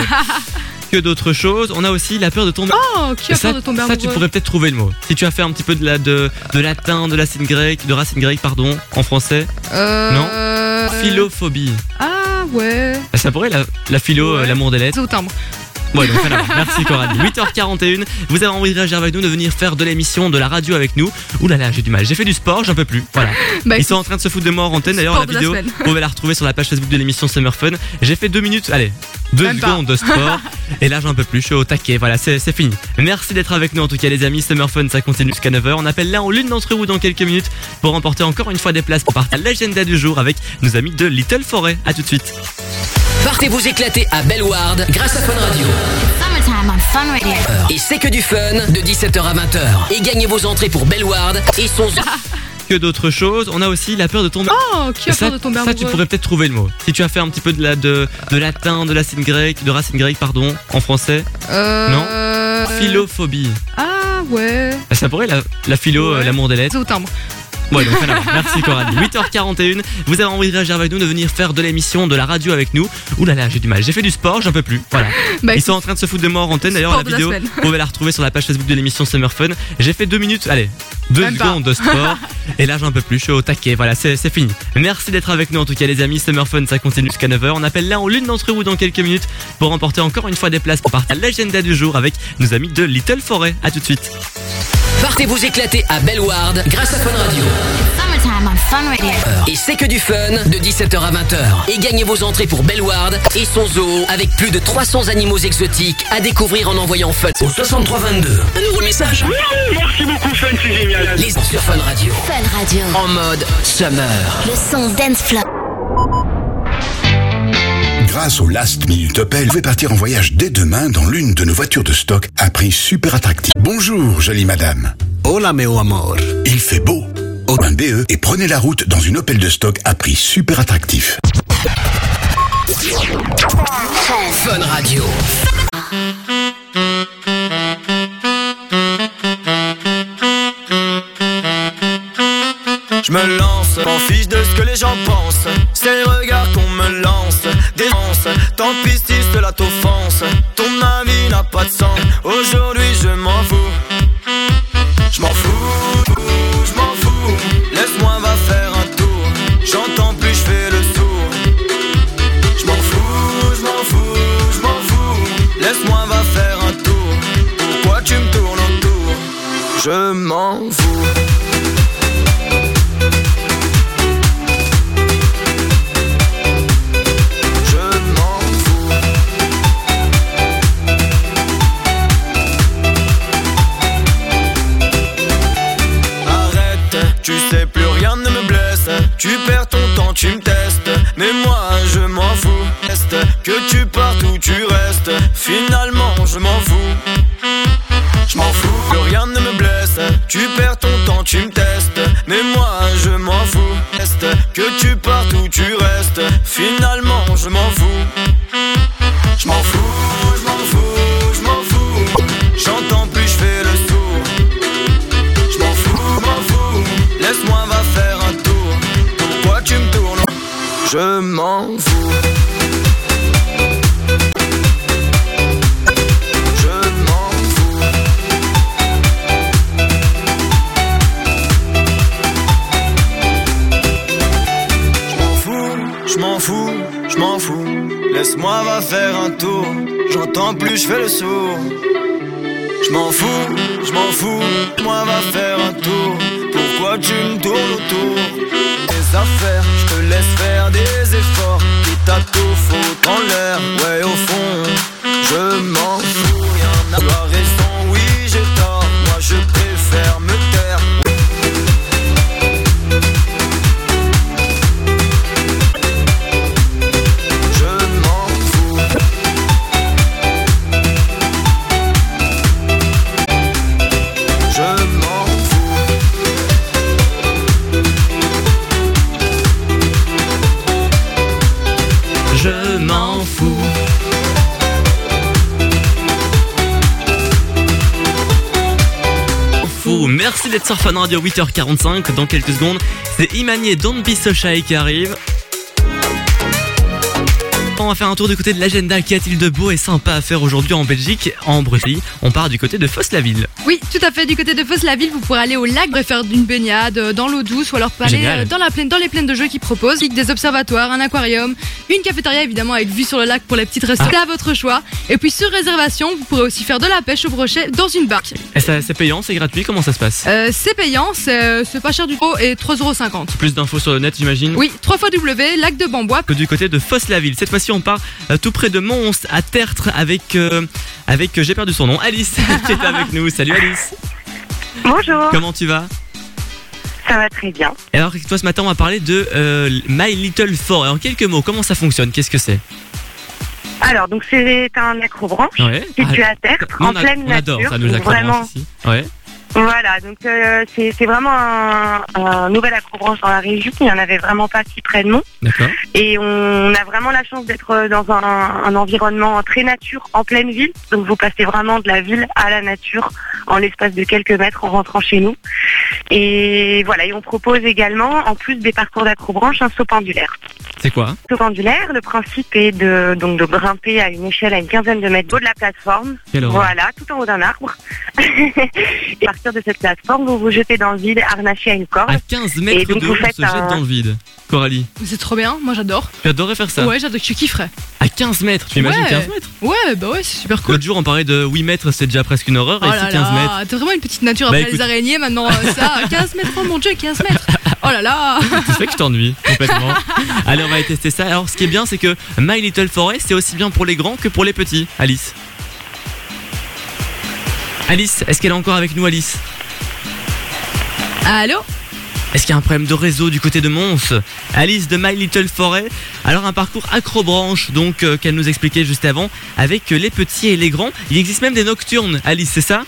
que d'autres choses. On a aussi la peur de tomber. Oh, qui a ça, peur de tomber ça, amoureux tu pourrais peut-être trouver le mot. Si tu as fait un petit peu de, la, de, de latin, de racine grecque, de racine grecque, pardon, en français. Euh, Non euh, Philophobie. Ah ouais. Ça pourrait, la, la philo, euh, l'amour des lettres. C'est au timbre. Ouais, donc rien à voir. Merci Coralie. 8h41, vous avez envie de réagir avec nous, de venir faire de l'émission, de la radio avec nous. Ouh là là, j'ai du mal. J'ai fait du sport, j'en peux plus. Voilà. Bah, Ils sont en train de se foutre de moi en antenne. D'ailleurs, la vidéo, vous pouvez la retrouver sur la page Facebook de l'émission Summer Fun. J'ai fait deux minutes, allez, deux Même pas. secondes de sport. et là, j'en peux plus. Je suis au taquet. Voilà, c'est fini. Merci d'être avec nous en tout cas, les amis. Summer Fun, ça continue jusqu'à 9h. On appelle l'un ou l'une d'entre vous dans quelques minutes pour remporter encore une fois des places pour partir à l'agenda du jour avec nos amis de Little Forêt. À tout de suite. Partez vous éclater à Bellward grâce à Fun Radio. Summertime on Fun Radio. Et c'est que du fun de 17h à 20h. Et gagnez vos entrées pour Bellward et son Que d'autres choses. On a aussi la peur de tomber. Oh, qui a ça, peur de tomber ça, tu pourrais peut-être trouver le mot. Si tu as fait un petit peu de, la, de, de latin, de racine grecque, de racine grecque, pardon, en français. Euh, Non euh, Philophobie. Ah ouais. Ça pourrait, la, la philo, euh, l'amour des lettres. C'est au timbre. Ouais, donc rien à voir. Merci Coralie. 8h41, vous avez envie de réagir avec nous, de venir faire de l'émission, de la radio avec nous. Ouh là là, j'ai du mal. J'ai fait du sport, j'en peux plus. Voilà. Bah, Ils sont en train de se foutre de moi en antenne. D'ailleurs, la vidéo, vous pouvez la retrouver sur la page Facebook de l'émission Summer Fun. J'ai fait deux minutes, allez, deux Même pas. secondes de sport. et là, j'en peux plus. Je suis au taquet. Voilà, c'est c'est fini. Merci d'être avec nous en tout cas, les amis. Summer Fun, ça continue jusqu'à 9h. On appelle l'un ou l'une d'entre vous dans quelques minutes pour remporter encore une fois des places pour partir à l'agenda du jour avec nos amis de Little Forêt. À tout de suite. Partez vous éclater à Bellward grâce à Fun Radio. Summertime on Fun Radio. Et c'est que du fun de 17h à 20h. Et gagnez vos entrées pour Bellward et son zoo avec plus de 300 animaux exotiques à découvrir en envoyant Fun au 6322. Un nouveau message. Merci beaucoup, Fun, c'est génial. Les sur Fun Radio. Fun Radio. En mode summer. Le son dance floor. Grâce au Last Minute Opel, vous pouvez partir en voyage dès demain dans l'une de nos voitures de stock à prix super attractif. Bonjour, jolie madame. Hola, meu amor. Il fait beau. Au un BE et prenez la route dans une Opel de stock à prix super attractif. Fun Radio. Je me lance, m'en fiche de ce que les gens pensent. C'est les regards qu'on me lance, défense. Tant pis si cela t'offense. Ton avis n'a pas de sens. Aujourd'hui je m'en fous. Je m'en fous. Je m'en fous. Arrête, tu sais plus rien ne me blesse. Tu perds ton temps, tu me testes. Mais moi je m'en fous. Que tu partes ou tu restes? Finalement je m'en fous. Je m'en fous, plus rien ne me blesse. Tu perds ton temps, tu me testes. Mais moi je m'en fous. Que tu partes ou tu restes. Finalement je m'en fous. Je m'en fous, je m'en fous, je m'en fous. J'entends plus, je fais le sourd. Je m'en fous, m'en fous. Laisse-moi va faire un tour. Pourquoi tu me tournes Je m'en fous. Laisse-moi va faire un tour. J'entends plus, je fais le sourd. Je m'en fous, je m'en fous. Moi va faire un tour. Pourquoi tu me tournes autour? Des affaires, je te laisse faire des efforts. Quitte à tout foutre en l'air. Ouais, au fond, je m'en fous. Tu D'être sur Fun Radio 8h45 dans quelques secondes. C'est Imani et Don't Be So Shy qui arrive. On va faire un tour du côté de l'agenda. Qu'y a-t-il de beau et sympa à faire aujourd'hui en Belgique En Bruxelles, on part du côté de Fosse-la-Ville. Oui, tout à fait. Du côté de Fosse-la-Ville, vous pourrez aller au lac faire une baignade euh, dans l'eau douce ou alors aller Génial. euh, dans, la plaine, dans les plaines de jeux qui proposent. Des observatoires, un aquarium, une cafétéria évidemment avec vue sur le lac pour les petites restaurants. C'est à votre choix. Et puis sur réservation, vous pourrez aussi faire de la pêche au brochet dans une barque. Et c'est payant, c'est gratuit, comment ça se passe? Euh, c'est payant, c'est pas cher du tout et 3,50€. Plus d'infos sur le net, j'imagine? Oui, 3 fois W, lac de Bambois. que du côté de Fosse-la-Ville. Cette fois-ci, on part euh, tout près de Mons, à Tertre, avec, euh, avec euh, j'ai perdu son nom, Alice, qui est avec nous. Salut Alice. Bonjour. Comment tu vas? Ça va très bien. Et alors, toi, ce matin, on va parler de euh, My Little Forest. En quelques mots, comment ça fonctionne? Qu'est-ce que c'est? Alors, donc c'est un acrobranche Ouais. situé Ah, à Tertre, en on a- pleine on adore nature. ça, nous, donc vraiment, ici. Ouais. Voilà, donc euh, c'est vraiment un, un nouvel acrobranche dans la région. Il n'y en avait vraiment pas si près de nous. Et on a vraiment la chance d'être dans un, un environnement très nature, en pleine ville. Donc vous passez vraiment de la ville à la nature en l'espace de quelques mètres en rentrant chez nous. Et voilà, et on propose également, en plus des parcours d'acrobranche, un saut pendulaire. C'est quoi? Saut pendulaire, le principe est de, donc de grimper à une échelle à une quinzaine de mètres haut de la plateforme. Voilà, tout en haut d'un arbre. et partir de cette plateforme, vous vous jetez dans le vide, harnaché à une corde. À 15 Et mètres donc de vous haut, on faites se jette dans le vide. Coralie, C'est trop bien, moi j'adore. tu adorais faire ça Ouais, j'adore, je kifferais. À 15 mètres, tu imagines Ouais. 15 mètres Ouais, bah ouais, c'est super cool. L'autre jour, on parlait de 8 mètres, c'est déjà presque une horreur. Oh et ici, 15 mètres. là, t'as vraiment une petite nature Bah, après écoute- les araignées, maintenant euh, ça, 15 mètres, oh mon dieu, 15 mètres. Oh là là Tu sais que je t'ennuie complètement. Allez, on va aller tester ça. Alors, ce qui est bien, c'est que My Little Forest, c'est aussi bien pour les grands que pour les petits. Alice. Alice, est-ce qu'elle est encore avec nous, Alice Allô Est-ce qu'il y a un problème de réseau du côté de Mons Alice de My Little Forest. Alors, un parcours acrobranche, donc, euh, qu'elle nous expliquait juste avant, avec les petits et les grands. Il existe même des nocturnes, Alice, c'est ça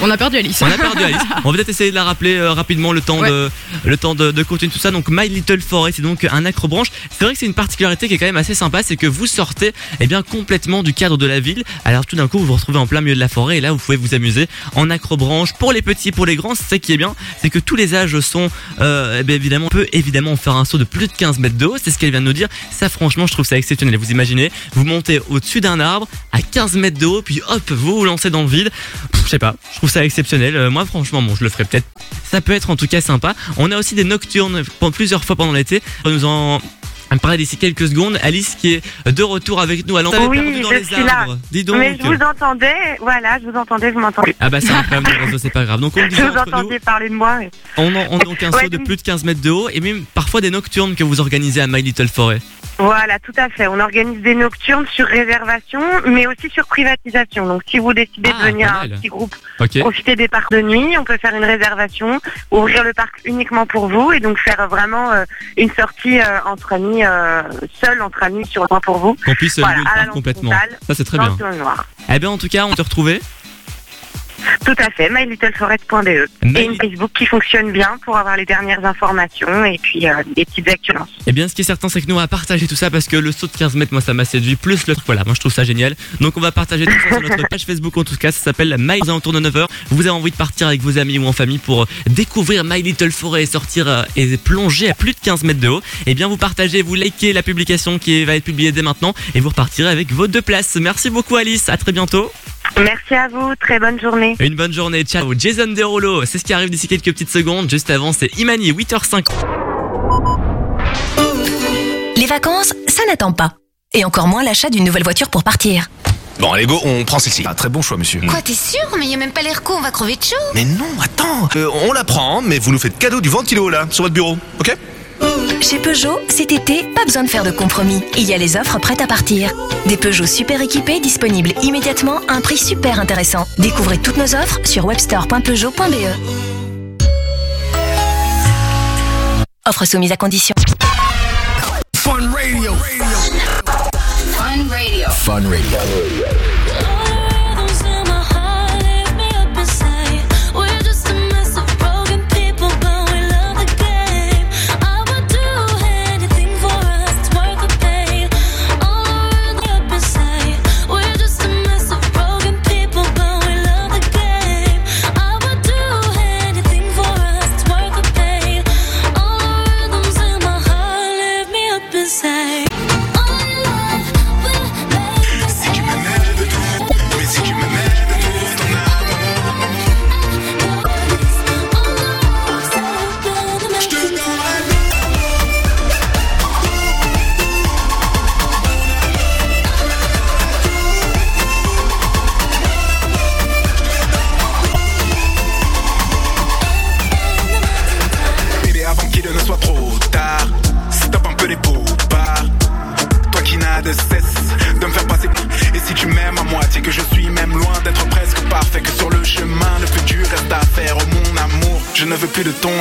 On a perdu Alice. On a perdu Alice. On va peut-être essayer de la rappeler euh, rapidement le temps de le temps de, de continuer tout ça. Donc My Little Forest, c'est donc un acrobranche. C'est vrai que c'est une particularité qui est quand même assez sympa, c'est que vous sortez eh bien complètement du cadre de la ville. Alors tout d'un coup, vous vous retrouvez en plein milieu de la forêt et là vous pouvez vous amuser en acrobranche pour les petits, pour les grands. C'est qui est bien, c'est que tous les âges sont euh, eh bien, évidemment on peut évidemment faire un saut de plus de 15 mètres de haut. C'est ce qu'elle vient de nous dire. Ça franchement, je trouve ça exceptionnel. Vous imaginez, vous montez au-dessus d'un arbre à 15 mètres de haut, puis hop, vous vous lancez dans le vide. Pff, Je sais pas, je trouve ça exceptionnel. Euh, moi, franchement, bon, je le ferai peut-être. Ça peut être en tout cas sympa. On a aussi des nocturnes plusieurs fois pendant l'été. On nous en me parlait d'ici quelques secondes. Alice qui est de retour avec nous. Alors, on Oui, dans je les suis là. arbres. Dis donc. Mais je vous entendais, voilà, je vous entendais, vous m'entendez. Ah bah c'est un problème de réseau, c'est pas grave. Donc on Je vous entendais parler de moi. mais- on, en- on a donc un Ouais, saut de plus de 15 mètres de haut et même parfois des nocturnes que vous organisez à My Little Forêt. Voilà, tout à fait. On organise des nocturnes sur réservation, mais aussi sur privatisation. Donc, si vous décidez Ah, de venir pas à un petit groupe, profiter des parcs de nuit, on peut faire une réservation, ouvrir le parc uniquement pour vous et donc faire vraiment euh, une sortie euh, entre amis, euh, seul entre amis sur le point pour vous. Qu'on puisse Voilà, le parc complètement. Ça c'est très bien. le Tour Noir. Eh bien en tout cas, on te retrouvait. Tout à fait, mylittleflorette.be. My- Et une Facebook qui fonctionne bien pour avoir les dernières informations et puis euh, des petites actualités. Eh bien, ce qui est certain, c'est que nous, on va partager tout ça parce que le saut de 15 mètres, moi, ça m'a séduit. Plus le truc, voilà, moi, je trouve ça génial. Donc, on va partager tout ça sur notre page Facebook. En tout cas, ça s'appelle My aux alentours de 9h. Vous avez envie de partir avec vos amis ou en famille pour euh, découvrir My Little Forest et sortir euh, et plonger à plus de 15 mètres de haut. Eh bien, vous partagez, vous likez la publication qui va être publiée dès maintenant et vous repartirez avec vos deux places. Merci beaucoup, Alice. À très bientôt. Merci à vous, très bonne journée. Une bonne journée. Ciao. Jason Derulo. C'est ce qui arrive d'ici quelques petites secondes. Juste avant, c'est Imani, 8h05. Les vacances, ça n'attend pas. Et encore moins l'achat d'une nouvelle voiture pour partir. Bon, allez, go, on prend celle-ci. Ah, très bon choix, monsieur. Quoi, t'es sûr Mais y a même pas l'air con, on va crever de chaud. Mais non, attends. Euh, on la prend, mais vous nous faites cadeau du ventilo, là, sur votre bureau, ok? Chez Peugeot, cet été, pas besoin de faire de compromis. Il y a les offres prêtes à partir. Des Peugeot super équipés disponibles immédiatement à un prix super intéressant. Découvrez toutes nos offres sur webstore.peugeot.be. Offre soumise à condition. Fun Radio. Fun Radio. Fun Radio.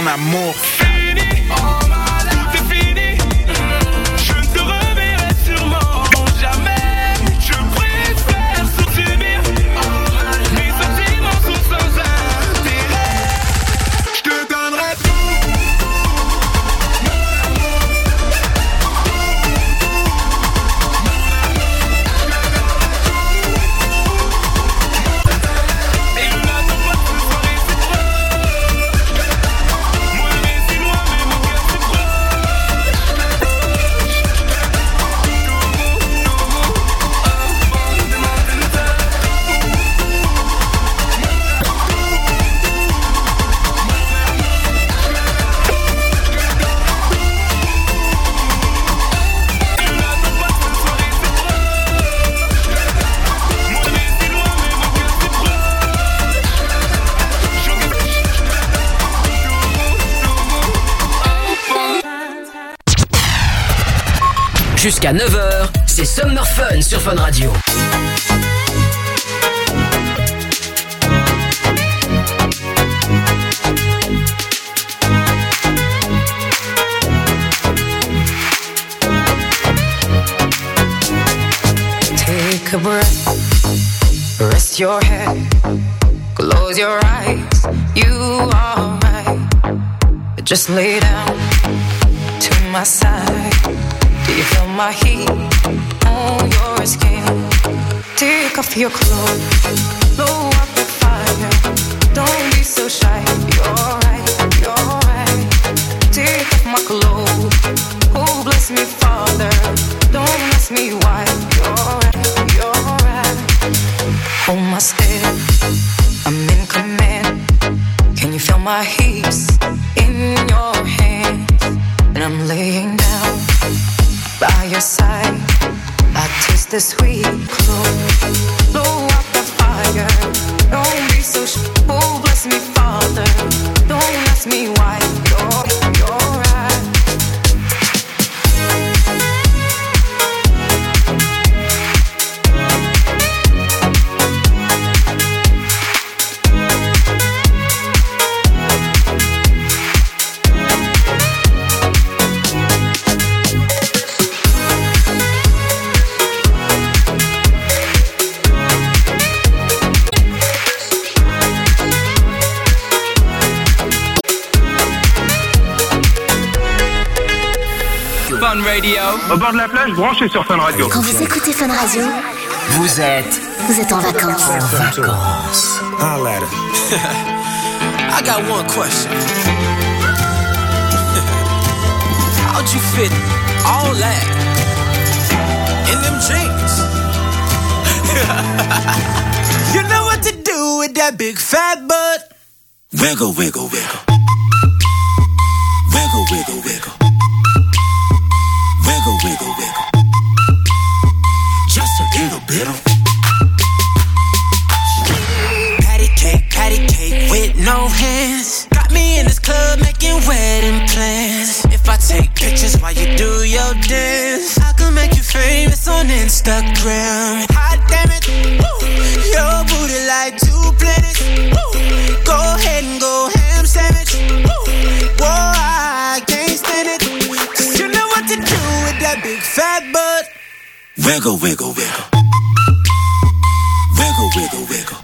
Amour. Jusqu'à 9h, c'est Summer Fun sur Fun Radio. Take a breath, rest your head, close your eyes. You are right. Just lay down to my side. You feel my heat on your skin? Take off your clothes, bord de la plage, branchez sur Fun Radio. Quand vous écoutez Fun Radio, Vous êtes vous êtes en vacances. Holla at her. I got one question. How'd you fit all that in them jeans? you know what to do with that big fat butt. Wiggle, wiggle, wiggle. Wiggle, wiggle, wiggle. Wiggle, Wiggle, wiggle, wiggle. Wiggle, wiggle, wiggle.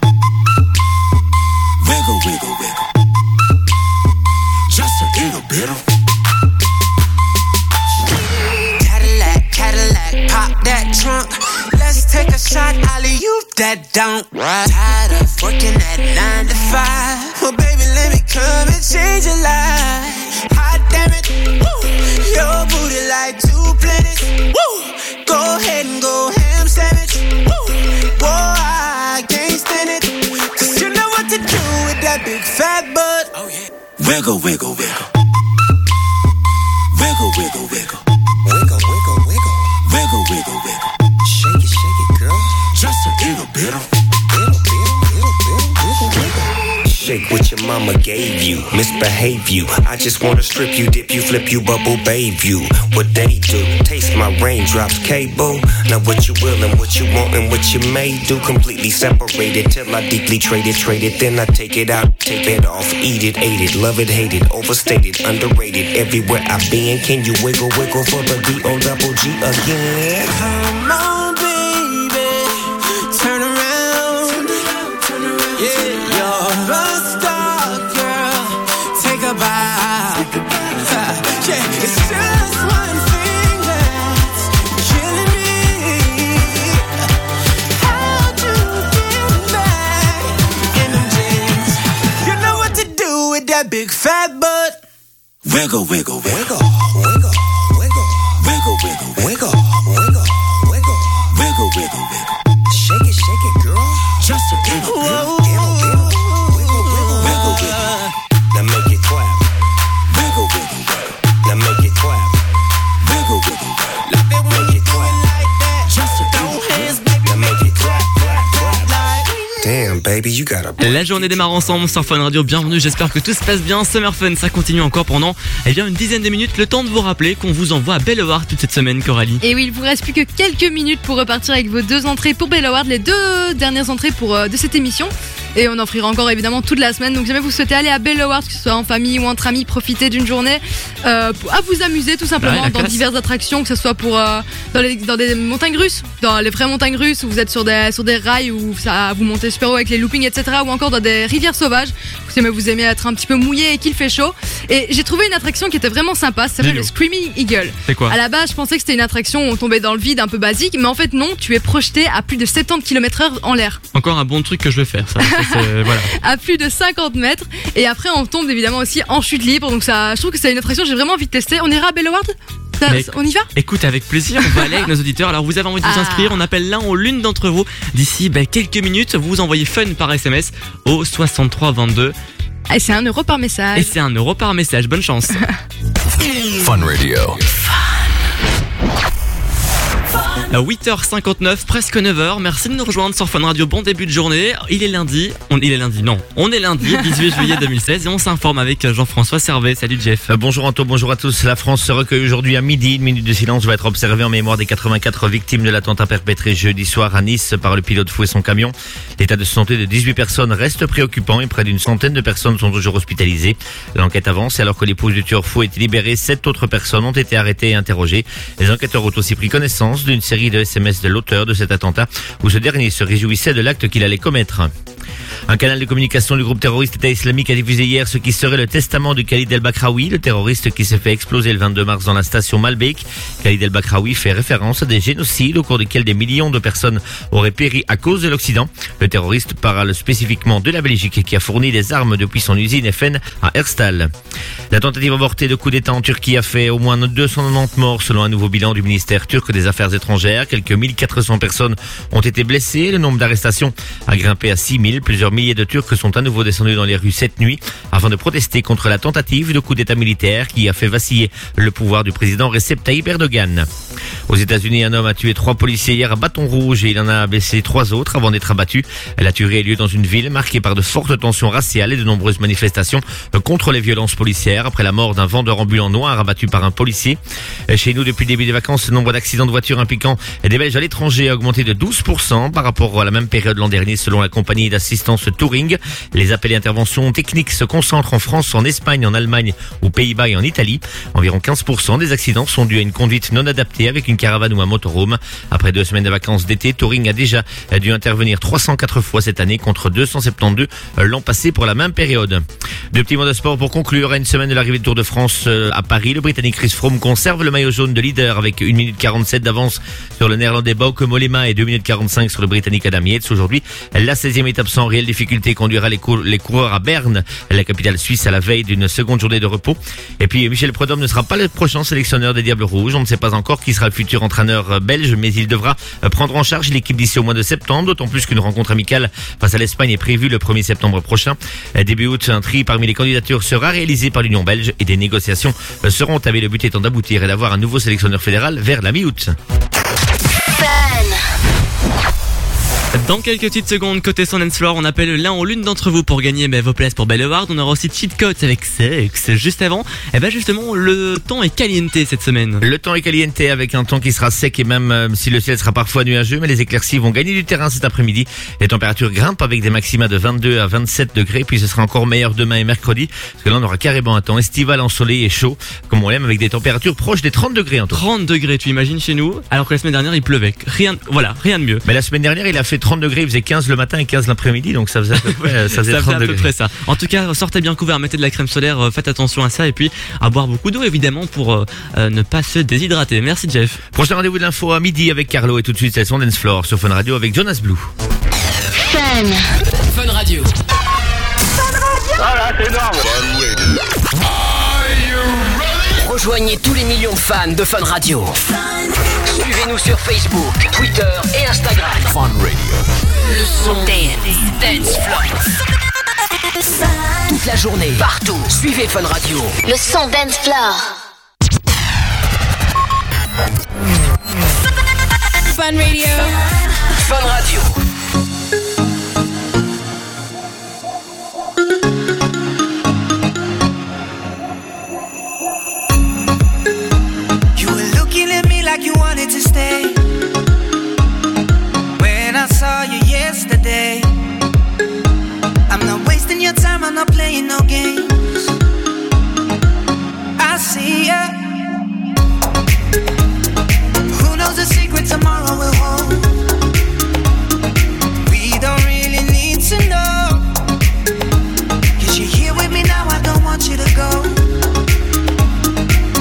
Wiggle, wiggle, wiggle. Just a little bit of. Cadillac, Cadillac, pop that trunk. Let's take a shot, Ollie, you that don't. Tired misbehave you. I just wanna strip you, dip you, flip you, bubble bathe you. What they do, taste my raindrops, cable. Now what you will and what you want and what you may do, completely separated till I deeply trade it, trade it. Then I take it out, take it off, eat it, ate it, love it, hate it, overstated, underrated. Everywhere I've been, can you wiggle, wiggle for the D O double G again? Come on, Wiggle, wiggle, wiggle. La journée démarre ensemble sur Fun Radio, bienvenue, j'espère que tout se passe bien. Summer Fun, ça continue encore pendant eh bien, une dizaine de minutes. Le temps de vous rappeler qu'on vous envoie à Belle Award toute cette semaine, Coralie. Et oui, il vous reste plus que quelques minutes pour repartir avec vos deux entrées pour Bell Award, les deux dernières entrées pour, euh, de cette émission. Et on en offrira encore évidemment toute la semaine. Donc jamais vous souhaitez aller à Bell Awards, que ce soit en famille ou entre amis, profiter d'une journée euh, à vous amuser tout simplement Ouais, dans classe. diverses attractions, que ce soit pour euh, dans, les, dans des montagnes russes, dans les vraies montagnes russes où vous êtes sur des sur des rails où ça vous montez super haut avec les loopings etc. Ou encore dans des rivières sauvages. Si vous aimez être un petit peu mouillé et qu'il fait chaud. Et j'ai trouvé une attraction qui était vraiment sympa. Ça s'appelle le Screaming Eagle. C'est quoi À la base, je pensais que c'était une attraction où on tombait dans le vide un peu basique, mais en fait non, tu es projeté à plus de 70 km/h en l'air Encore un bon truc que je vais faire, ça. Voilà. à plus de 50 mètres. Et après, on tombe évidemment aussi en chute libre. Donc ça, je trouve que c'est une attraction que j'ai vraiment envie de tester. On ira à Bell Award Ça- Mais- On y va Écoute, avec plaisir, on va aller avec nos auditeurs. Alors, vous avez envie de vous Ah. inscrire, on appelle l'un ou l'une d'entre vous. D'ici ben, quelques minutes, vous envoyez fun par SMS au 6322 Et c'est un euro par message. et c'est un euro par message. Bonne chance. Fun Radio. À 8h59, presque 9h. Merci de nous rejoindre sur Fun Radio. Bon début de journée. Il est lundi. On, il est lundi, non. On est lundi, 18 juillet 2016 et on s'informe avec Jean-François Servet. Salut Jeff. Euh, Bonjour Anto, bonjour à tous. La France se recueille aujourd'hui à midi. Une minute de silence va être observée en mémoire des 84 victimes de l'attentat perpétré jeudi soir à Nice par le pilote fou et son camion. L'état de santé de 18 personnes reste préoccupant et près d'une centaine de personnes sont toujours hospitalisées. L'enquête avance et alors que l'épouse du tueur fou a été libérée, sept autres personnes ont été arrêtées et interrogées. Les enquêteurs ont aussi pris connaissance d'une série de SMS de l'auteur de cet attentat où ce dernier se réjouissait de l'acte qu'il allait commettre. Un canal de communication du groupe terroriste État islamique a diffusé hier ce qui serait le testament de Khalid El-Bakraoui, le terroriste qui s'est fait exploser le 22 mars dans la station Malbec. Khalid El-Bakraoui fait référence à des génocides au cours desquels des millions de personnes auraient péri à cause de l'Occident. Le terroriste parle spécifiquement de la Belgique qui a fourni des armes depuis son usine FN à Herstal. La tentative avortée de coup d'État en Turquie a fait au moins 290 morts selon un nouveau bilan du ministère turc des Affaires étrangères. Quelques 1400 personnes ont été blessées. Le nombre d'arrestations a grimpé à 6000. Plusieurs milliers de Turcs sont à nouveau descendus dans les rues cette nuit afin de protester contre la tentative de coup d'État militaire qui a fait vaciller le pouvoir du président Recep Tayyip Erdogan. Aux États-Unis, un homme a tué trois policiers hier à Bâton Rouge et il en a blessé trois autres avant d'être abattu. La tuerie a lieu dans une ville marquée par de fortes tensions raciales et de nombreuses manifestations contre les violences policières après la mort d'un vendeur ambulant noir abattu par un policier. Chez nous, depuis le début des vacances, le nombre d'accidents de voitures impliquant des Belges à l'étranger a augmenté de 12% par rapport à la même période l'an dernier selon la compagnie d'assistance Touring. Les appels et interventions techniques se concentrent en France, en Espagne, en Allemagne, aux Pays-Bas et en Italie. Environ 15% des accidents sont dus à une conduite non adaptée avec une caravane ou un motorhome. Après deux semaines de vacances d'été, Touring a déjà dû intervenir 304 fois cette année contre 272 l'an passé pour la même période. Deux petits mots de sport pour conclure. À une semaine de l'arrivée du Tour de France euh, à Paris, le Britannique Chris Froome conserve le maillot jaune de leader avec 1 minute 47 d'avance sur le néerlandais Bauke Mollema et 2 minutes 45 sur le Britannique Adam Yates. Aujourd'hui, la 16e étape sans réelle difficulté conduira les, cou- les coureurs à Berne, la capitale suisse, à la veille d'une seconde journée de repos. Et puis, Michel Prudhomme ne sera pas le prochain sélectionneur des Diables Rouges. On ne sait pas encore qui sera le futur entraîneur euh, belge, mais il devra euh, prendre en charge l'équipe d'ici au mois de septembre, d'autant plus qu'une rencontre amicale face à l'Espagne est prévue le 1er septembre prochain. Euh, Début août, un tri parmi les candidatures sera réalisé par l'Union belge et des négociations seront entamées. Le but étant d'aboutir et d'avoir un nouveau sélectionneur fédéral vers la mi-août. Dans quelques petites secondes, côté Son Dance Floor, on appelle l'un ou l'une d'entre vous pour gagner ben, vos places pour Belle Award. On aura aussi Cheat Codes avec Sex juste avant. Et ben justement, le temps est caliente cette semaine. Le temps est caliente avec un temps qui sera sec et même euh, si le ciel sera parfois nuageux, mais les éclaircies vont gagner du terrain cet après-midi. Les températures grimpent avec des maxima de 22 à 27 degrés, puis ce sera encore meilleur demain et mercredi, parce que là on aura carrément un temps estival ensoleillé et chaud, comme on l'aime, avec des températures proches des 30 degrés en tout. 30 degrés, tu imagines chez nous, alors que la semaine dernière il pleuvait. Rien, voilà, rien de mieux. Mais la semaine dernière, il a fait 30 degrés, il faisait 15 le matin et 15 l'après-midi, donc ça faisait à peu près, ça faisait ça 30 fait à peu près ça. En tout cas, sortez bien couvert, mettez de la crème solaire, euh, faites attention à ça et puis à boire beaucoup d'eau évidemment pour euh, euh, ne pas se déshydrater. Merci Jeff. Prochain rendez-vous de l'info à midi avec Carlo et tout de suite c'est son dance floor sur Fun Radio avec Jonas Blue. Fun. Fun Radio. Voilà, c'est Rejoignez tous les millions de fans de Fun Radio. Suivez-nous sur Facebook, Twitter et Instagram. Fun Radio. Le son dance, dance floor. Toute la journée, partout. Suivez Fun Radio. Le son dance floor. Fun Radio. Fun Radio. Wanted to stay. When I saw you yesterday, I'm not wasting your time, I'm not playing no games. I see ya. Who knows the secret tomorrow will hold? We don't really need to know. Cause you're here with me now, I don't want you to go.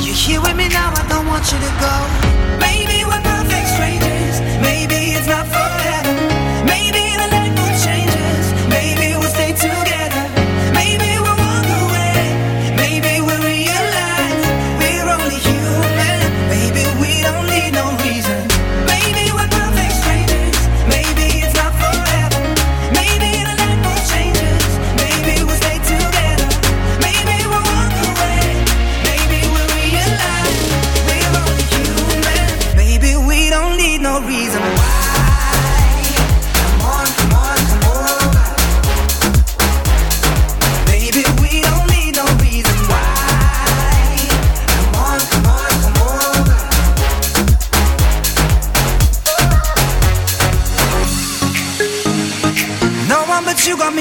You're here with me now, I don't want you to go.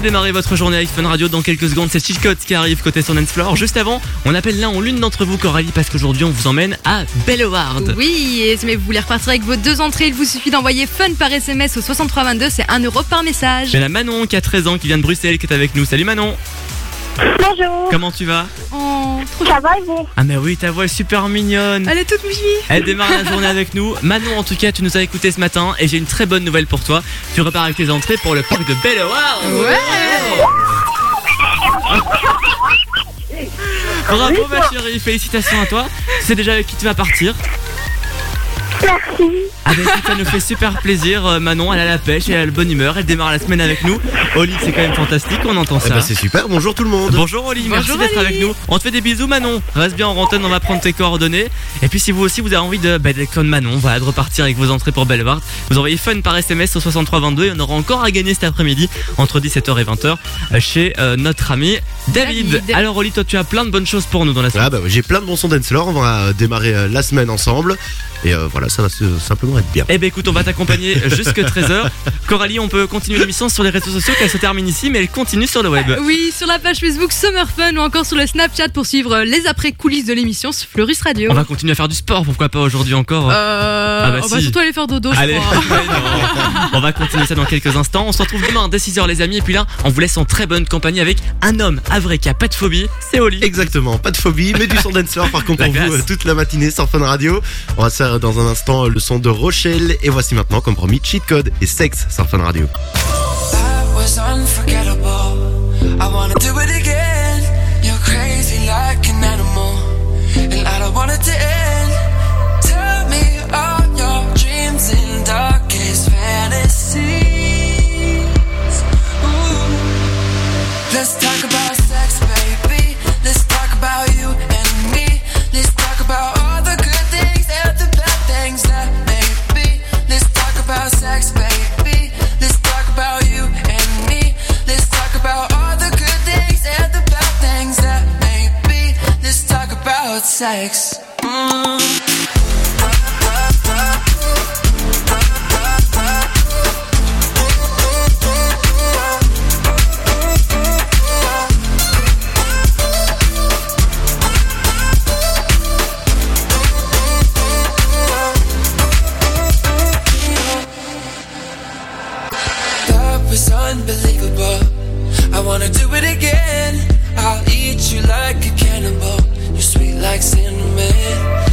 De démarrer votre journée avec Fun Radio. Dans quelques secondes, c'est Chill Code qui arrive côté son Floor. Juste avant, on appelle l'un ou l'une d'entre vous Coralie parce qu'aujourd'hui on vous emmène à Belleward. Oui, et si vous voulez repartir avec vos deux entrées, il vous suffit d'envoyer fun par SMS au 6322, c'est 1 euro par message. Il y en a Manon qui a 13 ans qui vient de Bruxelles qui est avec nous. Salut Manon. Bonjour. Comment tu vas? Ça va et vous Ah mais oui, ta voix est super mignonne. Elle est toute mignonne. Elle démarre la journée avec nous. Manon, en tout cas, tu nous as écouté ce matin et j'ai une très bonne nouvelle pour toi. Tu repars avec tes entrées pour le parc de Belleward. Bravo ma chérie, félicitations à toi. Tu sais déjà avec qui tu vas partir? Merci. Ah bah écoute, ça nous fait super plaisir. Euh, Manon, elle a la pêche, elle a la bonne humeur, elle démarre la semaine avec nous. Oli, c'est quand même fantastique, on entend ça. Eh ben, c'est super, bonjour tout le monde. Bonjour Oli, merci Bonjour, d'être avec nous. On te fait des bisous Manon. Reste bien en antenne, on va prendre tes coordonnées. Et puis si vous aussi vous avez envie de bah, d'être comme Manon, voilà, de repartir avec vos entrées pour Bellevard, vous envoyez fun par SMS au 6322 et on aura encore à gagner cet après-midi entre 17h et 20h euh, chez euh, notre ami David. David. Alors Oli, toi tu as plein de bonnes choses pour nous dans la semaine. Ah bah, j'ai plein de bons sons d'Ensler, on va euh, démarrer euh, la semaine ensemble. Et euh, voilà, ça va se- simplement être bien. Eh ben écoute, on va t'accompagner jusque 13h. Coralie, on peut continuer l'émission sur les réseaux sociaux, qu'elle se termine ici, mais elle continue sur le web. Oui, sur la page Facebook Summer Fun ou encore sur le Snapchat pour suivre les après-coulisses de l'émission sur Fleurus Radio. On va continuer à faire du sport, pourquoi pas aujourd'hui encore Euh, Ah bah on va surtout aller faire dodo, je crois. ouais, on va continuer ça dans quelques instants. On se retrouve demain dès 6h les amis. Et puis là, on vous laisse en très bonne compagnie avec un homme, à vrai, qui a pas de phobie, c'est Oli. Exactement, pas de phobie, mais du son d'Ensler par contre La pour vous classe. euh, toute la matinée sur Fun Radio. On va se faire dans un instant euh, le son de Rochelle. Et voici maintenant, comme promis, Cheat Code et Sexe sur Fun Radio. Sex. Mm. Unbelievable. I wanna do it again. I'll eat you like a cannibal. You're sweet like cinnamon.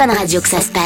Fun Radio que ça se passe.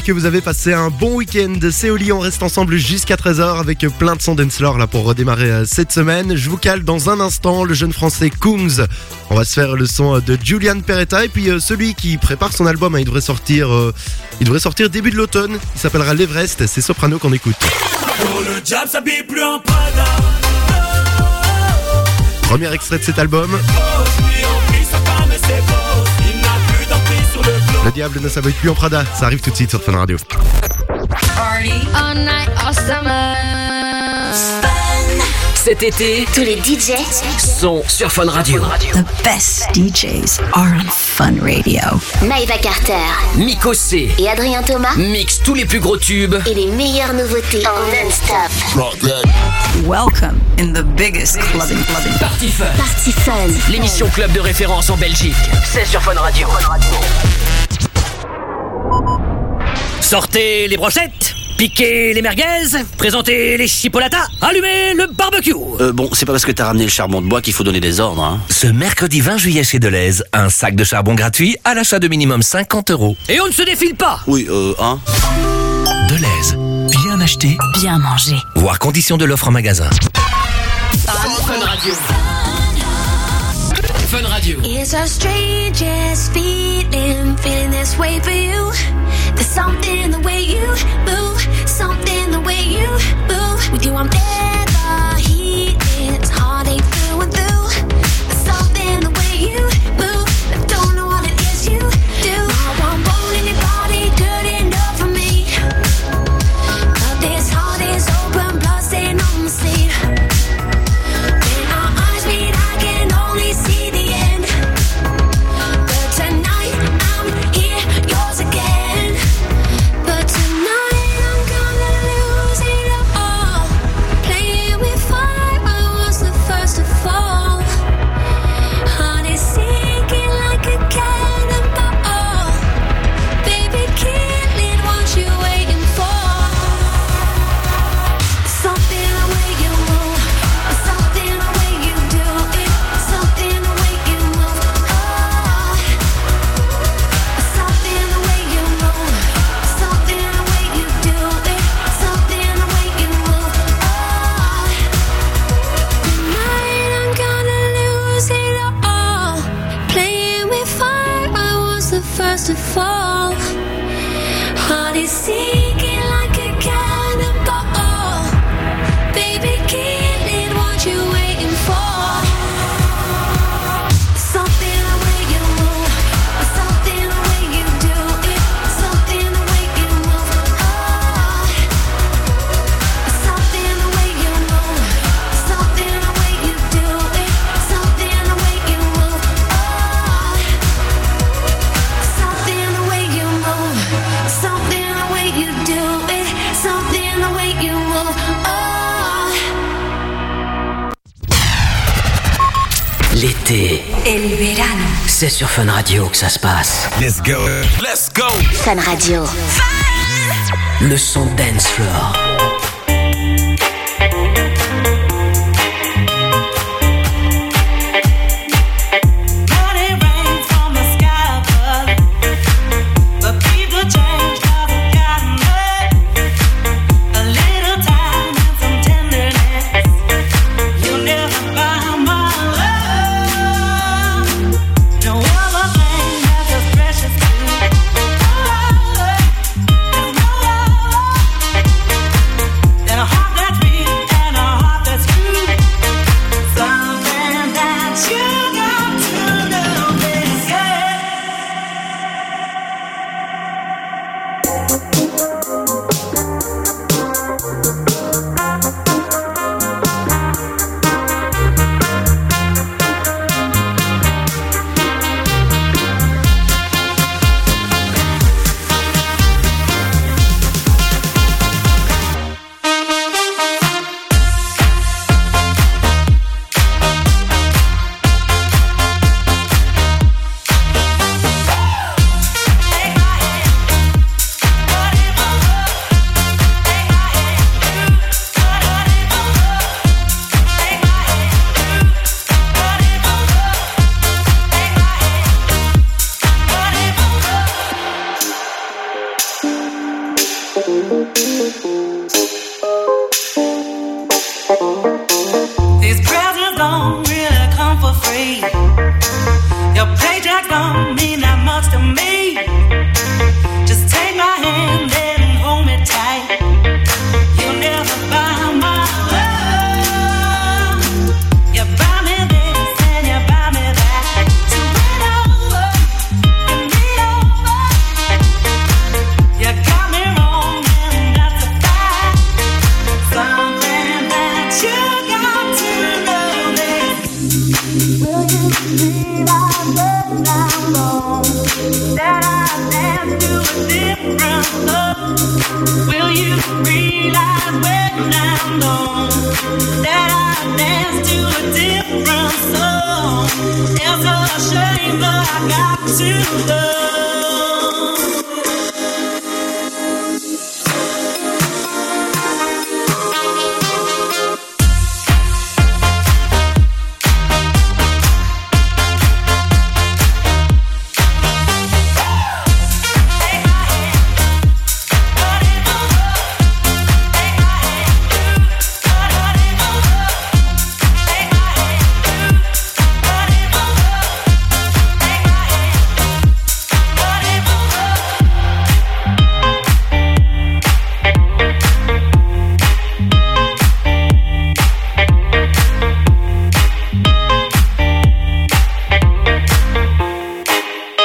J'espère que vous avez passé un bon week-end. C'est Oli, on reste ensemble jusqu'à 13h avec plein de sons dancefloor là pour redémarrer euh, cette semaine. Je vous cale dans un instant le jeune français Coombs. On va se faire le son euh, de Julian Peretta et puis euh, celui qui prépare son album, hein, il devrait sortir euh, il devrait sortir début de l'automne. Il s'appellera l'Everest, c'est Soprano qu'on écoute. Pour le diable s'habille plus en Prada. Premier extrait de cet album. Le diable ne s'habille plus en Prada. Ça arrive tout de suite sur Fun Radio. Cet été, Tous les DJ sont sur Fun Radio. The best DJs are on Fun Radio. Maïva Carter Miko C et Adrien Thomas mix tous les plus gros tubes et les meilleures nouveautés en non-stop. Welcome in the biggest clubbing clubbing. Party Fun. Party Fun. L'émission club de référence en Belgique. C'est sur Fun Radio. Sortez les brochettes, piquez les merguez, présentez les chipolatas, allumez le barbecue. Euh, bon, c'est pas parce que t'as ramené le charbon de bois qu'il faut donner des ordres, hein. Ce mercredi 20 juillet chez Deleuze, un sac de charbon gratuit à l'achat de minimum 50 euros. Et on ne se défile pas. Oui, euh, hein. Deleuze, bien acheté, Bien manger. voir conditions de l'offre en magasin. Fun Radio. Fun Radio. It's a strangest feeling, feeling this way for you. There's something the way you move, something the way you move. With you, I'm never c'est sur Fun Radio que ça se passe. Let's go. Let's go. Fun Radio. Le son dance floor.